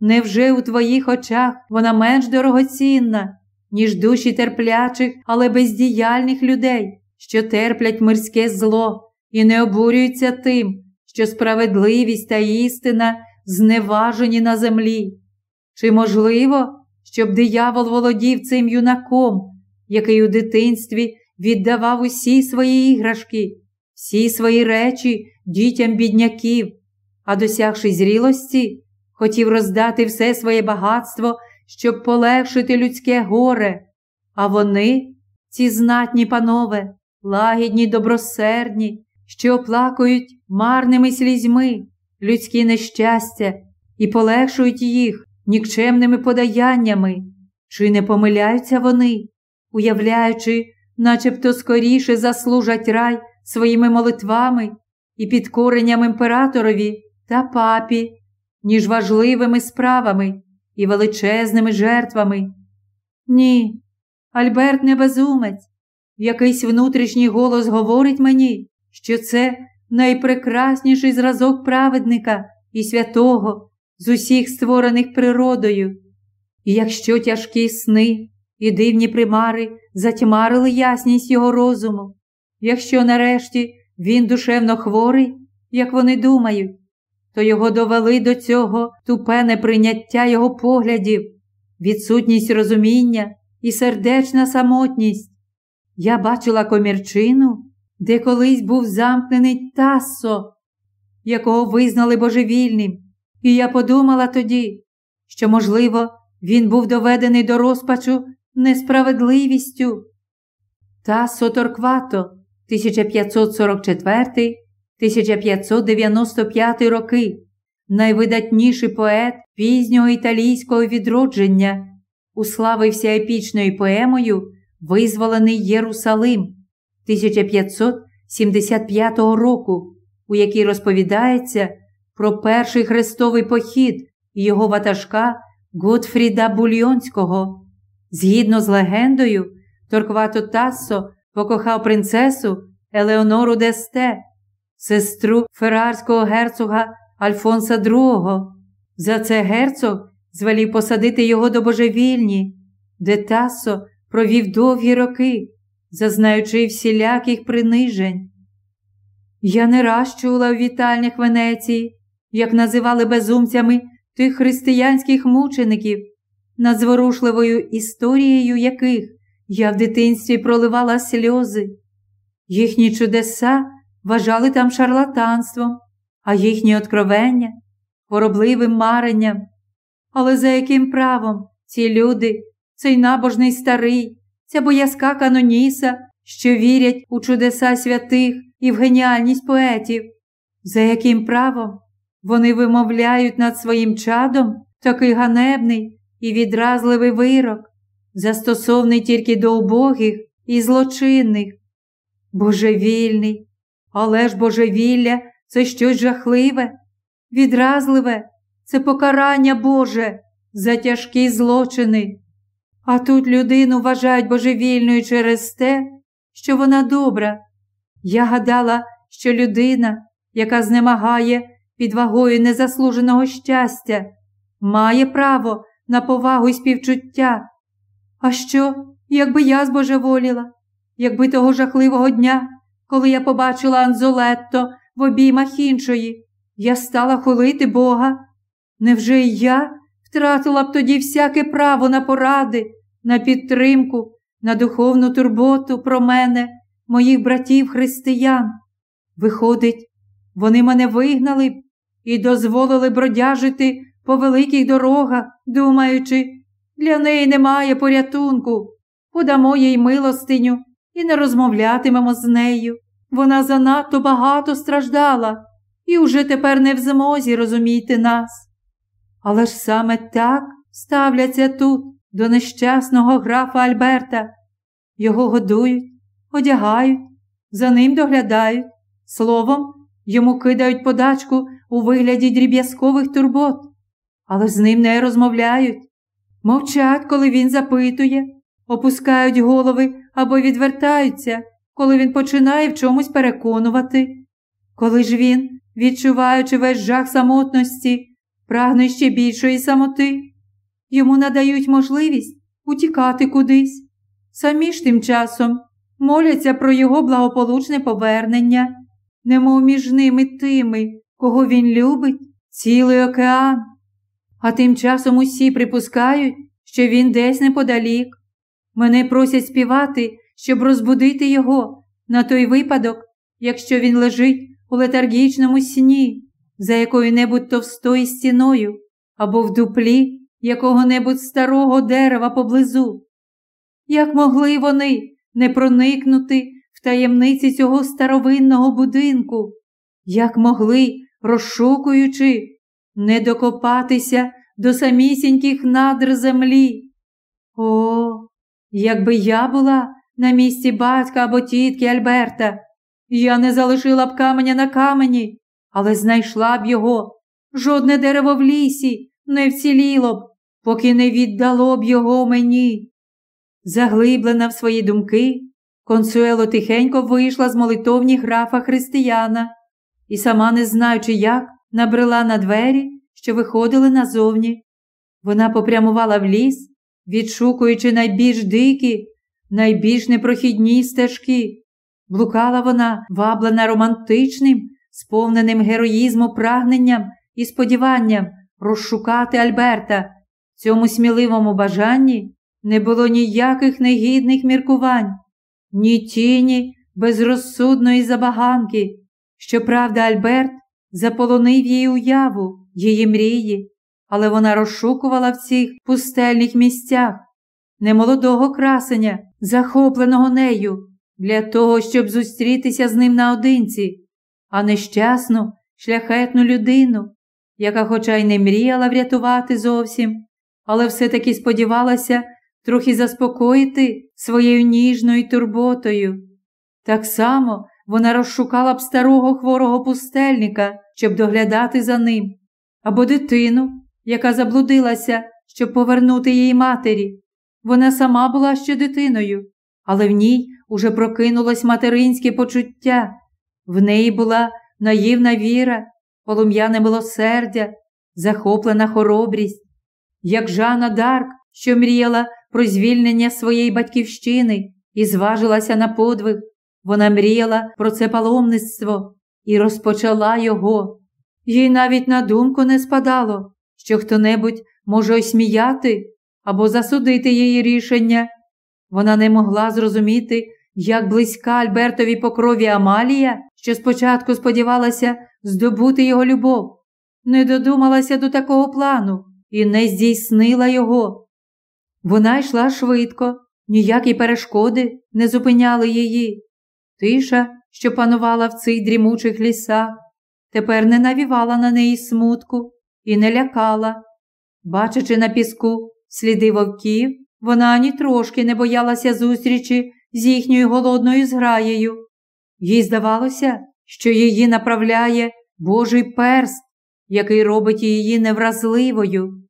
Невже у твоїх очах вона менш дорогоцінна, ніж душі терплячих, але бездіяльних людей, що терплять мирське зло і не обурюються тим, що справедливість та істина зневажені на землі? Чи можливо, щоб диявол володів цим юнаком, який у дитинстві віддавав усі свої іграшки, всі свої речі дітям бідняків, а досягши зрілості, хотів роздати все своє багатство, щоб полегшити людське горе, а вони, ці знатні панове, лагідні, добросердні, що оплакують марними слізьми людські нещастя і полегшують їх нікчемними подаяннями, чи не помиляються вони, уявляючи, начебто скоріше заслужать рай своїми молитвами і підкоренням імператорові та папі, ніж важливими справами і величезними жертвами. Ні, Альберт не безумець. Якийсь внутрішній голос говорить мені, що це найпрекрасніший зразок праведника і святого з усіх створених природою. І якщо тяжкі сни і дивні примари затьмарили ясність його розуму, якщо нарешті він душевно хворий, як вони думають, то його довели до цього тупе неприйняття його поглядів, відсутність розуміння і сердечна самотність. Я бачила комірчину, де колись був замкнений Тассо, якого визнали божевільним, і я подумала тоді, що, можливо, він був доведений до розпачу несправедливістю. Тассо Торквато 1544 1595 роки, найвидатніший поет пізнього італійського відродження, уславився епічною поемою Визволений Єрусалим 1575 року, у якій розповідається про перший хрестовий похід і його ватажка Готфріда Бульйонського. Згідно з легендою, Торквато Тассо покохав принцесу Елеонору Десте сестру феррарського герцога Альфонса II. За це герцог звелів посадити його до божевільні, де Тасо провів довгі роки, зазнаючи всіляких принижень. Я не раз чула в вітальнях Венеції, як називали безумцями тих християнських мучеників, над зворушливою історією яких я в дитинстві проливала сльози. Їхні чудеса вважали там шарлатанством, а їхні откровення хворобливим маренням. Але за яким правом ці люди, цей набожний старий, ця боязка каноніса, що вірять у чудеса святих і в геніальність поетів, за яким правом вони вимовляють над своїм чадом такий ганебний і відразливий вирок, застосовний тільки до убогих і злочинних. Божевільний, але ж божевілля це щось жахливе, відразливе, це покарання Боже за тяжкі злочини. А тут людину вважають божевільною через те, що вона добра. Я гадала, що людина, яка знемагає під вагою незаслуженого щастя, має право на повагу і співчуття. А що, якби я збожеволіла, якби того жахливого дня, коли я побачила Анзолетто в обіймах іншої, я стала хулити Бога. Невже і я втратила б тоді всяке право на поради, на підтримку, на духовну турботу про мене, моїх братів християн? Виходить, вони мене вигнали б і дозволили бродяжити по великих дорогах, думаючи, для неї немає порятунку, подамо їй милостиню і не розмовлятимемо з нею. Вона занадто багато страждала і уже тепер не в змозі розуміти нас. Але ж саме так ставляться тут до нещасного графа Альберта. Його годують, одягають, за ним доглядають, словом, йому кидають подачку у вигляді дріб'язкових турбот, але з ним не розмовляють, мовчать, коли він запитує, опускають голови або відвертаються, коли він починає в чомусь переконувати. Коли ж він, відчуваючи весь жах самотності, прагне ще більшої самоти, йому надають можливість утікати кудись. Самі ж тим часом моляться про його благополучне повернення, немов між ними тими, кого він любить, цілий океан. А тим часом усі припускають, що він десь неподалік. Мене просять співати, щоб розбудити його на той випадок, якщо він лежить у летаргічному сні, за якою-небудь товстою стіною або в дуплі якого-небудь старого дерева поблизу. Як могли вони не проникнути в таємниці цього старовинного будинку, як могли, розшукуючи, не докопатися до самісіньких надр землі? О, якби я була на місці батька або тітки Альберта, я не залишила б каменя на камені, але знайшла б його. Жодне дерево в лісі не вціліло б, поки не віддало б його мені. Заглиблена в свої думки, консуело тихенько вийшла з молитовні графа християна і, сама не знаючи, як, набрела на двері, що виходили назовні. Вона попрямувала в ліс, відшукуючи найбільш дикі, найбільш непрохідні стежки. Блукала вона, ваблена романтичним, сповненим героїзму прагненням і сподіванням розшукати Альберта. В цьому сміливому бажанні не було ніяких негідних міркувань, ні тіні безрозсудної забаганки. Щоправда, Альберт заполонив її уяву, її мрії, але вона розшукувала в цих пустельних місцях немолодого красення, захопленого нею, для того, щоб зустрітися з ним наодинці, а нещасну, шляхетну людину, яка, хоча й не мріяла врятувати зовсім, але все-таки сподівалася трохи заспокоїти своєю ніжною турботою. Так само вона розшукала б старого хворого пустельника, щоб доглядати за ним, або дитину, яка заблудилася, щоб повернути її матері. Вона сама була ще дитиною, але в ній уже прокинулось материнське почуття. В неї була наївна віра, полум'яне милосердя, захоплена хоробрість. як Жана Дарк, що мріяла про звільнення своєї батьківщини і зважилася на подвиг. Вона мріяла про це паломництво і розпочала його. Їй навіть на думку не спадало, що хто-небудь може осміяти або засудити її рішення. Вона не могла зрозуміти, як близька Альбертові по крові Амалія, що спочатку сподівалася здобути його любов, не додумалася до такого плану і не здійснила його. Вона йшла швидко, ніякі перешкоди не зупиняли її. Тиша, що панувала в цих дрімучих лісах, тепер не навівала на неї смутку і не лякала. Бачачи на піску сліди вовків, вона ані трошки не боялася зустрічі з їхньою голодною зграєю. Їй здавалося, що її направляє Божий перст, який робить її невразливою.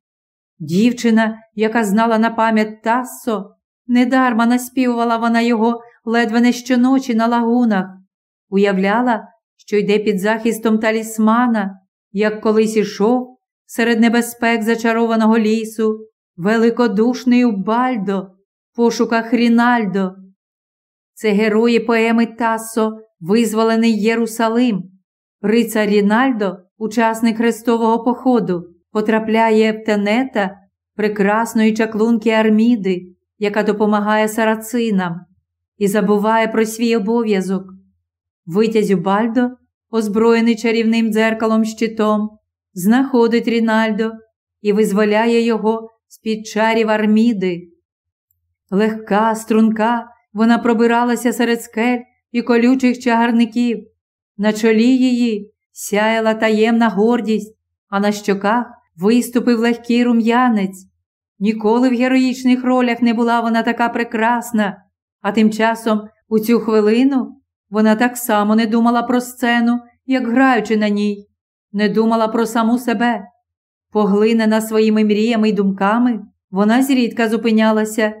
Дівчина, яка знала на пам'ять Тассо, недарма наспівувала вона його ледве не щоночі на лагунах, уявляла, що йде під захистом талісмана, як колись ішов серед небезпек зачарованого лісу, великодушний Убальдо пошуках Рінальдо. Це герої поеми Тассо, визволений Єрусалим. Рицар Рінальдо, учасник хрестового походу, потрапляє в тенета прекрасної чаклунки Арміди, яка допомагає сарацинам, і забуває про свій обов'язок. Витязю Бальдо, озброєний чарівним дзеркалом щитом, знаходить Рінальдо і визволяє його з-під чарів Арміди. Легка, струнка, вона пробиралася серед скель і колючих чагарників. На чолі її сяяла таємна гордість, а на щоках виступив легкий рум'янець. Ніколи в героїчних ролях не була вона така прекрасна, а тим часом у цю хвилину вона так само не думала про сцену, як граючи на ній, не думала про саму себе. Поглинена своїми мріями й думками, вона зрідка зупинялася.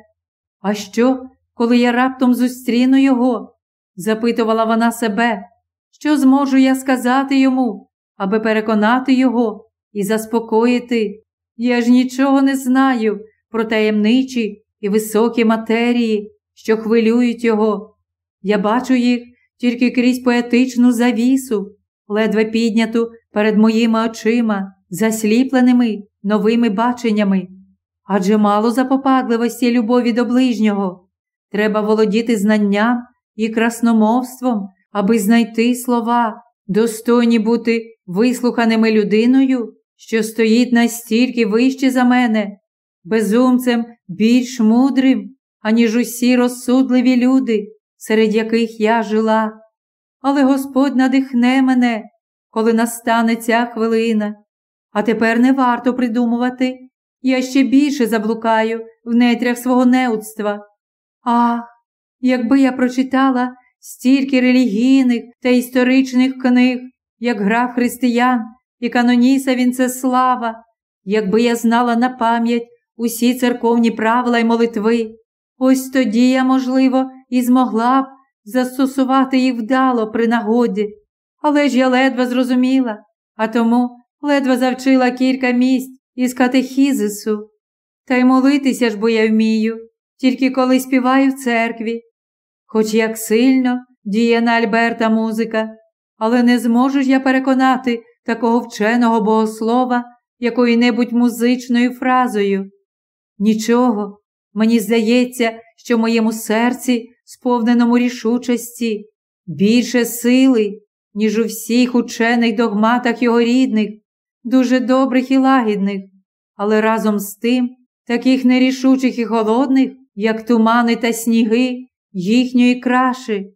А що, коли я раптом зустріну його? запитувала вона себе, що зможу я сказати йому, аби переконати його і заспокоїти. Я ж нічого не знаю про таємничі і високі матерії, що хвилюють його. Я бачу їх тільки крізь поетичну завісу, ледве підняту перед моїми очима, засліпленими новими баченнями. Адже мало запопадливості любові до ближнього. Треба володіти знанням і красномовством, аби знайти слова, достойні бути вислуханими людиною, що стоїть настільки вище за мене, безумцем більш мудрим, аніж усі розсудливі люди, серед яких я жила. Але Господь надихне мене, коли настане ця хвилина. А тепер не варто придумувати. Я ще більше заблукаю в нетрях свого неудства. Ах, якби я прочитала стільки релігійних та історичних книг, як граф християн і каноніса Вінцеслава, якби я знала на пам'ять усі церковні правила й молитви, ось тоді я, можливо, і змогла б застосувати їх вдало при нагоді. Але ж я ледве зрозуміла, а тому ледве завчила кілька місць із катехізису. Та й молитися ж бо я вмію, тільки коли співаю в церкві. Хоч як сильно діє на Альберта музика, але не зможу ж я переконати такого вченого богослова якою-небудь музичною фразою. Нічого, мені здається, що в моєму серці, сповненому рішучості, більше сили, ніж у всіх учених догматах його рідних, дуже добрих і лагідних, але разом з тим таких нерішучих і холодних, як тумани та сніги їхньої краші.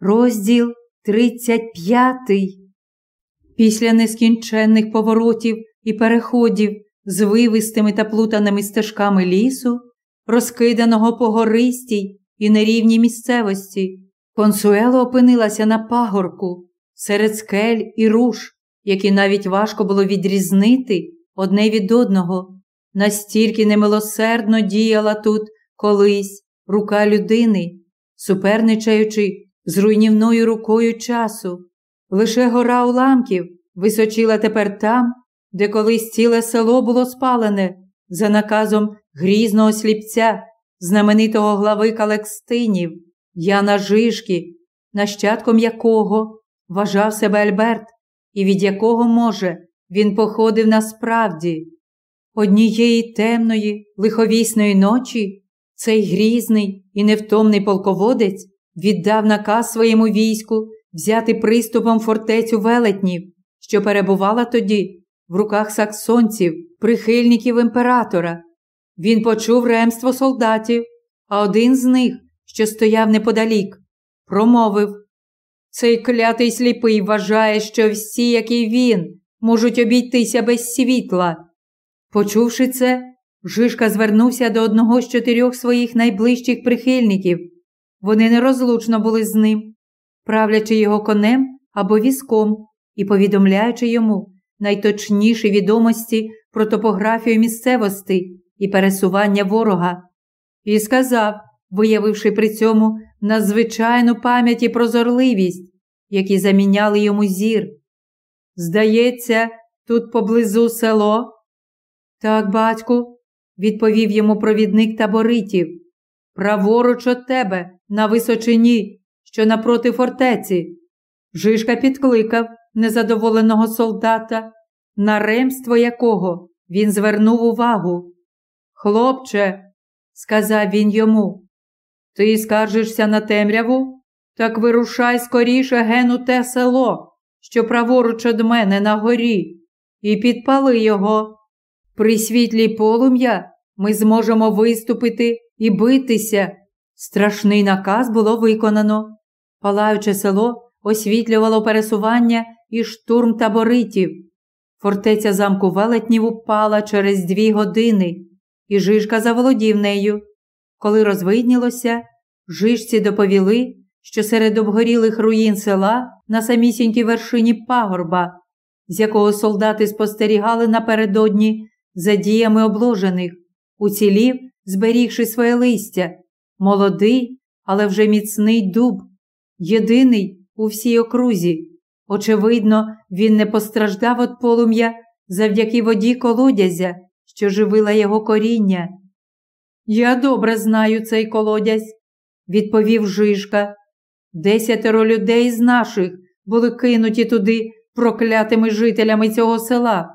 Розділ 35 Після нескінченних поворотів і переходів з вивистими та плутаними стежками лісу, розкиданого по гористій і нерівній місцевості, консуело опинилася на пагорку серед скель і руш, які навіть важко було відрізнити одне від одного. Настільки немилосердно діяла тут колись рука людини, суперничаючи з руйнівною рукою часу. Лише гора уламків височила тепер там, де колись ціле село було спалене за наказом грізного сліпця, знаменитого глави Калекстинів, Яна Жишки, нащадком якого вважав себе Альберт, і від якого, може, він походив насправді. Однієї темної, лиховісної ночі цей грізний і невтомний полководець віддав наказ своєму війську взяти приступом фортецю велетнів, що перебувала тоді в руках саксонців, прихильників імператора. Він почув ремство солдатів, а один з них, що стояв неподалік, промовив Цей клятий сліпий вважає, що всі, як і він, можуть обійтися без світла. Почувши це, Жишка звернувся до одного з чотирьох своїх найближчих прихильників. Вони нерозлучно були з ним, правлячи його конем або візком і повідомляючи йому найточніші відомості про топографію місцевостей і пересування ворога, і сказав, виявивши при цьому надзвичайну пам'ять і прозорливість, які заміняли йому зір. Здається, тут поблизу село. Так, батьку, відповів йому провідник таборитів. Праворуч от тебе, на височині, що напроти фортеці. Жишка підкликав незадоволеного солдата, на ремство якого він звернув увагу. Хлопче, сказав він йому, ти скаржишся на темряву? Так вирушай скоріше гену те село, що праворуч од мене на горі, і підпали його. При світлі полум'я ми зможемо виступити і битися. Страшний наказ було виконано. Палаюче село освітлювало пересування і штурм таборитів. Фортеця замку велетнів упала через дві години, і Жишка заволодів нею. Коли розвиднілося, жишці доповіли, що серед обгорілих руїн села на самісінькій вершині пагорба, з якого солдати спостерігали напередодні за діями обложених, уцілів, зберігши своє листя, молодий, але вже міцний дуб, єдиний у всій окрузі. Очевидно, він не постраждав від полум'я завдяки воді колодязя, що живила його коріння. Я добре знаю цей колодязь, відповів Жишка. Десятеро людей з наших були кинуті туди проклятими жителями цього села,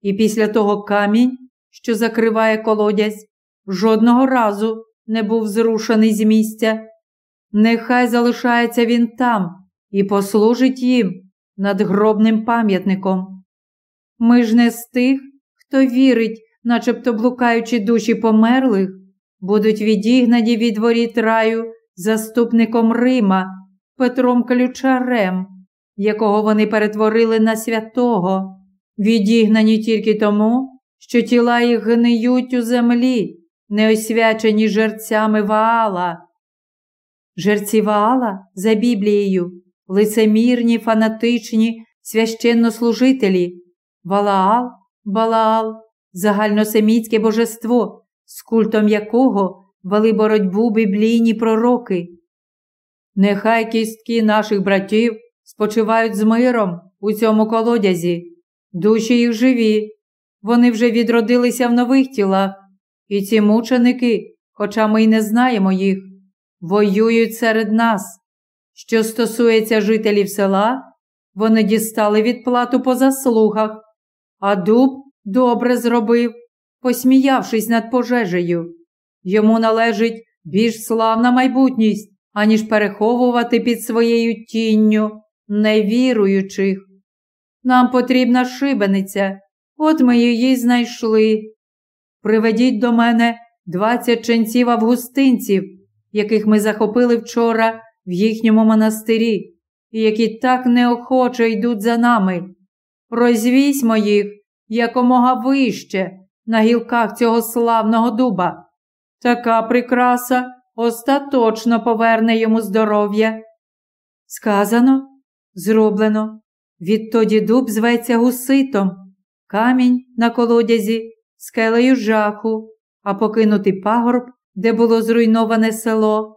і після того камінь, що закриває колодязь, жодного разу не був зрушений з місця. Нехай залишається він там і послужить їм надгробним пам'ятником. Ми ж не з тих, хто вірить, начебто блукаючи душі померлих, будуть відігнані від воріт раю заступником Рима Петром Ключарем, якого вони перетворили на святого, відігнані тільки тому, що тіла їх гниють у землі, не освячені жерцями Ваала. Жерці Ваала за Біблією, лицемірні, фанатичні священнослужителі, Валаал, Балаал, загальносемітське божество, з культом якого вели боротьбу біблійні пророки. Нехай кістки наших братів спочивають з миром у цьому колодязі, душі їх живі, вони вже відродилися в нових тілах, і ці мученики, хоча ми й не знаємо їх, воюють серед нас. Що стосується жителів села, вони дістали відплату по заслугах, а дуб добре зробив, посміявшись над пожежею. Йому належить більш славна майбутність, аніж переховувати під своєю тінню невіруючих. Нам потрібна шибениця, от ми її знайшли. Приведіть до мене двадцять ченців августинців, яких ми захопили вчора в їхньому монастирі, які так неохоче йдуть за нами. Розвізьмо їх якомога вище на гілках цього славного дуба. Така прикраса остаточно поверне йому здоров'я. Сказано, зроблено. Відтоді дуб зветься гуситом, камінь на колодязі, скелею жаху, а покинутий пагорб, де було зруйноване село,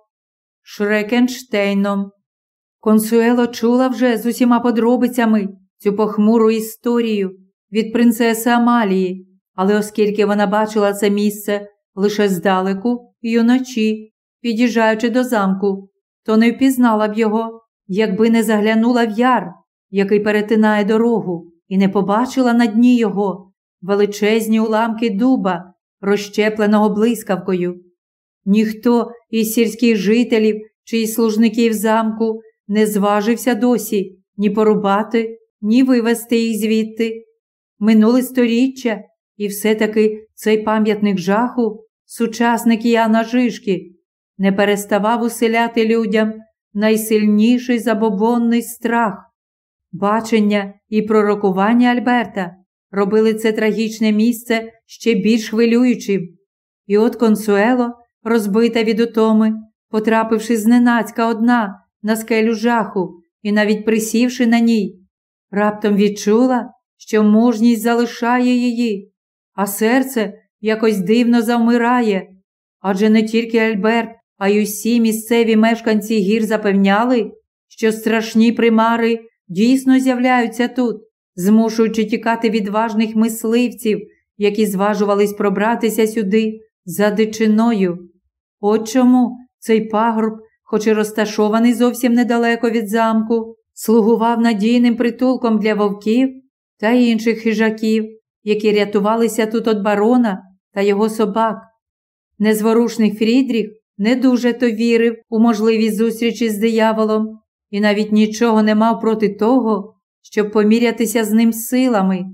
Шрекенштейном. Консуело чула вже з усіма подробицями цю похмуру історію від принцеси Амалії, але оскільки вона бачила це місце лише здалеку і уночі, під'їжджаючи до замку, то не впізнала б його, якби не заглянула в яр, який перетинає дорогу, і не побачила на дні його величезні уламки дуба, розщепленого блискавкою. Ніхто із сільських жителів чи із служників замку не зважився досі ні порубати, ні вивезти їх звідти. Минули сторіччя, і все-таки цей пам'ятник жаху, сучасник Яна Жишки, не переставав уселяти людям найсильніший забобонний страх. Бачення і пророкування Альберта робили це трагічне місце ще більш хвилюючим. І от консуело, розбита від утоми, потрапивши зненацька одна на скелю жаху і навіть присівши на ній, раптом відчула, що мужність залишає її, а серце якось дивно завмирає. Адже не тільки Альберт, а й усі місцеві мешканці гір запевняли, що страшні примари дійсно з'являються тут, змушуючи тікати відважних мисливців, які зважувались пробратися сюди за дичиною. От чому цей пагорб, хоч і розташований зовсім недалеко від замку, слугував надійним притулком для вовків та інших хижаків, які рятувалися тут від барона та його собак. Незворушний Фрідріх не дуже то вірив у можливість зустрічі з дияволом і навіть нічого не мав проти того, щоб помірятися з ним силами,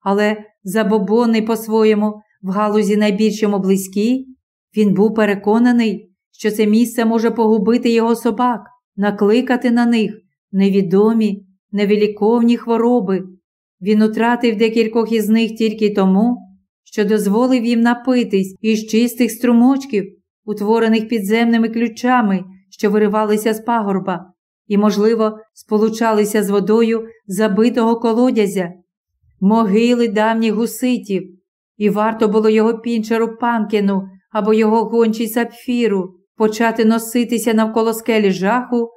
але забобонний по-своєму в галузі найбільшому близькій, він був переконаний, що це місце може погубити його собак, накликати на них невідомі, невеликовні хвороби. Він утратив декількох із них тільки тому, що дозволив їм напитись із чистих струмочків, утворених підземними ключами, що виривалися з пагорба, і, можливо, сполучалися з водою забитого колодязя, могили давніх гуситів, і варто було його пінчеру панкіну або його гончій сапфіру почати носитися навколо скелі жаху,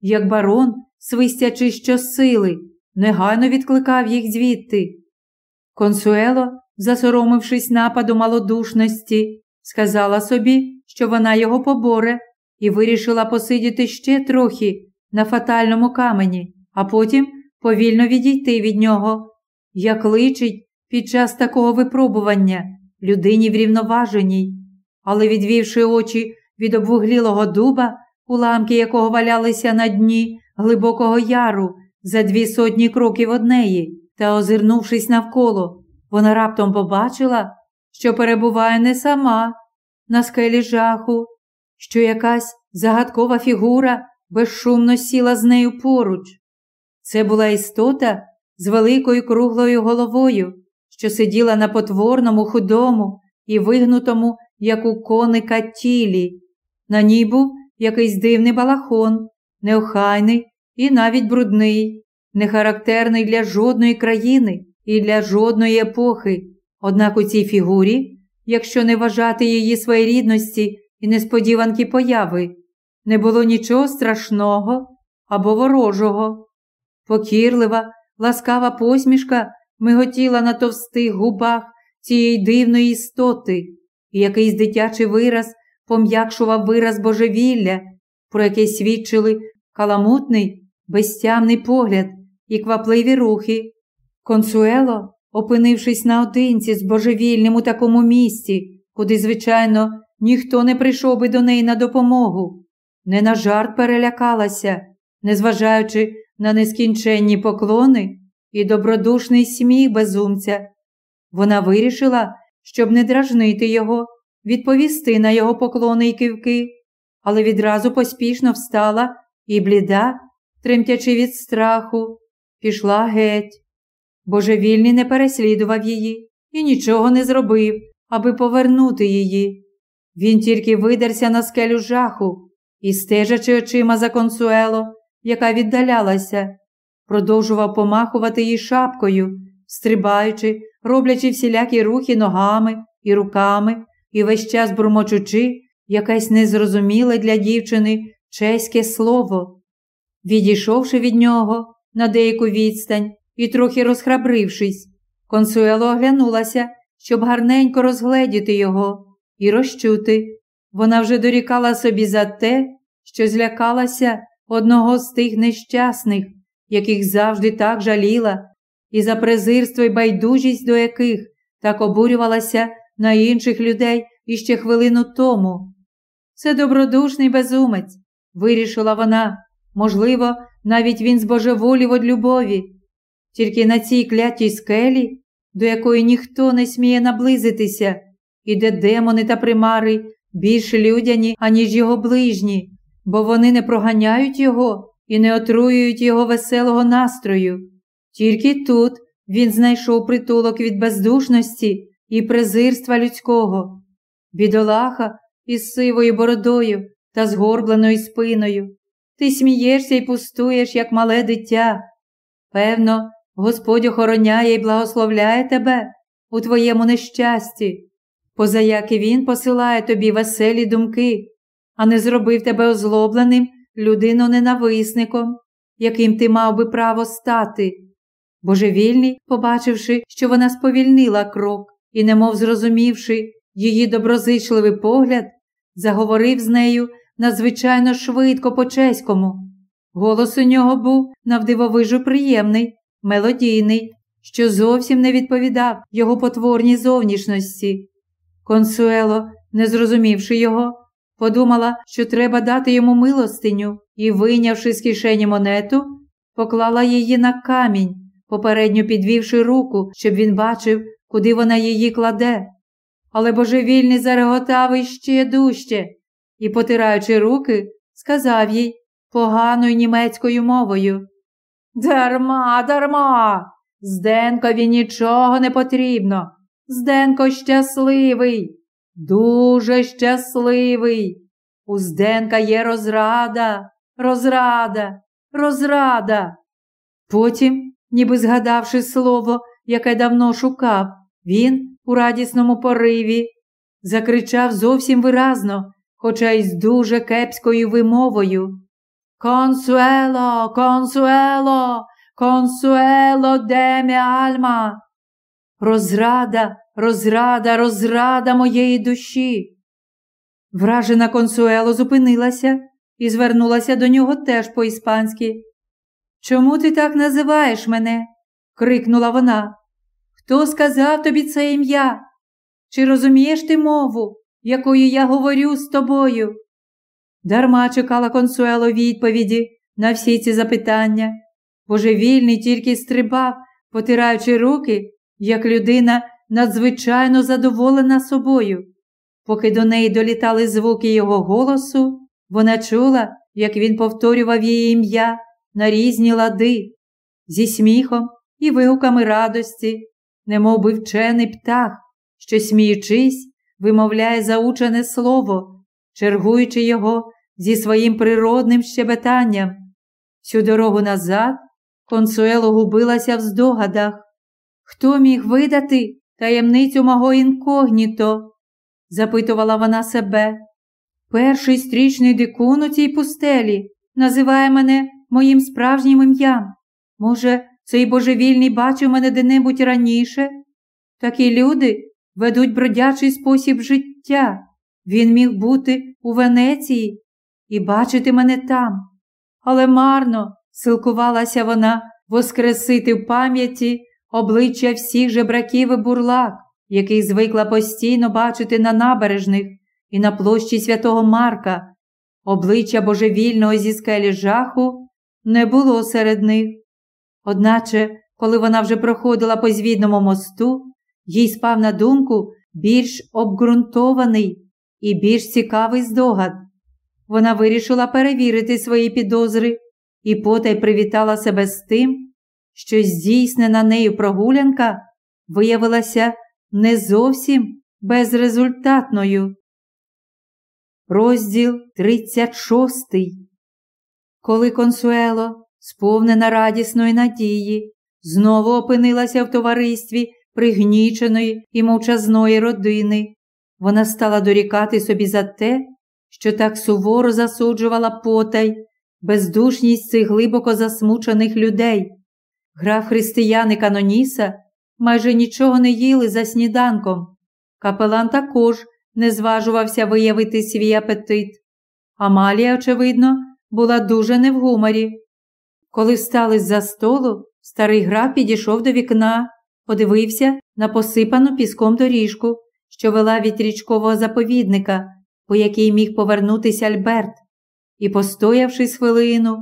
як барон, свистячи щосили, негайно відкликав їх звідти. Консуело, засоромившись нападу малодушності, сказала собі, що вона його поборе, і вирішила посидіти ще трохи на фатальному камені, а потім повільно відійти від нього, як личить під час такого випробування людині врівноваженій, але, відвівши очі від обвуглілого дуба, уламки якого валялися на дні глибокого яру за дві сотні кроків од неї, та, озирнувшись навколо, вона раптом побачила, що перебуває не сама на скелі жаху, що якась загадкова фігура безшумно сіла з нею поруч. Це була істота з великою круглою головою, що сиділа на потворному, худому і вигнутому, як у коника тілі. На ній був якийсь дивний балахон, неохайний і навіть брудний, не характерний для жодної країни і для жодної епохи. Однак у цій фігурі, якщо не вважати її своєрідності і несподіванки появи, не було нічого страшного або ворожого. Покірлива, ласкава посмішка миготіла на товстих губах цієї дивної істоти, і якийсь дитячий вираз пом'якшував вираз божевілля, про який свідчили каламутний, безтямний погляд і квапливі рухи. Консуело, опинившись наодинці з божевільним у такому місці, куди, звичайно, ніхто не прийшов би до неї на допомогу, не на жарт перелякалася, незважаючи на нескінченні поклони і добродушний сміх безумця. Вона вирішила, щоб не дражнити його, відповісти на його поклони й кивки, але відразу поспішно встала і бліда, тремтячи від страху, пішла геть. Божевільний не переслідував її і нічого не зробив, аби повернути її. Він тільки видерся на скелю жаху і, стежачи очима за консуело, яка віддалялася, продовжував помахувати їй шапкою, стрибаючи, роблячи всілякі рухи ногами і руками, і весь час бурмочучи якесь незрозуміле для дівчини чеське слово. Відійшовши від нього на деяку відстань і трохи розхрабрившись, Консуело оглянулася, щоб гарненько розгледіти його і розчути. Вона вже дорікала собі за те, що злякалася одного з тих нещасних, яких завжди так жаліла, і за презирство й байдужість до яких так обурювалася на інших людей іще хвилину тому. Це добродушний безумець, вирішила вона. Можливо, навіть він збожеволів од любові. Тільки на цій клятій скелі, до якої ніхто не сміє наблизитися, і де демони та примари більш людяні, аніж його ближні, бо вони не проганяють його і не отруюють його веселого настрою. Тільки тут він знайшов притулок від бездушності і презирства людського. Бідолаха із сивою бородою та згорбленою спиною. Ти смієшся і пустуєш, як мале дитя. Певно, Господь охороняє і благословляє тебе у твоєму нещасті, позаяки Він посилає тобі веселі думки, а не зробив тебе озлобленим людиноненависником, яким ти мав би право стати. Божевільний, побачивши, що вона сповільнила крок і, немов зрозумівши її доброзичливий погляд, заговорив з нею надзвичайно швидко по чеському. Голос у нього був навдивовижу приємний, мелодійний, що зовсім не відповідав його потворній зовнішності. Консуело, не зрозумівши його, подумала, що треба дати йому милостиню і, вийнявши з кишені монету, поклала її на камінь, попередньо підвівши руку, щоб він бачив, куди вона її кладе. Але божевільний зареготав іще дужче і, потираючи руки, сказав їй поганою німецькою мовою Дарма, дарма, Зденкові нічого не потрібно. Зденко щасливий, дуже щасливий. У Зденка є розрада, розрада, розрада. Потім, ніби згадавши слово, яке давно шукав, він у радісному пориві закричав зовсім виразно, хоча й з дуже кепською вимовою. Консуело, консуело, консуело де ме альма. Розрада, розрада, розрада моєї душі. Вражена консуело зупинилася і звернулася до нього теж по-іспанськи. Чому ти так називаєш мене? крикнула вона. Хто сказав тобі це ім'я? Чи розумієш ти мову, якою я говорю з тобою? Дарма чекала консуело відповіді на всі ці запитання. Божевільний тільки стрибав, потираючи руки, як людина надзвичайно задоволена собою. Поки до неї долітали звуки його голосу, вона чула, як він повторював її ім'я на різні лади, зі сміхом і вигуками радості, немов би вчений птах, що, сміючись, вимовляє заучене слово, чергуючи його зі своїм природним щебетанням. Всю дорогу назад консуело губилася в здогадах. Хто міг видати таємницю мого інкогніто? запитувала вона себе. Перший стрічний дикун у цій пустелі називає мене моїм справжнім ім'ям. Може, цей божевільний бачив мене де-небудь раніше? Такі люди ведуть бродячий спосіб життя. Він міг бути у Венеції і бачити мене там. Але марно силкувалася вона воскресити в пам'яті обличчя всіх жебраків і бурлак, яких звикла постійно бачити на набережних і на площі святого Марка. Обличчя божевільного зі скелі жаху не було серед них. Одначе, коли вона вже проходила по звідному мосту, їй спав на думку більш обґрунтований і більш цікавий здогад. Вона вирішила перевірити свої підозри і потай привітала себе з тим, що здійснена нею прогулянка виявилася не зовсім безрезультатною. Розділ 36 Коли Консуело, сповнена радісної надії, знову опинилася в товаристві пригніченої і мовчазної родини, вона стала дорікати собі за те, що так суворо засуджувала потай, бездушність цих глибоко засмучених людей. Граф християни Каноніса майже нічого не їли за сніданком. Капелан також не зважувався виявити свій апетит. Амалія, очевидно, була дуже не в гуморі. Коли встали з-за столу, старий граф підійшов до вікна, подивився на посипану піском доріжку, що вела від річкового заповідника, по якій міг повернутися Альберт, і, постоявши хвилину,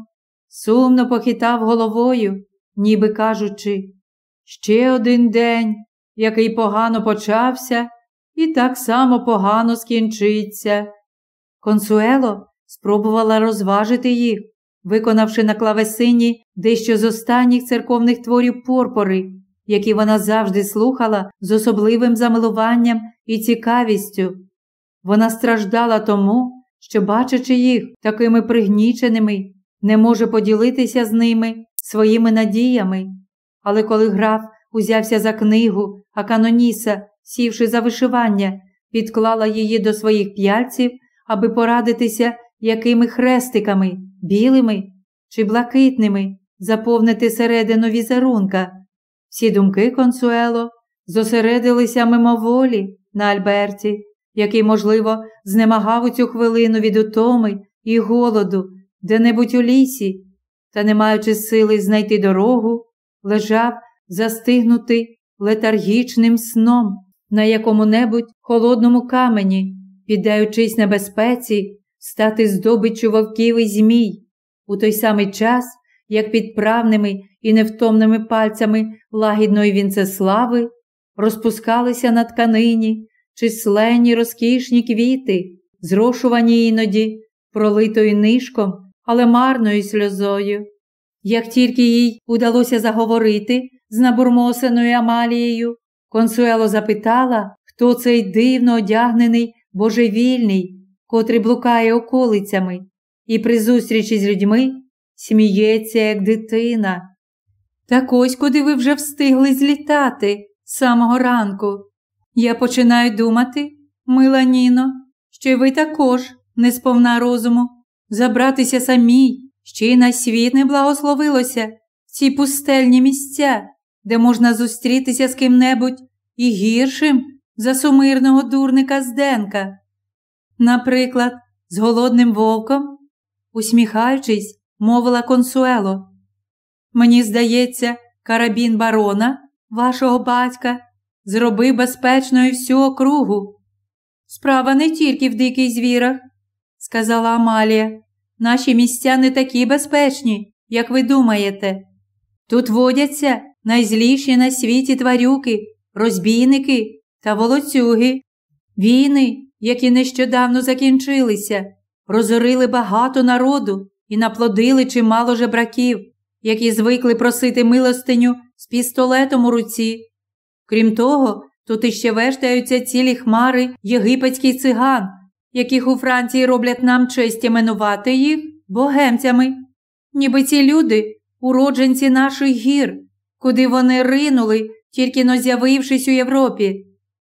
сумно похитав головою, ніби кажучи, ще один день, який погано почався, і так само погано скінчиться. Консуело спробувала розважити їх, виконавши на клавесині дещо з останніх церковних творів порпори, які вона завжди слухала з особливим замилуванням і цікавістю. Вона страждала тому, що, бачачи їх такими пригніченими, не може поділитися з ними своїми надіями. Але коли граф узявся за книгу, а каноніса, сівши за вишивання, підклала її до своїх п'яльців, аби порадитися, якими хрестиками, білими чи блакитними, заповнити середину візерунка. Всі думки консуело зосередилися мимоволі на Альберті, який, можливо, знемагав у цю хвилину від утоми і голоду де-небудь у лісі, та, не маючи сили знайти дорогу, лежав застигнутий летаргічним сном на якому-небудь холодному камені, піддаючись небезпеці, стати здобиччю вовків і змій, у той самий час, як під правними і невтомними пальцями лагідної вінцеслави розпускалися на тканині численні розкішні квіти, зрошувані іноді, пролитою нишком, але марною сльозою. Як тільки їй удалося заговорити з набурмосеною Амалією, консуело запитала, хто цей дивно одягнений божевільний, котрий блукає околицями, і при зустрічі з людьми сміється, як дитина. Так ось куди ви вже встигли злітати з самого ранку. Я починаю думати, мила Ніно, що ви також не сповна розуму, забратися самій, ще й на світ не благословилося ці пустельні місця, де можна зустрітися з ким-небудь і гіршим за сумирного дурника Зденка. Наприклад, з голодним вовком, усміхаючись, мовила консуело. Мені здається, карабін барона, вашого батька, зробив безпечною всю округу. Справа не тільки в диких звірах, сказала Амалія. Наші місця не такі безпечні, як ви думаєте. Тут водяться найзліші на світі тварюки, розбійники та волоцюги. Війни, які нещодавно закінчилися, розорили багато народу і наплодили чимало жебраків, які звикли просити милостиню з пістолетом у руці. Крім того, тут іще вештаються цілі хмари єгипетських циган, яких у Франції роблять нам честь іменувати їх богемцями. Ніби ці люди, уродженці наших гір, куди вони ринули, тільки но з'явившись у Європі.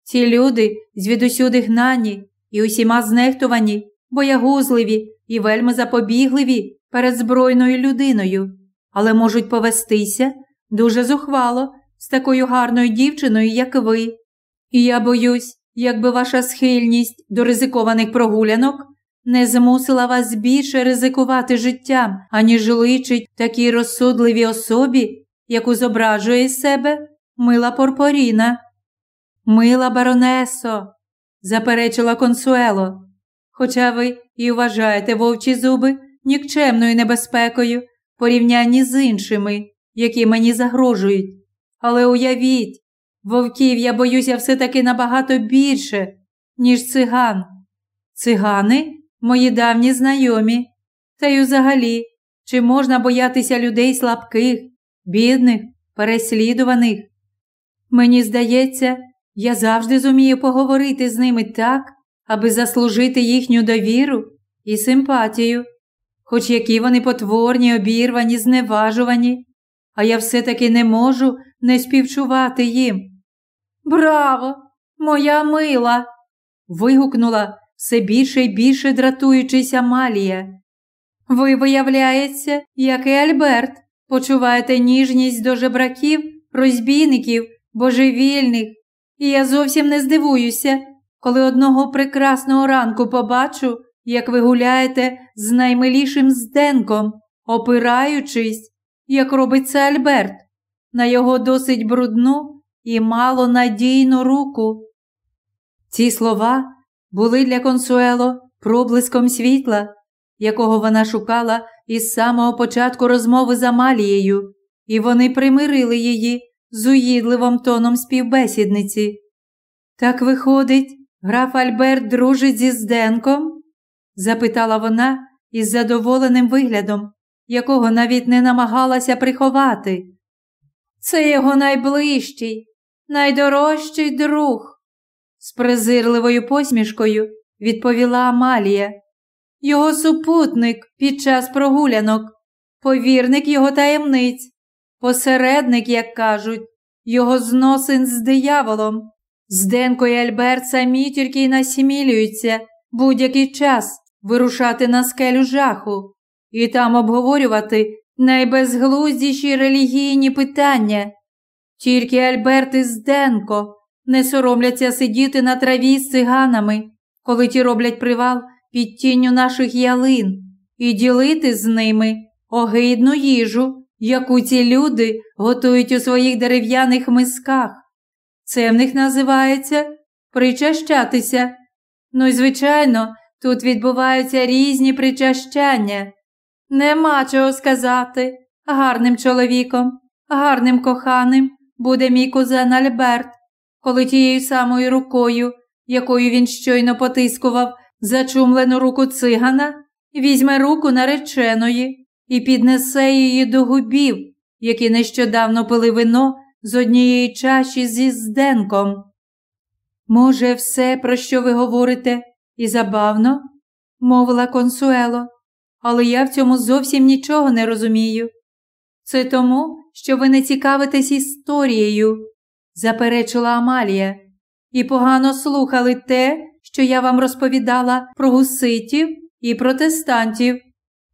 Ці люди звідусюди гнані і усіма знехтувані, боягузливі і вельми запобігливі перед збройною людиною, але можуть повестися дуже зухвало з такою гарною дівчиною, як ви. І я боюсь, якби ваша схильність до ризикованих прогулянок не змусила вас більше ризикувати життям, аніж личить такій розсудливій особі, яку зображує з себе мила Порпоріна. Мила баронесо, заперечила консуело, хоча ви і вважаєте вовчі зуби нікчемною небезпекою в порівнянні з іншими, які мені загрожують. Але уявіть, вовків я боюся все-таки набагато більше, ніж циган. Цигани мої давні знайомі. Та й взагалі, чи можна боятися людей слабких, бідних, переслідуваних? Мені здається, я завжди зумію поговорити з ними так, аби заслужити їхню довіру і симпатію, хоч які вони потворні, обірвані, зневажувані, а я все-таки не можу не співчувати їм. Браво, моя мила! вигукнула все більше і більше дратуючись Амалія. Ви, виявляється, як і Альберт, почуваєте ніжність до жебраків, розбійників божевільних, і я зовсім не здивуюся, коли одного прекрасного ранку побачу, як ви гуляєте з наймилішим зденком, опираючись, як робить це Альберт, на його досить брудну і малонадійну руку. Ці слова були для консуело проблиском світла, якого вона шукала із самого початку розмови з Амалією, і вони примирили її з уїдливим тоном співбесідниці. Так виходить, граф Альберт дружить зі Зденком? запитала вона із задоволеним виглядом, якого навіть не намагалася приховати. Це його найближчий, найдорожчий друг, з презирливою посмішкою відповіла Амалія. Його супутник під час прогулянок, повірник його таємниць, посередник, як кажуть, його зносин з дияволом. Зденко і Альберт самі тільки й насмілюються будь-який час вирушати на скелю жаху і там обговорювати найбезглуздіші релігійні питання. Тільки Альберт і Зденко не соромляться сидіти на траві з циганами, коли ті роблять привал під тінню наших ялин, і ділити з ними огидну їжу, яку ці люди готують у своїх дерев'яних мисках. Це в них називається причащатися. Ну і, звичайно, тут відбуваються різні причащання. Нема чого сказати. Гарним чоловіком, гарним коханим буде мій кузен Альберт, коли тією самою рукою, якою він щойно потискував зачумлену руку цигана, візьме руку нареченої і піднесе її до губів, які нещодавно пили вино з однієї чаші зі зденком. Може, все, про що ви говорите, і забавно, мовила консуело, але я в цьому зовсім нічого не розумію. Це тому, що ви не цікавитесь історією, заперечила Амалія, і погано слухали те, що я вам розповідала про гуситів і протестантів.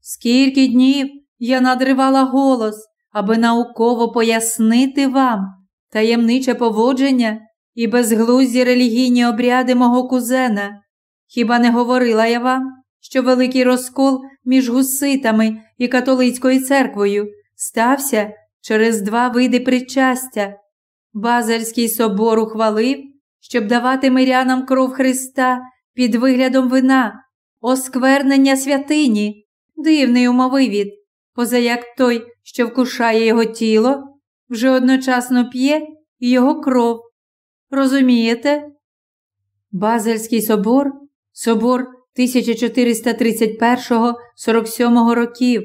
Скільки днів я надривала голос, аби науково пояснити вам таємниче поводження і безглузді релігійні обряди мого кузена. Хіба не говорила я вам, що великий розкол між гуситами і католицькою церквою стався через два види причастя? Базельський собор ухвалив, щоб давати мирянам кров Христа під виглядом вина, осквернення святині, дивний умовивід, позаяк той, що вкушає його тіло, вже одночасно п'є і його кров. Розумієте? Базельський собор, собор 1431-47 років,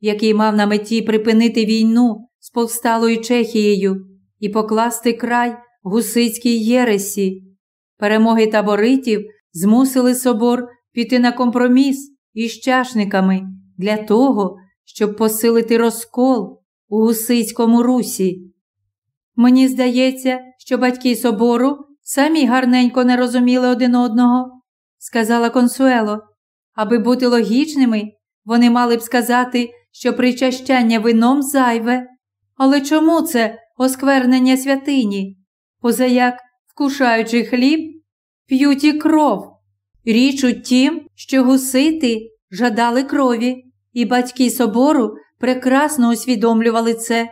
який мав на меті припинити війну з повсталою Чехією і покласти край гусицькій єресі. Перемоги таборитів змусили собор піти на компроміс із чашниками для того, щоб посилити розкол у гусицькому русі. Мені здається, що батьки собору самі гарненько не розуміли один одного, сказала Консуело. Аби бути логічними, вони мали б сказати, що причащання вином зайве. Але чому це осквернення святині? Позаяк, вкушаючи хліб, п'ють і кров. Річ у тім, що гусити жадали крові, і батьки собору прекрасно усвідомлювали це.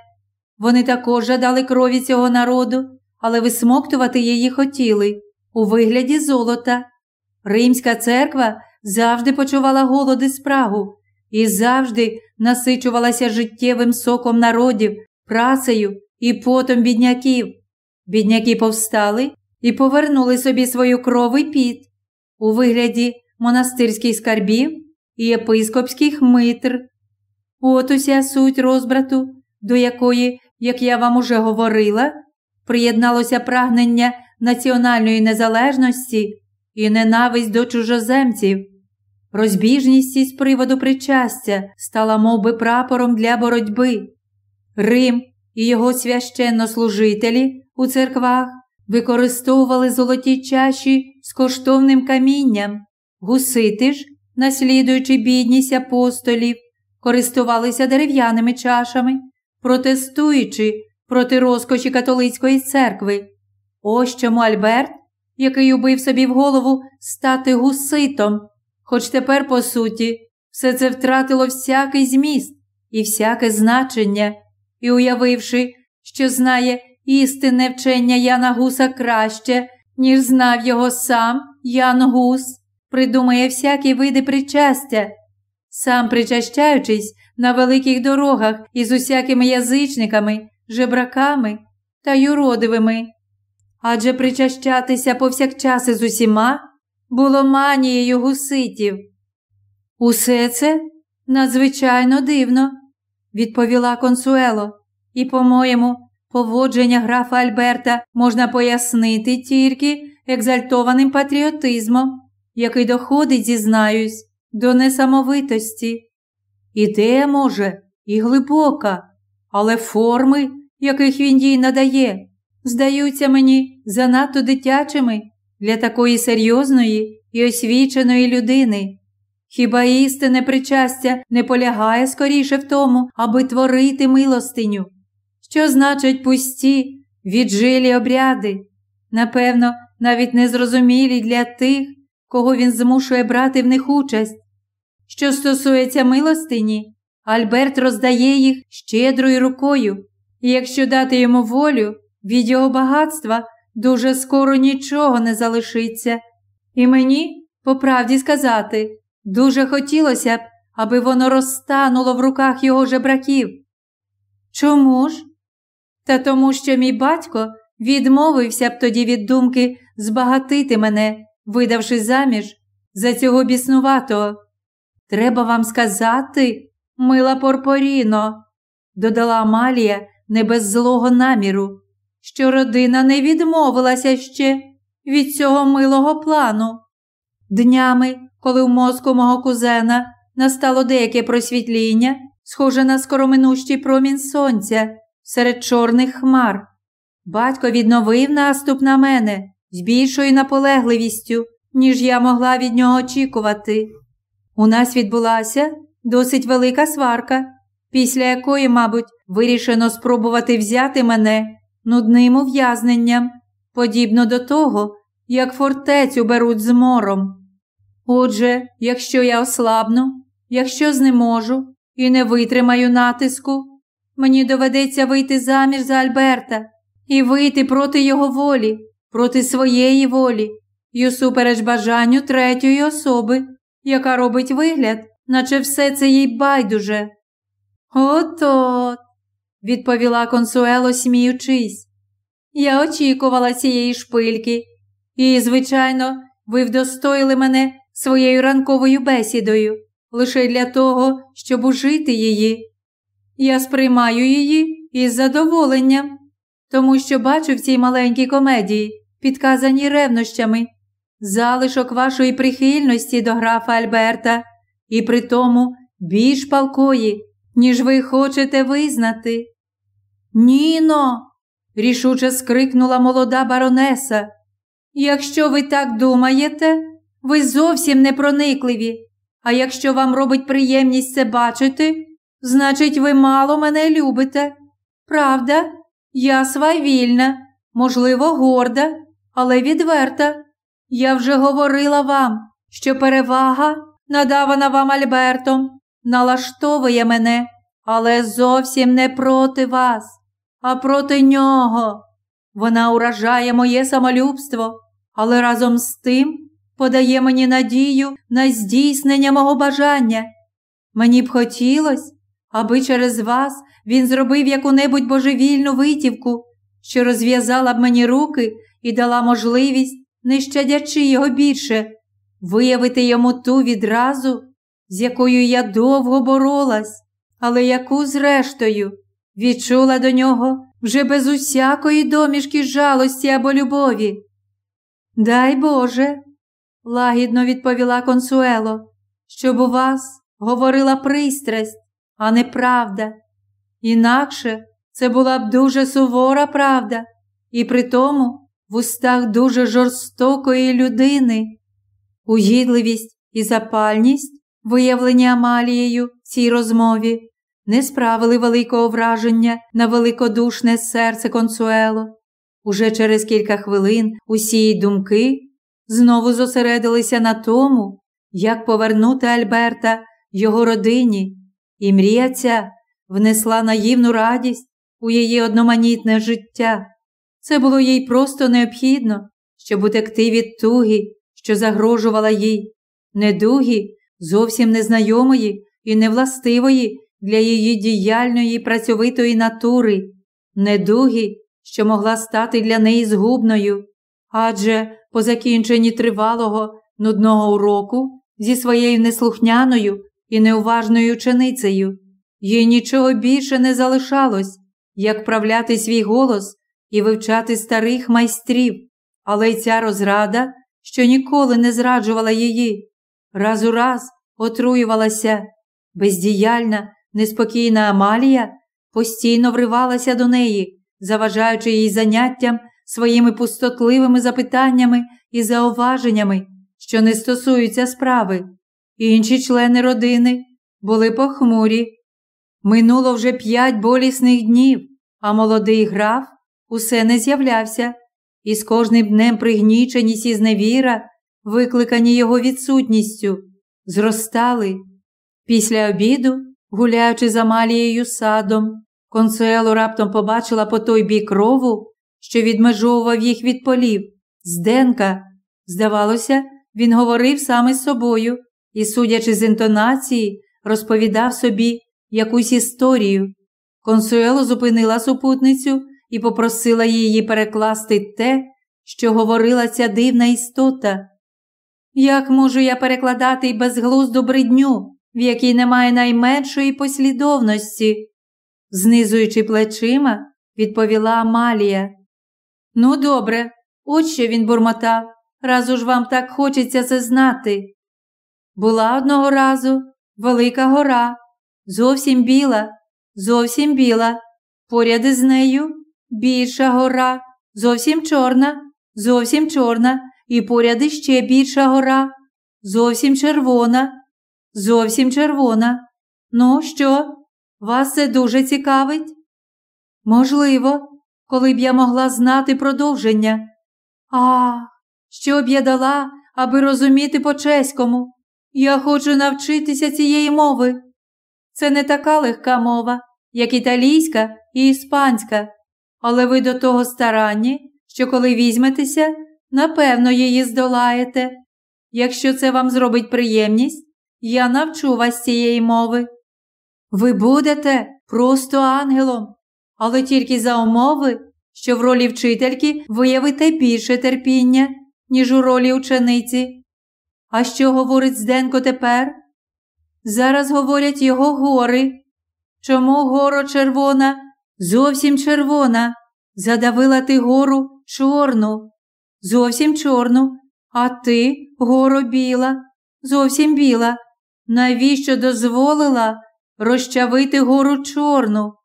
Вони також жадали крові цього народу, але висмоктувати її хотіли у вигляді золота. Римська церква завжди почувала голод і спрагу і завжди насичувалася життєвим соком народів, працею і потом бідняків. Бідняки повстали і повернули собі свою кров і піт у вигляді монастирських скарбів і єпископських митр. От уся суть розбрату, до якої, як я вам уже говорила, приєдналося прагнення національної незалежності і ненависть до чужоземців. Розбіжність із приводу причастя стала мов би, прапором для боротьби. Рим і його священнослужителі у церквах використовували золоті чаші з коштовним камінням, гусити ж, наслідуючи бідність апостолів, користувалися дерев'яними чашами, протестуючи проти розкоші католицької церкви. Ось чому Альберт, який убив собі в голову стати гуситом, хоч тепер, по суті, все це втратило всякий зміст і всяке значення, і, уявивши, що знає істинне вчення Яна Гуса краще, ніж знав його сам Ян Гус, придумає всякі види причастя, сам причащаючись на великих дорогах із усякими язичниками, жебраками та юродивими. Адже причащатися повсякчас із усіма було манією гуситів. Усе це надзвичайно дивно, відповіла консуело, і, по-моєму, поводження графа Альберта можна пояснити тільки екзальтованим патріотизмом, який доходить, зізнаюсь, до несамовитості. Ідея, може, і глибока, але форми, яких він їй надає, здаються мені занадто дитячими для такої серйозної і освіченої людини. Хіба істинне причастя не полягає скоріше в тому, аби творити милостиню? Що значать пусті, віджилі обряди? Напевно, навіть незрозумілі для тих, кого він змушує брати в них участь. Що стосується милостині, Альберт роздає їх щедрою рукою, і якщо дати йому волю, від його багатства дуже скоро нічого не залишиться. І мені, по правді сказати, дуже хотілося б, аби воно розтануло в руках його жебраків. Чому ж? Та тому, що мій батько відмовився б тоді від думки збагатити мене, видавши заміж за цього біснуватого. Треба вам сказати, мила Порпоріно, додала Амалія не без злого наміру, що родина не відмовилася ще від цього милого плану. Днями, коли в мозку мого кузена настало деяке просвітління, схоже на скороминущий промінь сонця серед чорних хмар, батько відновив наступ на мене з більшою наполегливістю, ніж я могла від нього очікувати. У нас відбулася досить велика сварка, після якої, мабуть, вирішено спробувати взяти мене нудним ув'язненням, подібно до того, як фортецю беруть з мором. Отже, якщо я ослабну, якщо знеможу і не витримаю натиску, мені доведеться вийти заміж за Альберта і вийти проти його волі, проти своєї волі і усупереч бажанню третьої особи, яка робить вигляд, наче все це їй байдуже. От-от, відповіла консуело, сміючись. Я очікувала цієї шпильки, і, звичайно, ви вдостоїли мене своєю ранковою бесідою лише для того, щоб ужити її. Я сприймаю її із задоволенням, тому що бачу в цій маленькій комедії, підказаній ревнощами, залишок вашої прихильності до графа Альберта, і при тому більш палкої, ніж ви хочете визнати. Ніно, рішуче скрикнула молода баронеса. Якщо ви так думаєте, ви зовсім не проникливі, а якщо вам робить приємність це бачити, значить, ви мало мене любите. Правда, я свавільна, можливо, горда, але відверта. Я вже говорила вам, що перевага, надавана вам Альбертом, налаштовує мене, але зовсім не проти вас, а проти нього. Вона уражає моє самолюбство, але разом з тим подає мені надію на здійснення мого бажання. Мені б хотілося, аби через вас він зробив яку-небудь божевільну витівку, що розв'язала б мені руки і дала можливість не щадячи його більше, виявити йому ту відразу, з якою я довго боролась, але яку, зрештою, відчула до нього вже без усякої домішки жалості або любові. Дай Боже, лагідно відповіла консуело, щоб у вас говорила пристрасть, а не правда. Інакше це була б дуже сувора правда, і при тому в устах дуже жорстокої людини. Угідливість і запальність, виявлені Амалією в цій розмові, не справили великого враження на великодушне серце консуело. Уже через кілька хвилин усі її думки знову зосередилися на тому, як повернути Альберта його родині, і мрія ця внесла наївну радість у її одноманітне життя. Це було їй просто необхідно, щоб утекти від туги, що загрожувала їй, недуги зовсім незнайомої і невластивої для її діяльної працьовитої натури, недуги, що могла стати для неї згубною, адже по закінченні тривалого нудного уроку зі своєю неслухняною і неуважною ученицею. Їй нічого більше не залишалось, як вправляти свій голос і вивчати старих майстрів, але й ця розрада, що ніколи не зраджувала її, раз у раз отруювалася, бездіяльна, неспокійна Амалія постійно вривалася до неї, заважаючи їй заняттям своїми пустотливими запитаннями і зауваженнями, що не стосуються справи. Інші члени родини були похмурі. Минуло вже п'ять болісних днів, а молодий граф усе не з'являвся, і з кожним днем пригніченість і зневіра, викликані його відсутністю, зростали. Після обіду, гуляючи за Малією садом, консуело раптом побачила по той бік рову, що відмежовував їх від полів, Зденка. Здавалося, він говорив саме з собою і, судячи з інтонації, розповідав собі якусь історію. Консуело зупинила супутницю і попросила її перекласти те, що говорила ця дивна істота. Як можу я перекладати й безглузду бридню, в якій немає найменшої послідовності? знизуючи плечима, відповіла Амалія. Ну, добре, от що він бурмотав, раз уж вам так хочеться це знати. Була одного разу велика гора, зовсім біла, зовсім біла, поряд із нею більша гора, зовсім чорна, зовсім чорна, і поряд іще більша гора, зовсім червона, зовсім червона. Ну, що, вас це дуже цікавить? Можливо, коли б я могла знати продовження. А, що б я дала, аби розуміти по чеському? Я хочу навчитися цієї мови. Це не така легка мова, як італійська і іспанська, але ви до того старанні, що коли візьметеся, напевно, її здолаєте. Якщо це вам зробить приємність, я навчу вас цієї мови. Ви будете просто ангелом, але тільки за умови, що в ролі вчительки виявите більше терпіння, ніж у ролі учениці. А що говорить Зденко тепер? Зараз говорять його гори. Чому горо червона? Зовсім червона. Задавила ти гору чорну, зовсім чорну, а ти горо біла, зовсім біла. Навіщо дозволила розчавити гору чорну?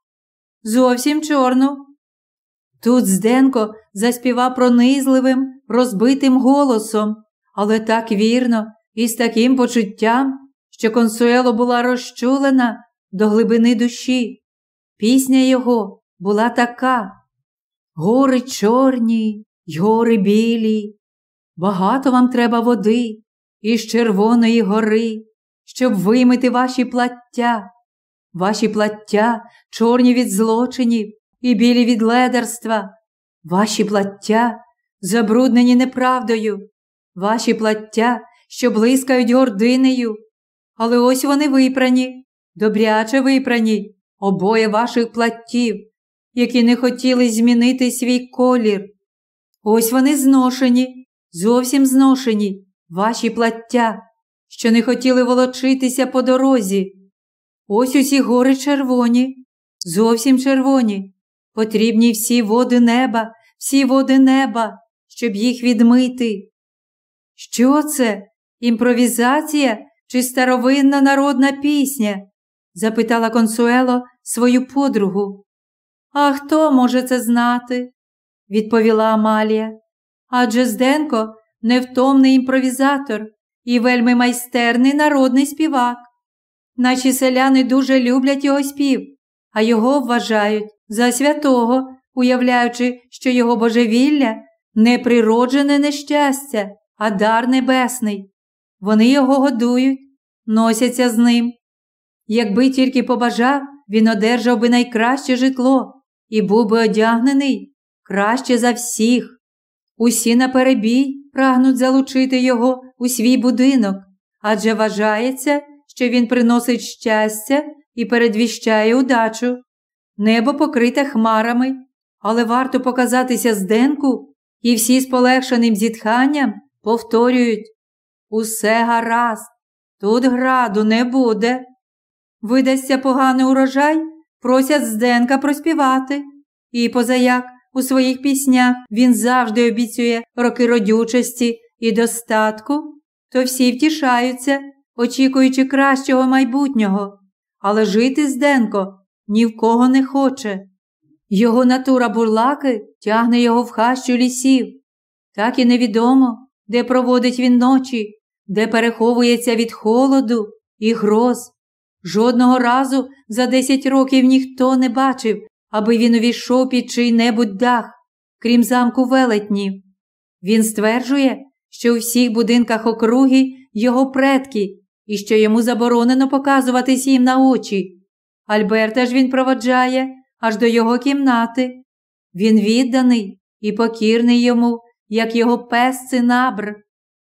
Зовсім чорну. Тут Зденко заспівав пронизливим, розбитим голосом, але так вірно і з таким почуттям, що консуело була розчулена до глибини душі. Пісня його була така гори чорні й гори білі, багато вам треба води із Червоної гори, щоб вимити ваші плаття, ваші плаття чорні від злочинів і білі від ледерства, ваші плаття забруднені неправдою, ваші плаття, що блискають гординею, але ось вони випрані, добряче випрані, обоє ваших платтів, які не хотіли змінити свій колір. Ось вони зношені, зовсім зношені, ваші плаття, що не хотіли волочитися по дорозі. Ось усі гори червоні, зовсім червоні, потрібні всі води неба, всі води неба, щоб їх відмити. Що це? Імпровізація чи старовинна народна пісня? запитала консуело свою подругу. А хто може це знати? відповіла Амалія. Адже Зденко невтомний імпровізатор і вельми майстерний народний співак. Наші селяни дуже люблять його спів, а його вважають за святого, уявляючи, що його божевілля не природжене нещастя, а дар небесний. Вони його годують, носяться з ним. Якби тільки побажав, він одержав би найкраще житло і був би одягнений краще за всіх. Усі наперебій прагнуть залучити його у свій будинок, адже вважається, що він приносить щастя і передвіщає удачу. Небо покрите хмарами, але варто показатися зденку, і всі з полегшеним зітханням повторюють усе гаразд, тут граду не буде. Видасться поганий урожай, просять Зденка проспівати. І позаяк у своїх піснях він завжди обіцює роки родючості і достатку, то всі втішаються, очікуючи кращого майбутнього. Але жити Зденко ні в кого не хоче. Його натура бурлаки тягне його в хащу лісів. Так і невідомо, де проводить він ночі, де переховується від холоду і гроз. Жодного разу за десять років ніхто не бачив, аби він увійшов під чий-небудь дах, крім замку велетнів. Він стверджує, що у всіх будинках округи його предки і що йому заборонено показуватись їм на очі. Альберта ж він проводжає аж до його кімнати. Він відданий і покірний йому, як його пес цинабр.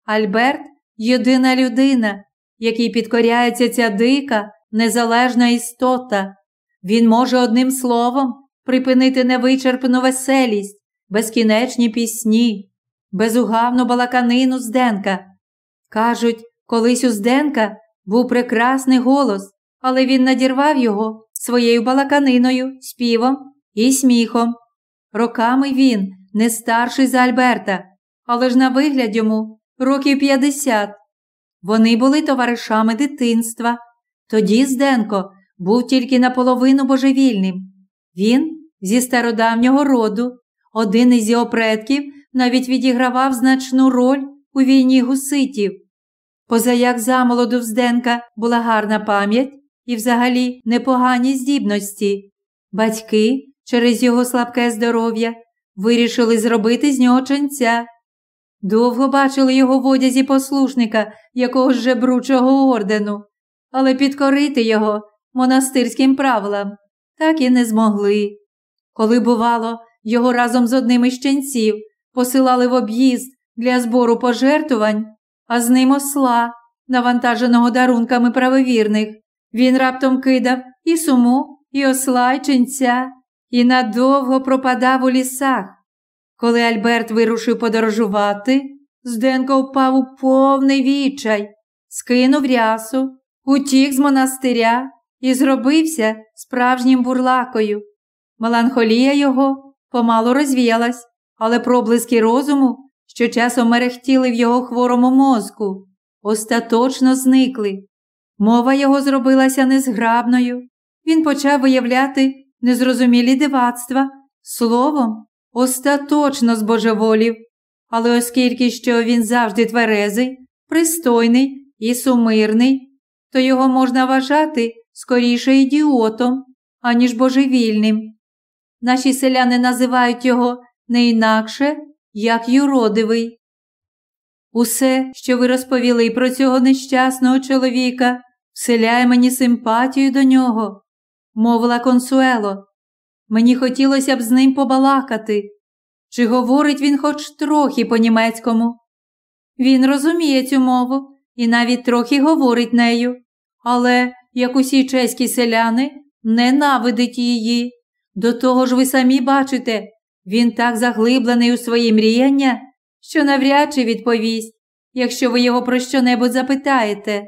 Альберт єдина людина, якій підкоряється ця дика, незалежна істота. Він може одним словом припинити невичерпну веселість, безкінечні пісні, безугавну балаканину Зденка. Кажуть, колись у Зденка був прекрасний голос, але він надірвав його своєю балаканиною, співом і сміхом. Роками він не старший за Альберта, але ж на вигляд йому років 50. Вони були товаришами дитинства. Тоді Зденко був тільки наполовину божевільним. Він зі стародавнього роду, один із його предків навіть відігравав значну роль у війні гуситів. Позаяк замолоду в Зденка була гарна пам'ять і взагалі непогані здібності. Батьки через його слабке здоров'я вирішили зробити з нього ченця. Довго бачили його в одязі послушника якогось жебручого ордену, але підкорити його монастирським правилам так і не змогли. Коли, бувало, його разом з одним із ченців посилали в об'їзд для збору пожертвувань, а з ним осла, навантаженого дарунками правовірних, він раптом кидав і суму, і осла, і ченця, і надовго пропадав у лісах. Коли Альберт вирушив подорожувати, Зденко впав у повний відчай, скинув рясу, утік з монастиря і зробився справжнім бурлакою. Меланхолія його помалу розвіялась, але проблиски розуму, що часом мерехтіли в його хворому мозку, остаточно зникли. Мова його зробилася незграбною. Він почав виявляти незрозумілі дивацтва, словом, остаточно збожеволів. Але оскільки що він завжди тверезий, пристойний і сумирний, то його можна вважати скоріше ідіотом, аніж божевільним. Наші селяни називають його не інакше, як юродивий. Усе, що ви розповіли про цього нещасного чоловіка, вселяє мені симпатію до нього, мовила консуело. Мені хотілося б з ним побалакати. Чи говорить він хоч трохи по німецькому? Він розуміє цю мову і навіть трохи говорить нею, але, як усі чеські селяни, ненавидить її. До того ж, ви самі бачите, він так заглиблений у свої мріяння, що навряд чи відповість, якщо ви його про що-небудь запитаєте.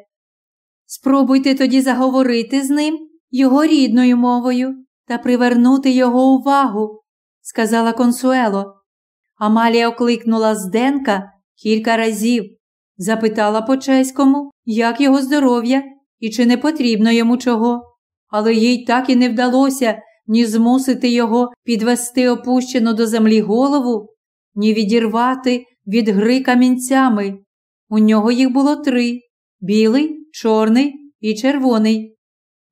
Спробуйте тоді заговорити з ним його рідною мовою та привернути його увагу, сказала консуело. Амалія окликнула Зденка кілька разів, запитала по чеському, як його здоров'я і чи не потрібно йому чого, але їй так і не вдалося ні змусити його підвести опущену до землі голову, ні відірвати від гри камінцями. У нього їх було три білий, чорний і червоний.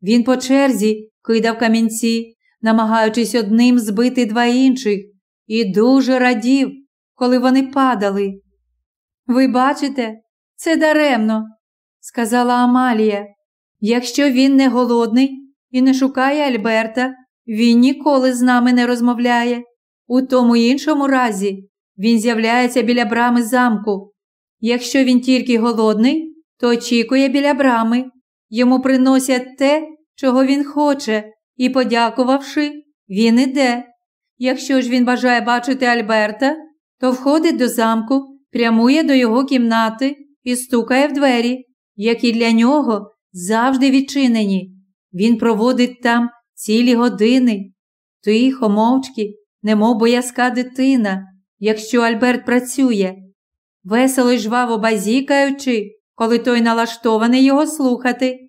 Він по черзі кидав камінці, намагаючись одним збити два інших, і дуже радів, коли вони падали. Ви бачите, це даремно, сказала Амалія. Якщо він не голодний і не шукає Альберта, він ніколи з нами не розмовляє. У тому іншому разі він з'являється біля брами замку. Якщо він тільки голодний, то очікує біля брами. Йому приносять те, чого він хоче, і, подякувавши, він іде. Якщо ж він бажає бачити Альберта, то входить до замку, прямує до його кімнати і стукає в двері, які для нього завжди відчинені. Він проводить там цілі години, тихо, мовчки, немов боязка дитина, якщо Альберт працює, весело й жваво базікаючи, коли той налаштований його слухати.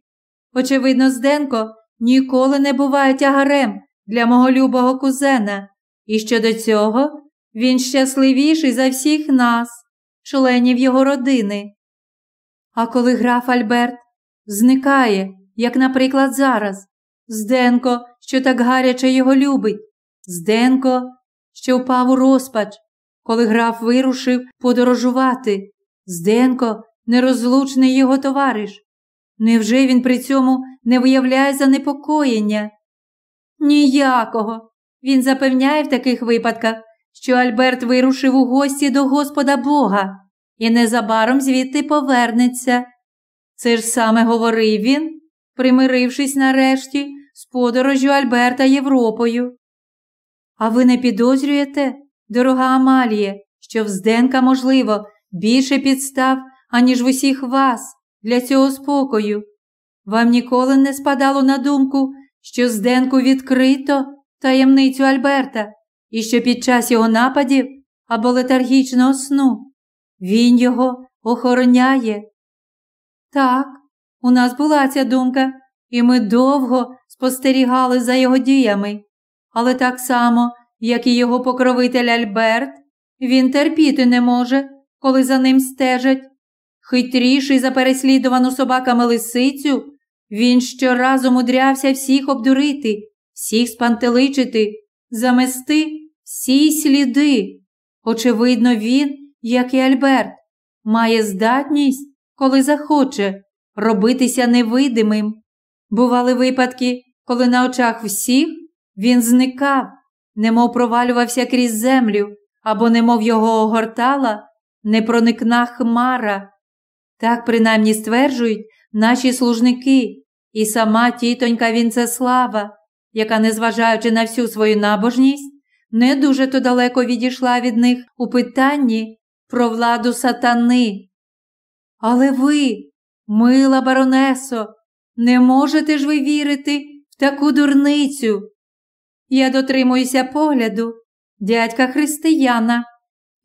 Очевидно, Зденко ніколи не буває тягарем для мого любого кузена, і щодо цього він щасливіший за всіх нас, членів його родини. А коли граф Альберт зникає, як, наприклад, зараз, Зденко, що так гаряче його любить, Зденко, що впав у розпач, коли граф вирушив подорожувати, Зденко, нерозлучний його товариш. Невже він при цьому не виявляє занепокоєння? Ніякого. Він запевняє в таких випадках, що Альберт вирушив у гості до Господа Бога і незабаром звідти повернеться. Це ж саме говорив він, примирившись нарешті з подорожю Альберта Європою. А ви не підозрюєте, дорога Амаліє, що в Зденка, можливо, більше підстав, аніж в усіх вас для цього спокою? Вам ніколи не спадало на думку, що Зденку відкрито таємницю Альберта, і що під час його нападів або летаргічного сну він його охороняє. Так, у нас була ця думка, і ми довго спостерігали за його діями, але так само, як і його покровитель Альберт, він терпіти не може, коли за ним стежать. Хитріший за переслідувану собаками лисицю, він щоразу мудрявся всіх обдурити, всіх спантеличити, замести всі сліди. Очевидно, він, як і Альберт, має здатність, коли захоче, робитися невидимим. Бували випадки, коли на очах всіх він зникав, немов провалювався крізь землю, або немов його огортала непроникна хмара. Так принаймні стверджують наші служники і сама тітонька Вінцеслава, яка, незважаючи на всю свою набожність, не дуже то далеко відійшла від них у питанні про владу сатани. Але ви, мила баронесо, не можете ж ви вірити в таку дурницю. Я дотримуюся погляду дядька християна.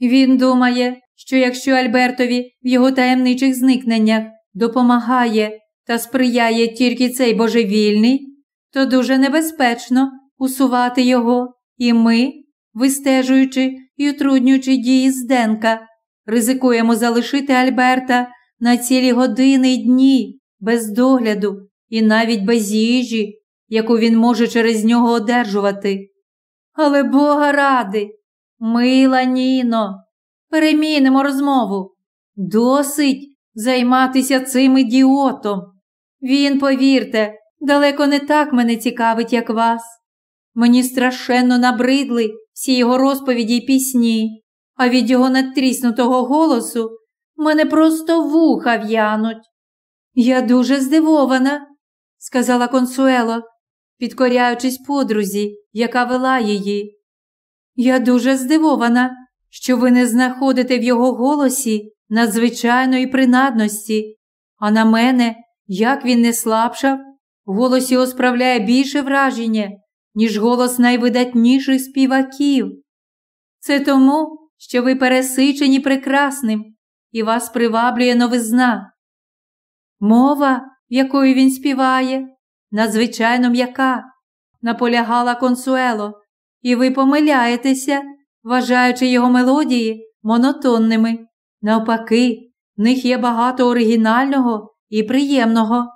Він думає, що якщо Альбертові в його таємничих зникненнях допомагає та сприяє тільки цей божевільний, то дуже небезпечно усувати його, і ми, вистежуючи і утруднюючи дії Зденка, ризикуємо залишити Альберта на цілі години й дні без догляду і навіть без їжі, яку він може через нього одержувати. Але Бога ради, мила Ніно, перемінимо розмову. Досить займатися цим ідіотом. Він, повірте, далеко не так мене цікавить, як вас. Мені страшенно набридли всі його розповіді й пісні, а від його надтріснутого голосу мене просто вуха в'януть. Я дуже здивована, сказала консуело, підкоряючись подрузі, яка вела її. Я дуже здивована, що ви не знаходите в його голосі надзвичайної принадності, а на мене, як він не слабшав, в голосі його справляє більше враження, ніж голос найвидатніших співаків. Це тому, що ви пересичені прекрасним і вас приваблює новизна. Мова, якою він співає, надзвичайно м'яка, наполягала консуело, і ви помиляєтеся, вважаючи його мелодії монотонними. Навпаки, в них є багато оригінального і приємного.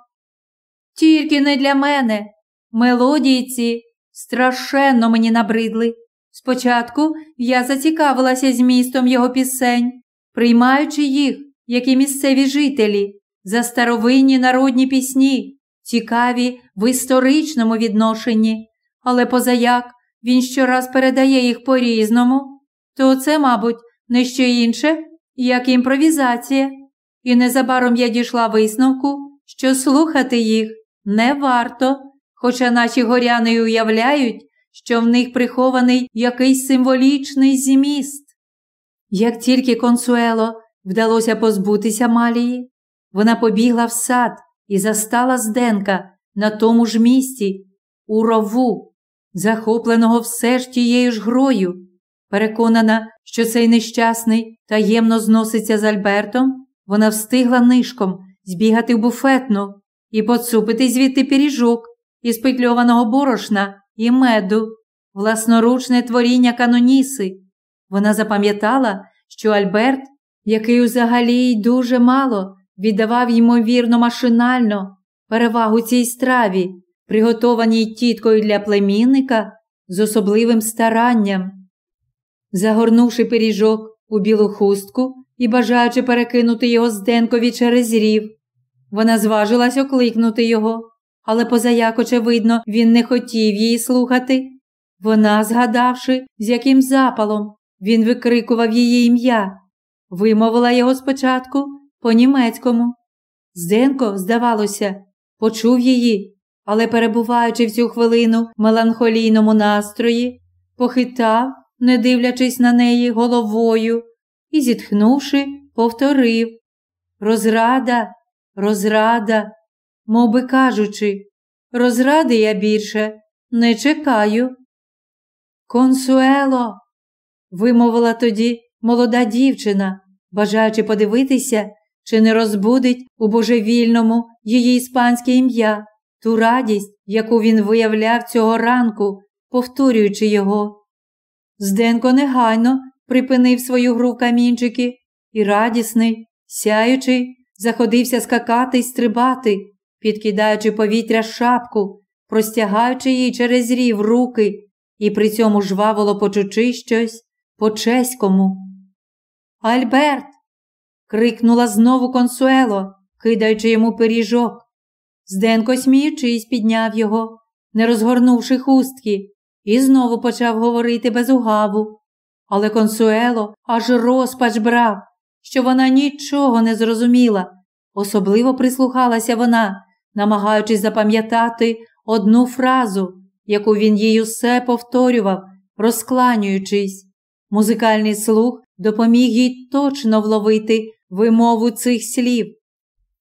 Тільки не для мене. Мелодії ці страшенно мені набридли. Спочатку я зацікавилася змістом його пісень, приймаючи їх, як і місцеві жителі, за старовинні народні пісні, цікаві в історичному відношенні, але позаяк він щораз передає їх по різному, то це, мабуть, не що інше, як імпровізація, і незабаром я дійшла висновку, що слухати їх не варто, хоча наші горяни уявляють, що в них прихований якийсь символічний зміст. Як тільки консуело вдалося позбутися Малії, вона побігла в сад і застала Зденка на тому ж місці, у рову, захопленого все ж тією ж грою, переконана, що цей нещасний таємно зноситься з Альбертом, вона встигла нишком збігати в буфетну і поцупити звідти пиріжок із петльованого борошна і меду, власноручне творіння каноніси. Вона запам'ятала, що Альберт, який взагалі й дуже мало віддавав ймовірно машинально перевагу цій страві, приготованій тіткою для племінника з особливим старанням. Загорнувши пиріжок у білу хустку і бажаючи перекинути його Зденкові через рів, вона зважилась окликнути його, але позаяк, очевидно, він не хотів її слухати. Вона, згадавши, з яким запалом він викрикував її ім'я, вимовила його спочатку по-німецькому. Зденко, здавалося, почув її, але, перебуваючи в цю хвилину в меланхолійному настрої, похитав, не дивлячись на неї головою, і, зітхнувши, повторив Розрада, розрада, мов би кажучи, розради я більше не чекаю. Консуело, вимовила тоді молода дівчина, бажаючи подивитися, чи не розбудить у божевільному її іспанське ім'я, ту радість, яку він виявляв цього ранку, повторюючи його. Зденко негайно припинив свою гру в камінчики і радісний, сяючий, заходився скакати й стрибати, підкидаючи повітря шапку, простягаючи їй через рів руки і при цьому жваволо почучи щось по чеському. Альберт. крикнула знову консуело, кидаючи йому пиріжок. Зденко, сміючись, підняв його, не розгорнувши хустки, і знову почав говорити без угаву. Але консуело аж розпач брав, що вона нічого не зрозуміла. Особливо прислухалася вона, намагаючись запам'ятати одну фразу, яку він їй усе повторював, розкланюючись. Музикальний слух допоміг їй точно вловити вимову цих слів.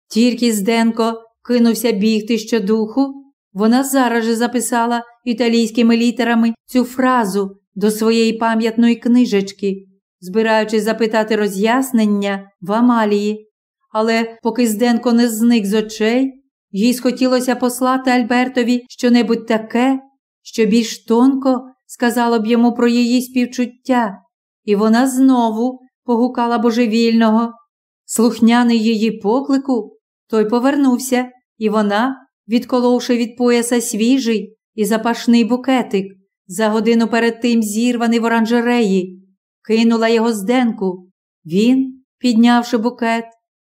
Тільки Зденко кинувся бігти щодуху, вона зараз же записала італійськими літерами цю фразу до своєї пам'ятної книжечки, збираючись запитати роз'яснення в Амалії. Але поки Зденко не зник з очей, їй схотілося послати Альбертові щонебудь таке, що більш тонко сказало б йому про її співчуття, і вона знову погукала божевільного. Слухняний її поклику, той повернувся, і вона, відколовши від пояса свіжий і запашний букетик, за годину перед тим зірваний в оранжереї, кинула його зденку. Він, піднявши букет,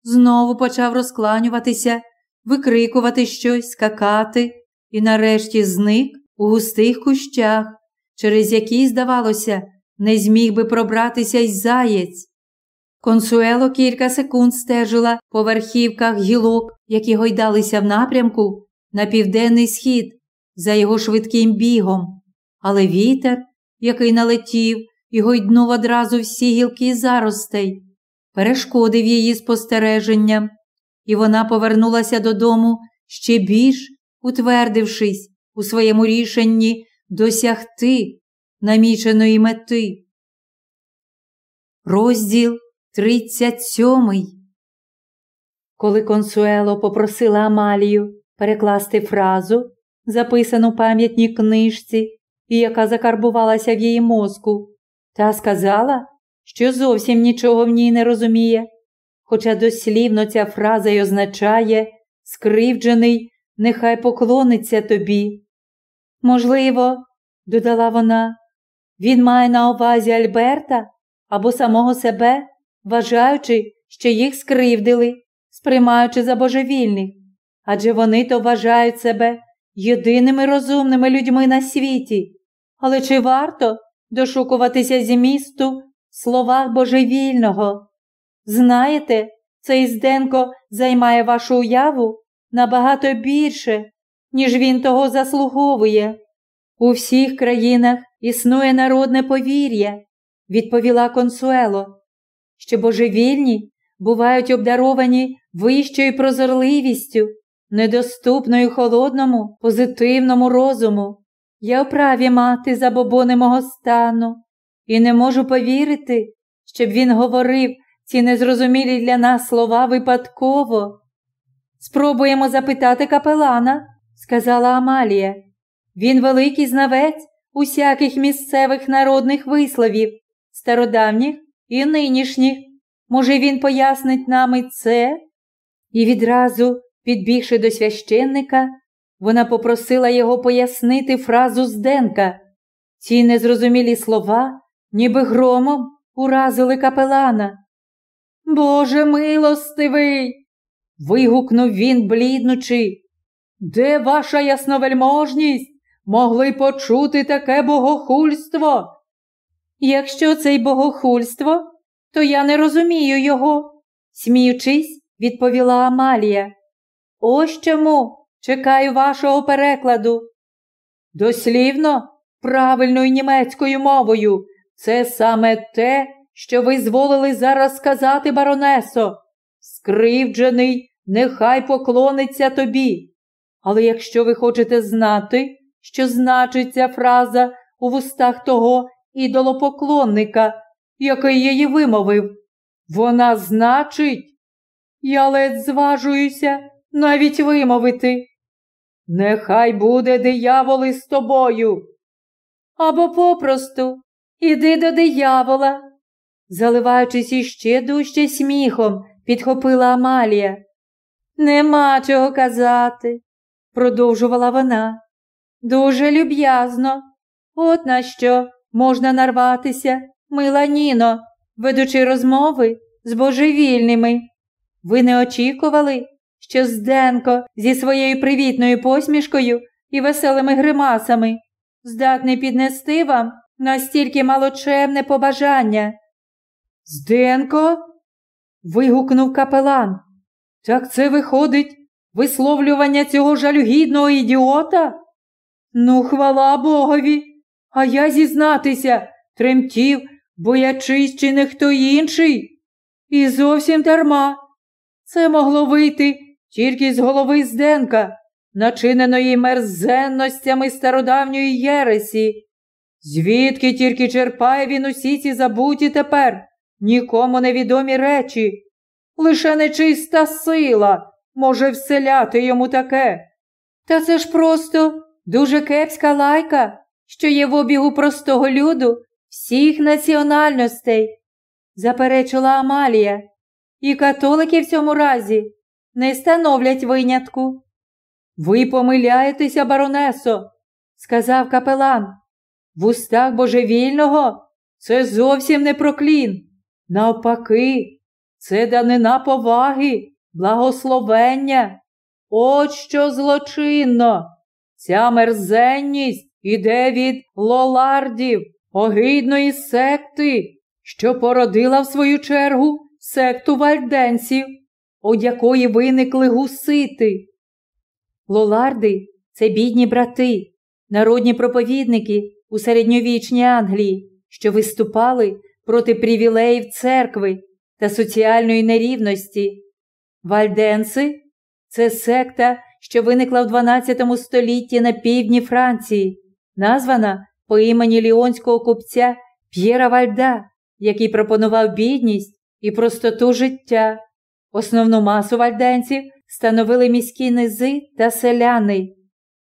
знову почав розкланюватися, викрикувати щось, скакати і нарешті зник у густих кущах, через які, здавалося, не зміг би пробратися й заєць. Консуело кілька секунд стежила по верхівках гілок, які гойдалися в напрямку на південний схід за його швидким бігом, але вітер, який налетів і гойднув одразу всі гілки заростей, перешкодив її спостереженням, і вона повернулася додому ще більш утвердившись у своєму рішенні досягти наміченої мети. Розділ 37 Коли Консуело попросила Амалію перекласти фразу, записану пам'ятній книжці, і яка закарбувалася в її мозку, та сказала, що зовсім нічого в ній не розуміє, хоча дослівно ця фраза й означає скривджений нехай поклониться тобі. Можливо, додала вона, він має на увазі Альберта або самого себе, вважаючи, що їх скривдили, сприймаючи за божевільних, адже вони то вважають себе єдиними розумними людьми на світі. Але чи варто дошукуватися змісту в словах божевільного? Знаєте, цей Зденко займає вашу уяву набагато більше, ніж він того заслуговує. У всіх країнах існує народне повір'я, відповіла консуело, що божевільні бувають обдаровані вищою прозорливістю, недоступною холодному, позитивному розуму. Я вправі мати забобони мого стану і не можу повірити, щоб він говорив ці незрозумілі для нас слова випадково. Спробуємо запитати капелана, сказала Амалія. Він великий знавець усяких місцевих народних висловів, стародавніх і нинішніх. Може, він пояснить нам і це? І відразу, підбігши до священника, вона попросила його пояснити фразу Зденка. Ці незрозумілі слова, ніби громом, уразили капелана. Боже милостивий. вигукнув він, бліднучи. Де ваша ясновельможність могли почути таке богохульство? Якщо це й богохульство, то я не розумію його, сміючись, відповіла Амалія. Ось чому чекаю вашого перекладу. Дослівно, правильною німецькою мовою, це саме те, що ви зволили зараз сказати, баронесо. Скривджений, нехай поклониться тобі. Але якщо ви хочете знати, що значить ця фраза у вустах того ідолопоклонника, який її вимовив, вона значить, я ледь зважуюся навіть вимовити. Нехай буде дияволи з тобою. Або попросту іди до диявола, заливаючись іще дужче сміхом, підхопила Амалія. Нема чого казати, продовжувала вона. Дуже люб'язно. От на що можна нарватися, мила Ніно, ведучи розмови з божевільними. Ви не очікували, що Зденко зі своєю привітною посмішкою і веселими гримасами здатний піднести вам настільки малочемне побажання. Зденко? вигукнув капелан. Так це виходить висловлювання цього жалюгідного ідіота? Ну, хвала Богові, а я зізнатися, тремтів, боячись, чи не хто інший. І зовсім дарма. Це могло вийти тільки з голови Зденка, начиненої мерзенностями стародавньої Єресі. Звідки тільки черпає він усі ці забуті тепер, нікому невідомі речі. Лише нечиста сила може вселяти йому таке. Та це ж просто дуже кепська лайка, що є в обігу простого люду всіх національностей, заперечила Амалія. І католики в цьому разі не становлять винятку. Ви помиляєтеся, баронесо, сказав капелан. В устах божевільного це зовсім не проклін. Навпаки, це данина поваги, благословення. От що злочинно. Ця мерзенність іде від лолардів, огидної секти, що породила в свою чергу секту вальденців, від якої виникли гусити. Лоларди це бідні брати, народні проповідники у середньовічній Англії, що виступали проти привілеїв церкви та соціальної нерівності. Вальденси це секта, що виникла в 12 столітті на півдні Франції, названа по імені ліонського купця П'єра Вальда, який пропонував бідність і простоту життя. Основну масу вальденців становили міські низи та селяни.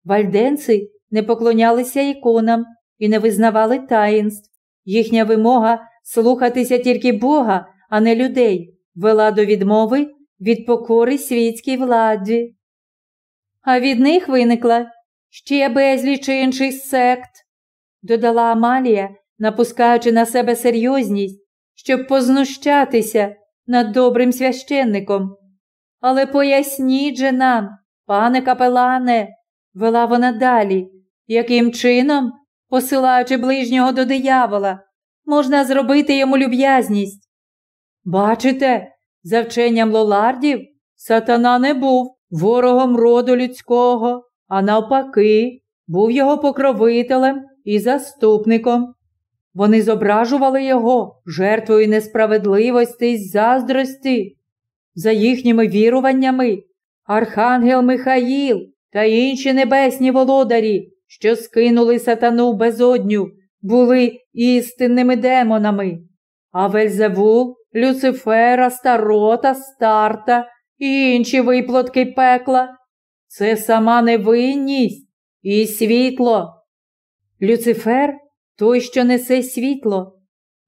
Вальденці не поклонялися іконам і не визнавали таїнств. Їхня вимога слухатися тільки Бога, а не людей, вела до відмови від покори світській владі. А від них виникла ще безліч інших сект, додала Амалія, напускаючи на себе серйозність, щоб познущатися над добрим священником. Але поясніть же нам, пане капелане, вела вона далі, яким чином, посилаючи ближнього до диявола, можна зробити йому люб'язність. Бачите, за вченням лолардів, сатана не був ворогом роду людського, а навпаки, був його покровителем і заступником. Вони зображували його жертвою несправедливості й заздрості. За їхніми віруваннями, Архангел Михаїл та інші небесні володарі, що скинули сатану безодню, були істинними демонами, а Вельзевул, Люцифера, Старота, Старта і інші виплотки пекла це сама невинність і світло. Люцифер той, що несе світло.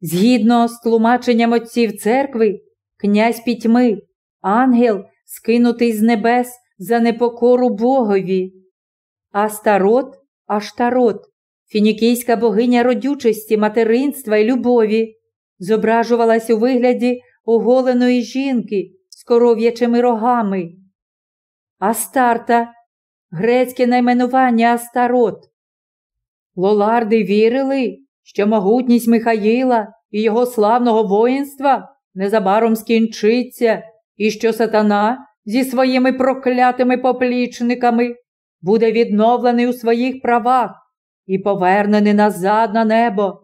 Згідно з тлумаченням отців церкви, князь пітьми, ангел, скинутий з небес за непокору Богові. Астарот, Аштарот, фінікійська богиня родючості, материнства і любові, зображувалась у вигляді оголеної жінки з коров'ячими рогами. Астарта, грецьке найменування Астарот. Лоларди вірили, що могутність Михаїла і його славного воїнства незабаром скінчиться, і що сатана зі своїми проклятими поплічниками буде відновлений у своїх правах і повернений назад на небо.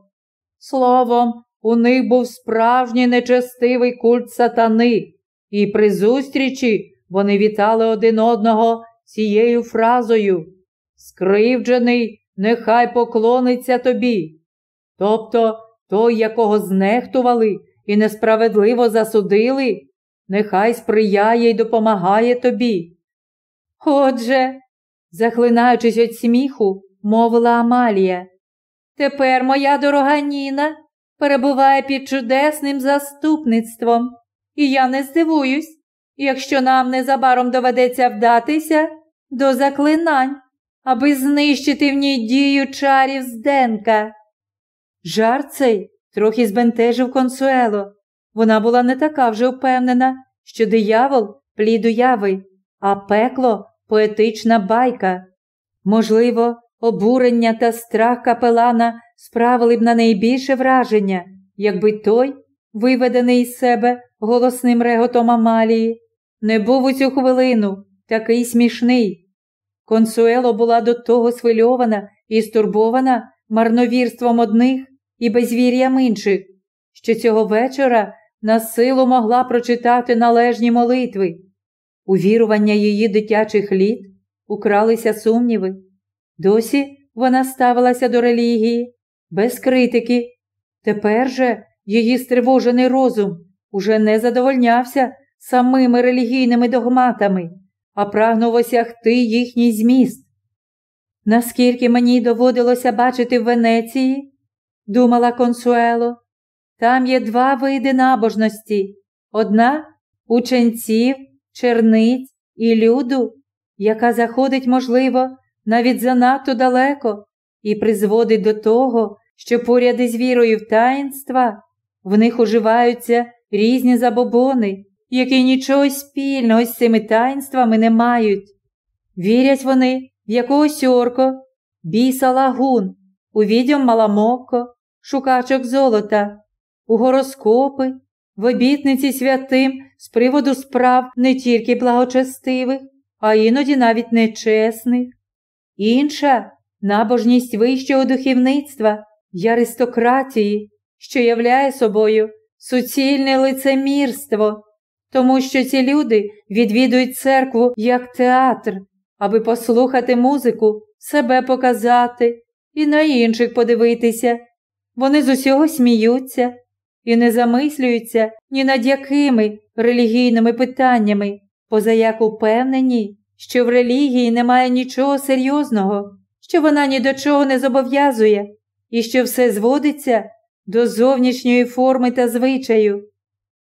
Словом, у них був справжній нечестивий культ сатани, і при зустрічі вони вітали один одного цією фразою Скривджений, нехай поклониться тобі. Тобто той, якого знехтували і несправедливо засудили, нехай сприяє й допомагає тобі. Отже, захлинаючись від сміху, мовила Амалія, тепер моя дорога Ніна перебуває під чудесним заступництвом, і я не здивуюсь, якщо нам незабаром доведеться вдатися до заклинань, аби знищити в ній дію чарів Зденка. Жар цей трохи збентежив консуело. Вона була не така вже впевнена, що диявол плід уяви, а пекло поетична байка. Можливо, обурення та страх капелана справили б на неї більше враження, якби той, виведений із себе голосним реготом Амалії, не був у цю хвилину такий смішний. Консуело була до того схвильована і стурбована марновірством одних і безвір'ям інших, що цього вечора на силу могла прочитати належні молитви. У вірування її дитячих літ укралися сумніви. Досі вона ставилася до релігії без критики. Тепер же її стривожений розум уже не задовольнявся самими релігійними догматами, а прагнув осягти їхній зміст. Наскільки мені доводилося бачити в Венеції, думала Консуело, там є два види набожності одна ученців, черниць і люду, яка заходить, можливо, навіть занадто далеко і призводить до того, що поряд із вірою в таїнства в них уживаються різні забобони, які нічого спільного з цими таїнствами не мають. Вірять вони в якогось орко, біса лагун, у відьом маламоко, шукачок золота, у гороскопи, в обітниці святим з приводу справ не тільки благочестивих, а іноді навіть нечесних. Інша набожність вищого духовництва й аристократії, що являє собою суцільне лицемірство, тому що ці люди відвідують церкву як театр, аби послухати музику, себе показати і на інших подивитися. Вони з усього сміються і не замислюються ні над якими релігійними питаннями, поза як упевнені, що в релігії немає нічого серйозного, що вона ні до чого не зобов'язує, і що все зводиться до зовнішньої форми та звичаю.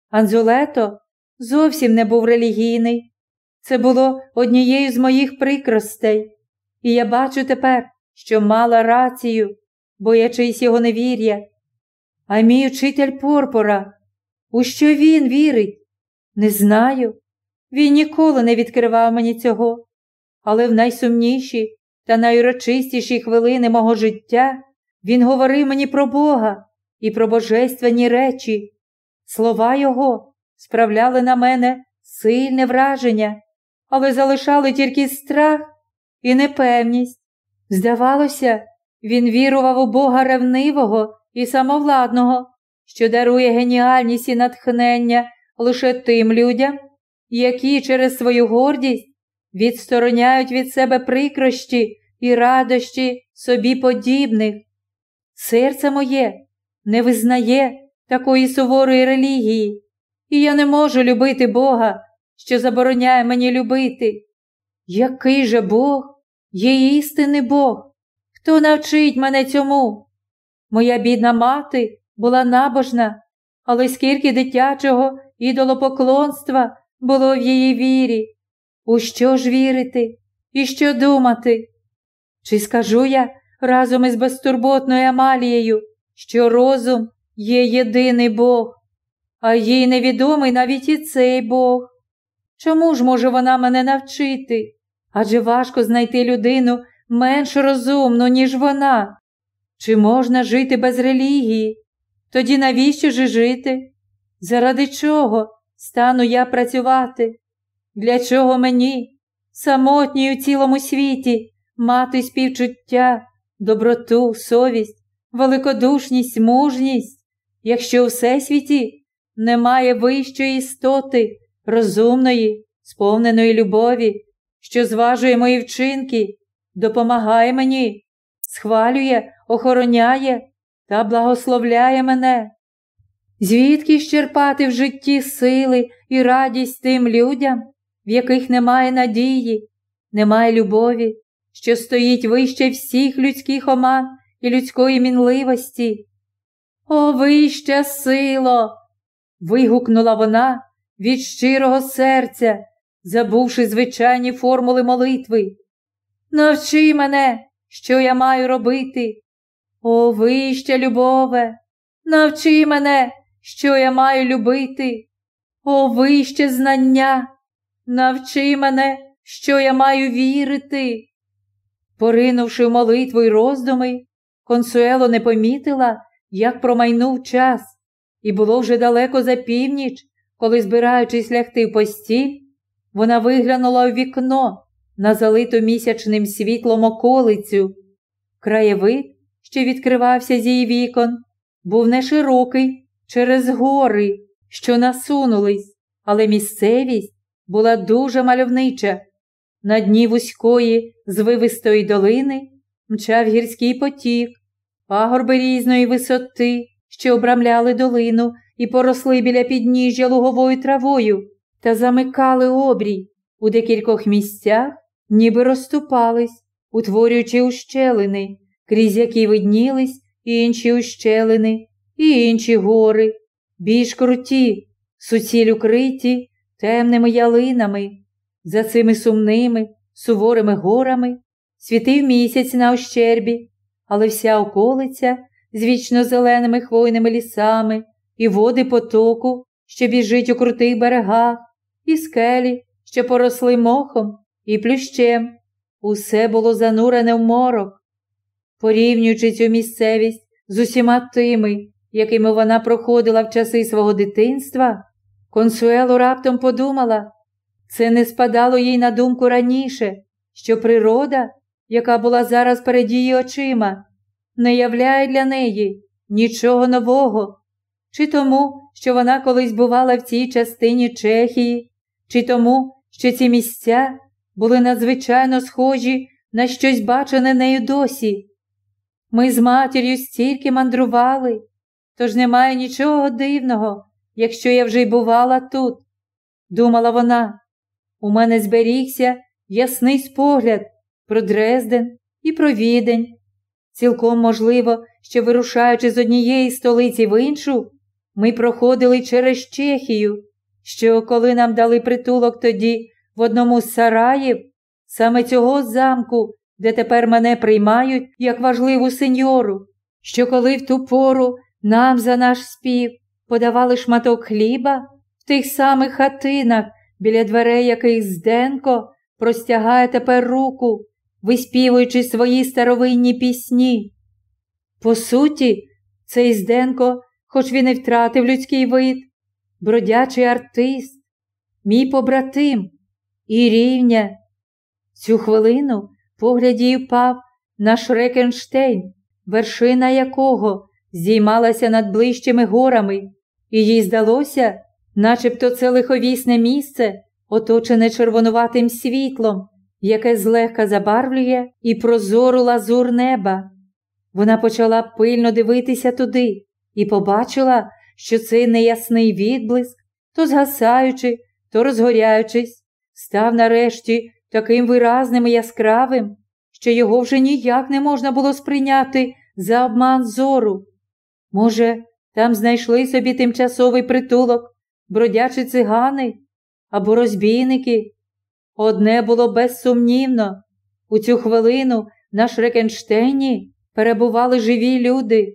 Анзулето зовсім не був релігійний, Це було однією з моїх прикростей, і я бачу тепер, що мала рацію, боячись його невір'я. А мій учитель Порпора, у що він вірить? Не знаю. Він ніколи не відкривав мені цього, але в найсумніші та найурочистіші хвилини мого життя він говорив мені про Бога і про божественні речі. Слова його справляли на мене сильне враження, але залишали тільки страх і непевність. Здавалося, він вірував у Бога ревнивого і самовладного, що дарує геніальність і натхнення лише тим людям, які через свою гордість відстороняють від себе прикрощі і радощі собі подібних. Серце моє не визнає такої суворої релігії, і я не можу любити Бога, що забороняє мені любити. Який же Бог є істинний Бог? Хто навчить мене цьому? Моя бідна мати була набожна, але скільки дитячого ідолопоклонства було в її вірі. У що ж вірити і що думати? Чи скажу я разом із безтурботною Амалією, що розум є єдиний Бог, а їй невідомий навіть і цей Бог? Чому ж може вона мене навчити? Адже важко знайти людину менш розумну, ніж вона. Чи можна жити без релігії? Тоді навіщо ж жити? Заради чого стану я працювати? Для чого мені, самотній у цілому світі, мати співчуття, доброту, совість, великодушність, мужність, якщо у всесвіті немає вищої істоти, розумної, сповненої любові, що зважує мої вчинки, допомагає мені, схвалює, охороняє та благословляє мене. Звідки щерпати в житті сили і радість тим людям, в яких немає надії, немає любові, що стоїть вище всіх людських оман і людської мінливості? О, вища сило! вигукнула вона від щирого серця, забувши звичайні формули молитви. Навчи мене, що я маю робити. О, вища любове, навчи мене, що я маю любити. О, вище знання, навчи мене, що я маю вірити. Поринувши в молитву й роздуми, консуело не помітила, як промайнув час, і було вже далеко за північ, коли, збираючись лягти в постіль, вона виглянула у вікно на залиту місячним світлом околицю. Краєвид, що відкривався з її вікон, був не широкий через гори, що насунулись, але місцевість була дуже мальовнича. На дні вузької, звивистої долини мчав гірський потік, пагорби різної висоти, що обрамляли долину і поросли біля підніжжя луговою травою та замикали обрій. У декількох місцях, ніби розступались, утворюючи ущелини, крізь які виднілись інші ущелини і інші гори, більш круті, суціль укриті темними ялинами. За цими сумними, суворими горами світив місяць на ощербі, але вся околиця з вічно зеленими хвойними лісами і води потоку, що біжить у крутих берегах, і скелі, що поросли мохом і плющем, усе було занурене в морок. Порівнюючи цю місцевість з усіма тими, якими вона проходила в часи свого дитинства, консуело раптом подумала, це не спадало їй на думку раніше, що природа, яка була зараз перед її очима, не являє для неї нічого нового, чи тому, що вона колись бувала в цій частині Чехії, чи тому, що ці місця були надзвичайно схожі на щось бачене нею досі. Ми з матір'ю стільки мандрували, тож немає нічого дивного, якщо я вже й бувала тут, думала вона. У мене зберігся ясний спогляд про Дрезден і про Відень. Цілком можливо, що, вирушаючи з однієї столиці в іншу, ми проходили через Чехію, що, коли нам дали притулок тоді в одному з сараїв, саме цього замку, де тепер мене приймають як важливу сеньору, що коли в ту пору нам за наш спів подавали шматок хліба в тих самих хатинах, біля дверей яких Зденко простягає тепер руку, виспівуючи свої старовинні пісні. По суті, цей Зденко, хоч він і втратив людський вид, бродячий артист, мій побратим і рівня. Цю хвилину погляді впав на Шрекенштейн, вершина якого здіймалася над ближчими горами, і їй здалося, начебто це лиховісне місце, оточене червонуватим світлом, яке злегка забарвлює і прозору лазур неба. Вона почала пильно дивитися туди і побачила, що цей неясний відблиск, то згасаючи, то розгоряючись, став нарешті таким виразним і яскравим, що його вже ніяк не можна було сприйняти за обман зору. Може, там знайшли собі тимчасовий притулок, бродячі цигани або розбійники. Одне було безсумнівно, у цю хвилину на Шрекенштейні перебували живі люди.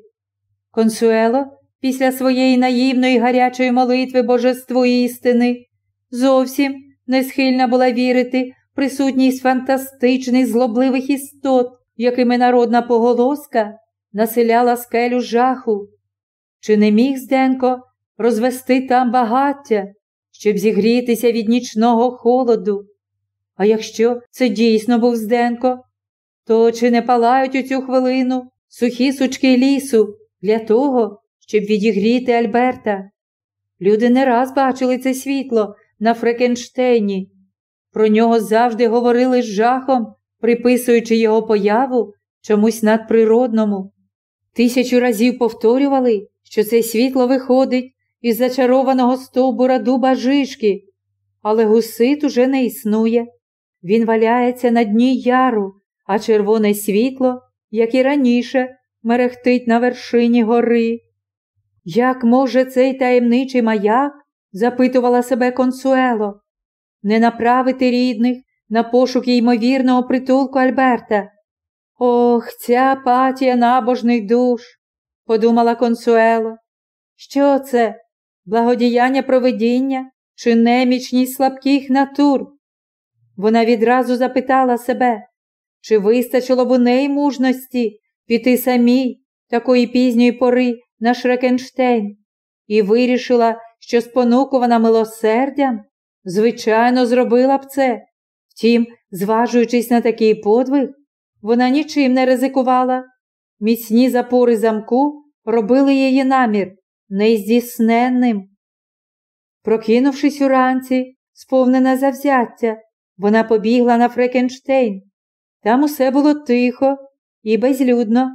Консуело, після своєї наївної гарячої молитви божеству істини, зовсім не схильна була вірити в присутність фантастичних злобливих істот, якими народна поголоска населяла скелю жаху. Чи не міг Зденко розвести там багаття, щоб зігрітися від нічного холоду? А якщо це дійсно був Зденко, то чи не палають у цю хвилину сухі сучки лісу для того, щоб відігріти Альберта? Люди не раз бачили це світло на Фрекенштейні. Про нього завжди говорили з жахом, приписуючи його появу чомусь надприродному. Тисячу разів повторювали, що це світло виходить із зачарованого стовбура дуба жишки, але гусит уже не існує. Він валяється на дні яру, а червоне світло, як і раніше, мерехтить на вершині гори. Як може цей таємничий маяк, запитувала себе консуело, не направити рідних на пошуки ймовірного притулку Альберта? Ох, ця патія набожних душ, подумала консуело. Що це? Благодіяння провидіння чи немічність слабких натур? Вона відразу запитала себе, чи вистачило б у неї мужності піти самій такої пізньої пори на Шрекенштейн, і вирішила, що спонукувана милосердям, звичайно, зробила б це. Втім, зважуючись на такий подвиг, вона нічим не ризикувала. Міцні запори замку робили її намір нездійсненним. Прокинувшись уранці, сповнена завзяття, вона побігла на Фрекенштейн. Там усе було тихо і безлюдно.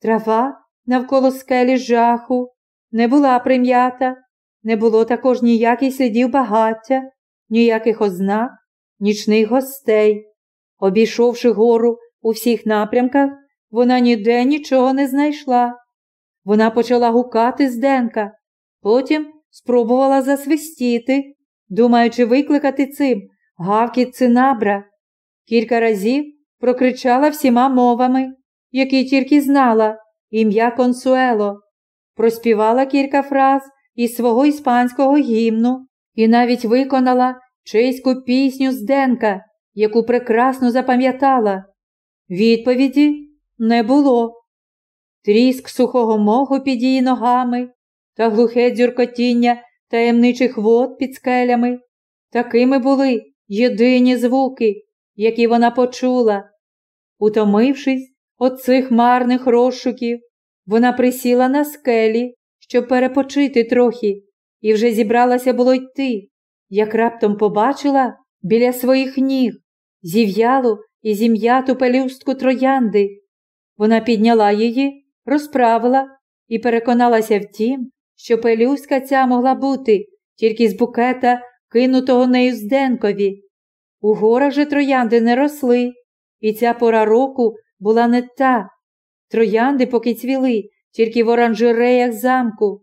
Трава навколо скелі жаху не була прим'ята, не було також ніяких слідів багаття, ніяких ознак, нічних гостей. Обійшовши гору у всіх напрямках, вона ніде нічого не знайшла. Вона почала гукати Зденка, потім спробувала засвистіти, думаючи викликати цим гавкіт цинабра. Кілька разів прокричала всіма мовами, які тільки знала, ім'я Консуело, проспівала кілька фраз із свого іспанського гімну і навіть виконала чеську пісню Зденка, яку прекрасно запам'ятала. Відповіді не було. Тріск сухого моху під її ногами та глухе дзюркотіння таємничих вод під скелями. Такими були єдині звуки, які вона почула. Утомившись від цих марних розшуків, вона присіла на скелі, щоб перепочити трохи, і вже зібралася було йти, як раптом побачила біля своїх ніг зів'ялу і зім'яту пелюстку троянди. Вона підняла її, розправила і переконалася в тім, що пелюстка ця могла бути тільки з букета, кинутого нею Зденкові. У горах же троянди не росли, і ця пора року була не та. Троянди поки цвіли, тільки в оранжереях замку.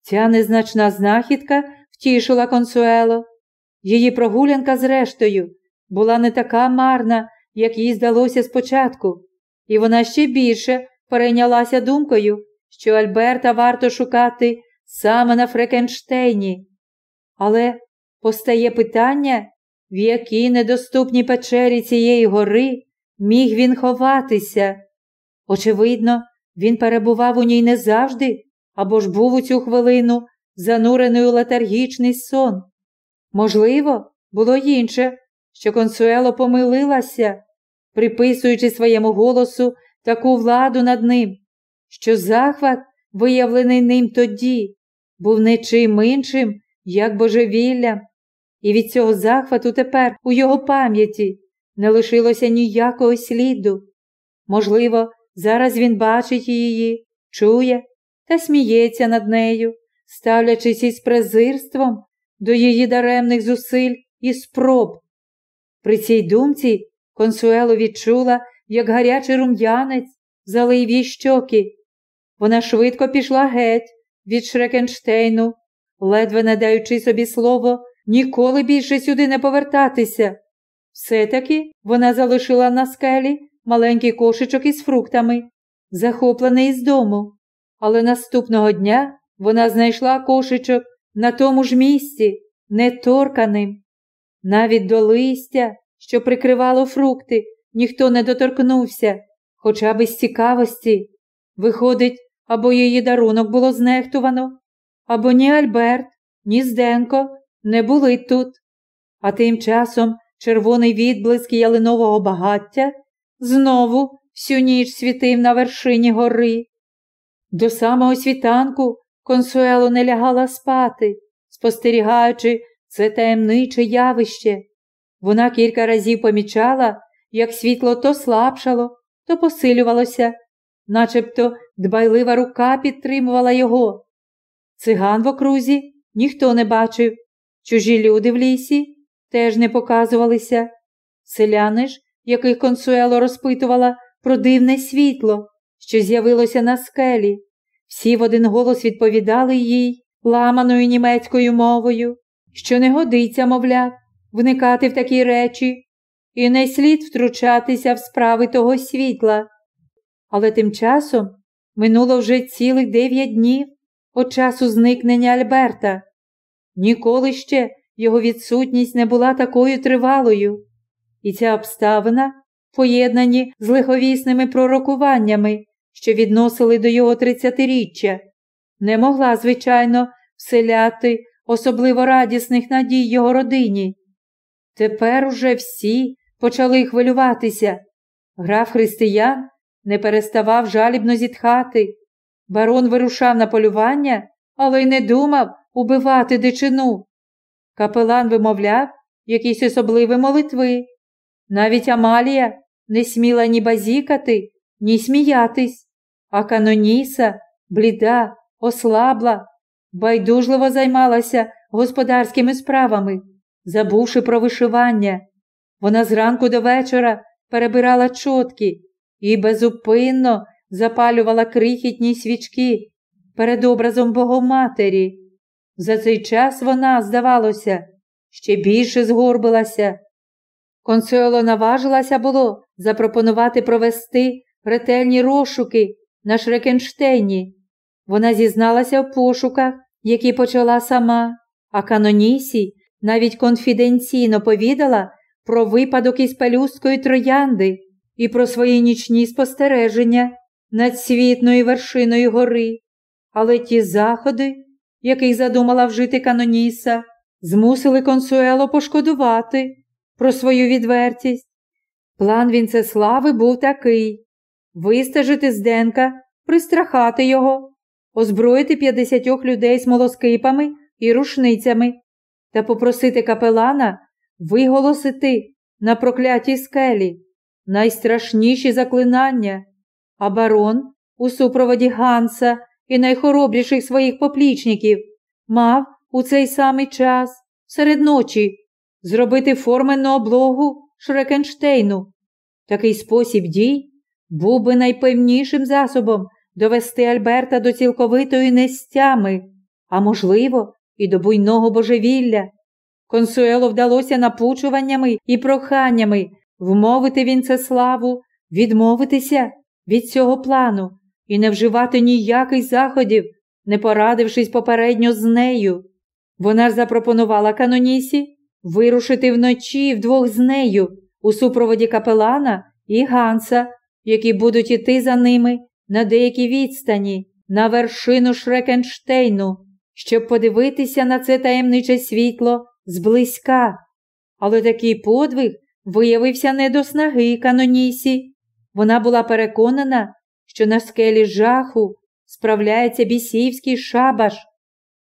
Ця незначна знахідка втішила консуело. Її прогулянка, зрештою, була не така марна, як їй здалося спочатку, і вона ще більше перейнялася думкою, що Альберта варто шукати саме на Фрекенштейні. Але постає питання, в якій недоступній печері цієї гори міг він ховатися. Очевидно, він перебував у ній не завжди, або ж був у цю хвилину занурений у летаргічний сон. Можливо, було інше, що консуело помилилася, приписуючи своєму голосу таку владу над ним, що захват, виявлений ним тоді, був не чим іншим, як божевіллям, і від цього захвату тепер у його пам'яті не лишилося ніякого сліду. Можливо, зараз він бачить її, чує та сміється над нею, ставлячись із презирством до її даремних зусиль і спроб. При цій думці консуело відчула, як гарячий рум'янець залив їй щоки. Вона швидко пішла геть від Шрекенштейну, ледве не даючи собі слово ніколи більше сюди не повертатися. Все-таки вона залишила на скелі маленький кошечок із фруктами, захоплений із дому. Але наступного дня вона знайшла кошечок на тому ж місці, неторканим. Навіть до листя, що прикривало фрукти, ніхто не доторкнувся, хоча б із цікавості. Виходить, або її дарунок було знехтувано, або ні Альберт, ні Зденко не були тут. А тим часом червоний відблиск ялинового багаття знову всю ніч світив на вершині гори. До самого світанку консуело не лягала спати, спостерігаючи це таємниче явище. Вона кілька разів помічала, як світло то слабшало, то посилювалося, начебто дбайлива рука підтримувала його. Циган в окрузі ніхто не бачив, чужі люди в лісі теж не показувалися. Селяни ж, яких консуело розпитувала про дивне світло, що з'явилося на скелі, всі в один голос відповідали їй ламаною німецькою мовою, що не годиться, мовляв, вникати в такі речі, і не слід втручатися в справи того світла. Але тим часом минуло вже цілих дев'ять днів від часу зникнення Альберта. Ніколи ще його відсутність не була такою тривалою, і ця обставина, поєднані з лиховісними пророкуваннями, що відносили до його тридцятиріччя, не могла, звичайно, вселяти особливо радісних надій його родині. Тепер уже всі почали хвилюватися. Граф християн не переставав жалібно зітхати. Барон вирушав на полювання, але й не думав убивати дичину. Капелан вимовляв якісь особливі молитви. Навіть Амалія не сміла ні базікати, ні сміятись, а Каноніса, бліда, ослабла, байдужливо займалася господарськими справами, забувши про вишивання. Вона зранку до вечора перебирала чотки і безупинно запалювала крихітні свічки перед образом Богоматері. За цей час вона, здавалося, ще більше згорбилася. Консуело наважилася було запропонувати провести ретельні розшуки на Шрекенштейні. Вона зізналася в пошуках, які почала сама, а Канонісі навіть конфіденційно повідала про випадок із пелюсткою троянди і про свої нічні спостереження над світною вершиною гори. Але ті заходи, який задумала вжити Каноніса, змусили консуело пошкодувати про свою відвертість. План Вінцеслави був такий вистежити Зденка, пристрахати його, озброїти п'ятдесятьох людей смолоскипами і рушницями та попросити капелана виголосити на проклятій скелі найстрашніші заклинання, а барон у супроводі Ганса і найхоробріших своїх поплічників мав у цей самий час, серед ночі, зробити форменну облогу Шрекенштейну. Такий спосіб дій був би найпевнішим засобом довести Альберта до цілковитої нестями, а можливо, і до буйного божевілля. Консуело вдалося напучуваннями і проханнями вмовити Вінцеславу, відмовитися від цього плану і не вживати ніяких заходів, не порадившись попередньо з нею. Вона ж запропонувала канонісі вирушити вночі вдвох з нею у супроводі капелана і Ганса, які будуть іти за ними на деякій відстані, на вершину Шрекенштейну, щоб подивитися на це таємниче світло зблизька. Але такий подвиг виявився не до снаги канонісі. Вона була переконана, що на скелі жаху справляється бісівський шабаш,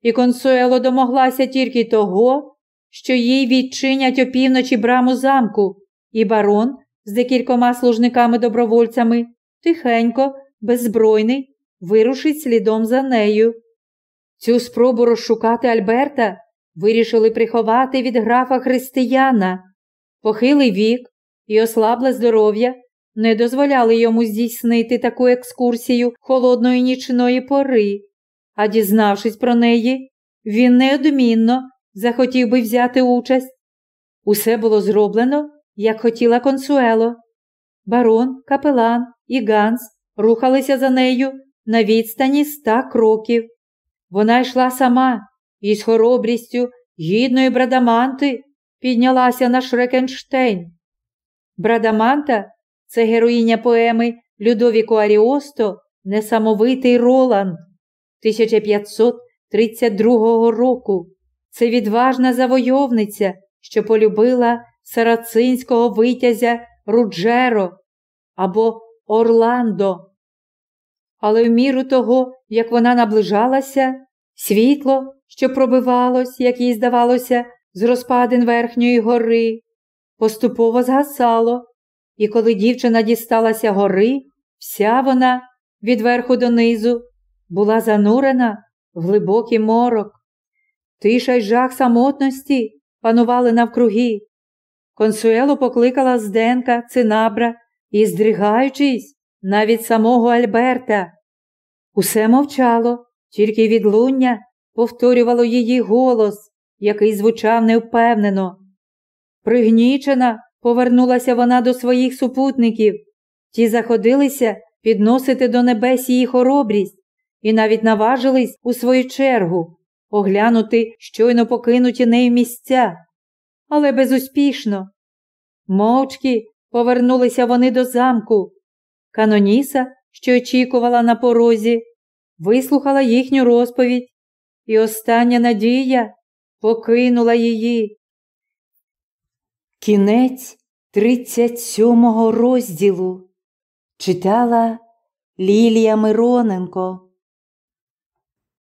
і консуело домоглася тільки того, що їй відчинять опівночі браму замку, і барон з декількома служниками-добровольцями тихенько, беззбройний, вирушить слідом за нею. Цю спробу розшукати Альберта вирішили приховати від графа християна. Похилий вік і ослабле здоров'я не дозволяли йому здійснити таку екскурсію холодної нічної пори, а дізнавшись про неї, він неодмінно захотів би взяти участь. Усе було зроблено, як хотіла консуело. Барон, капелан і Ганс рухалися за нею на відстані ста кроків. Вона йшла сама і з хоробрістю гідної брадаманти піднялася на Шрекенштейн. Брадаманта це героїня поеми Людовіко Аріосто Несамовитий Роланд 1532 року. Це відважна завойовниця, що полюбила сарацинського витязя Руджеро або Орландо. Але в міру того, як вона наближалася, світло, що пробивалось, як їй здавалося, з розпадин Верхньої гори, поступово згасало, і коли дівчина дісталася гори, вся вона від верху донизу була занурена в глибокий морок. Тиша й жах самотності панували навкруги. Консуело покликала Зденка, цинабра і, здригаючись, навіть самого Альберта. Усе мовчало, тільки відлуння повторювало її голос, який звучав невпевнено. Пригнічена, повернулася вона до своїх супутників. Ті заходилися підносити до небес її хоробрість і навіть наважились у свою чергу оглянути щойно покинуті нею місця, але безуспішно. Мовчки повернулися вони до замку. Каноніса, що очікувала на порозі, вислухала їхню розповідь, і остання надія покинула її. Кінець 37 розділу читала Лілія Мироненко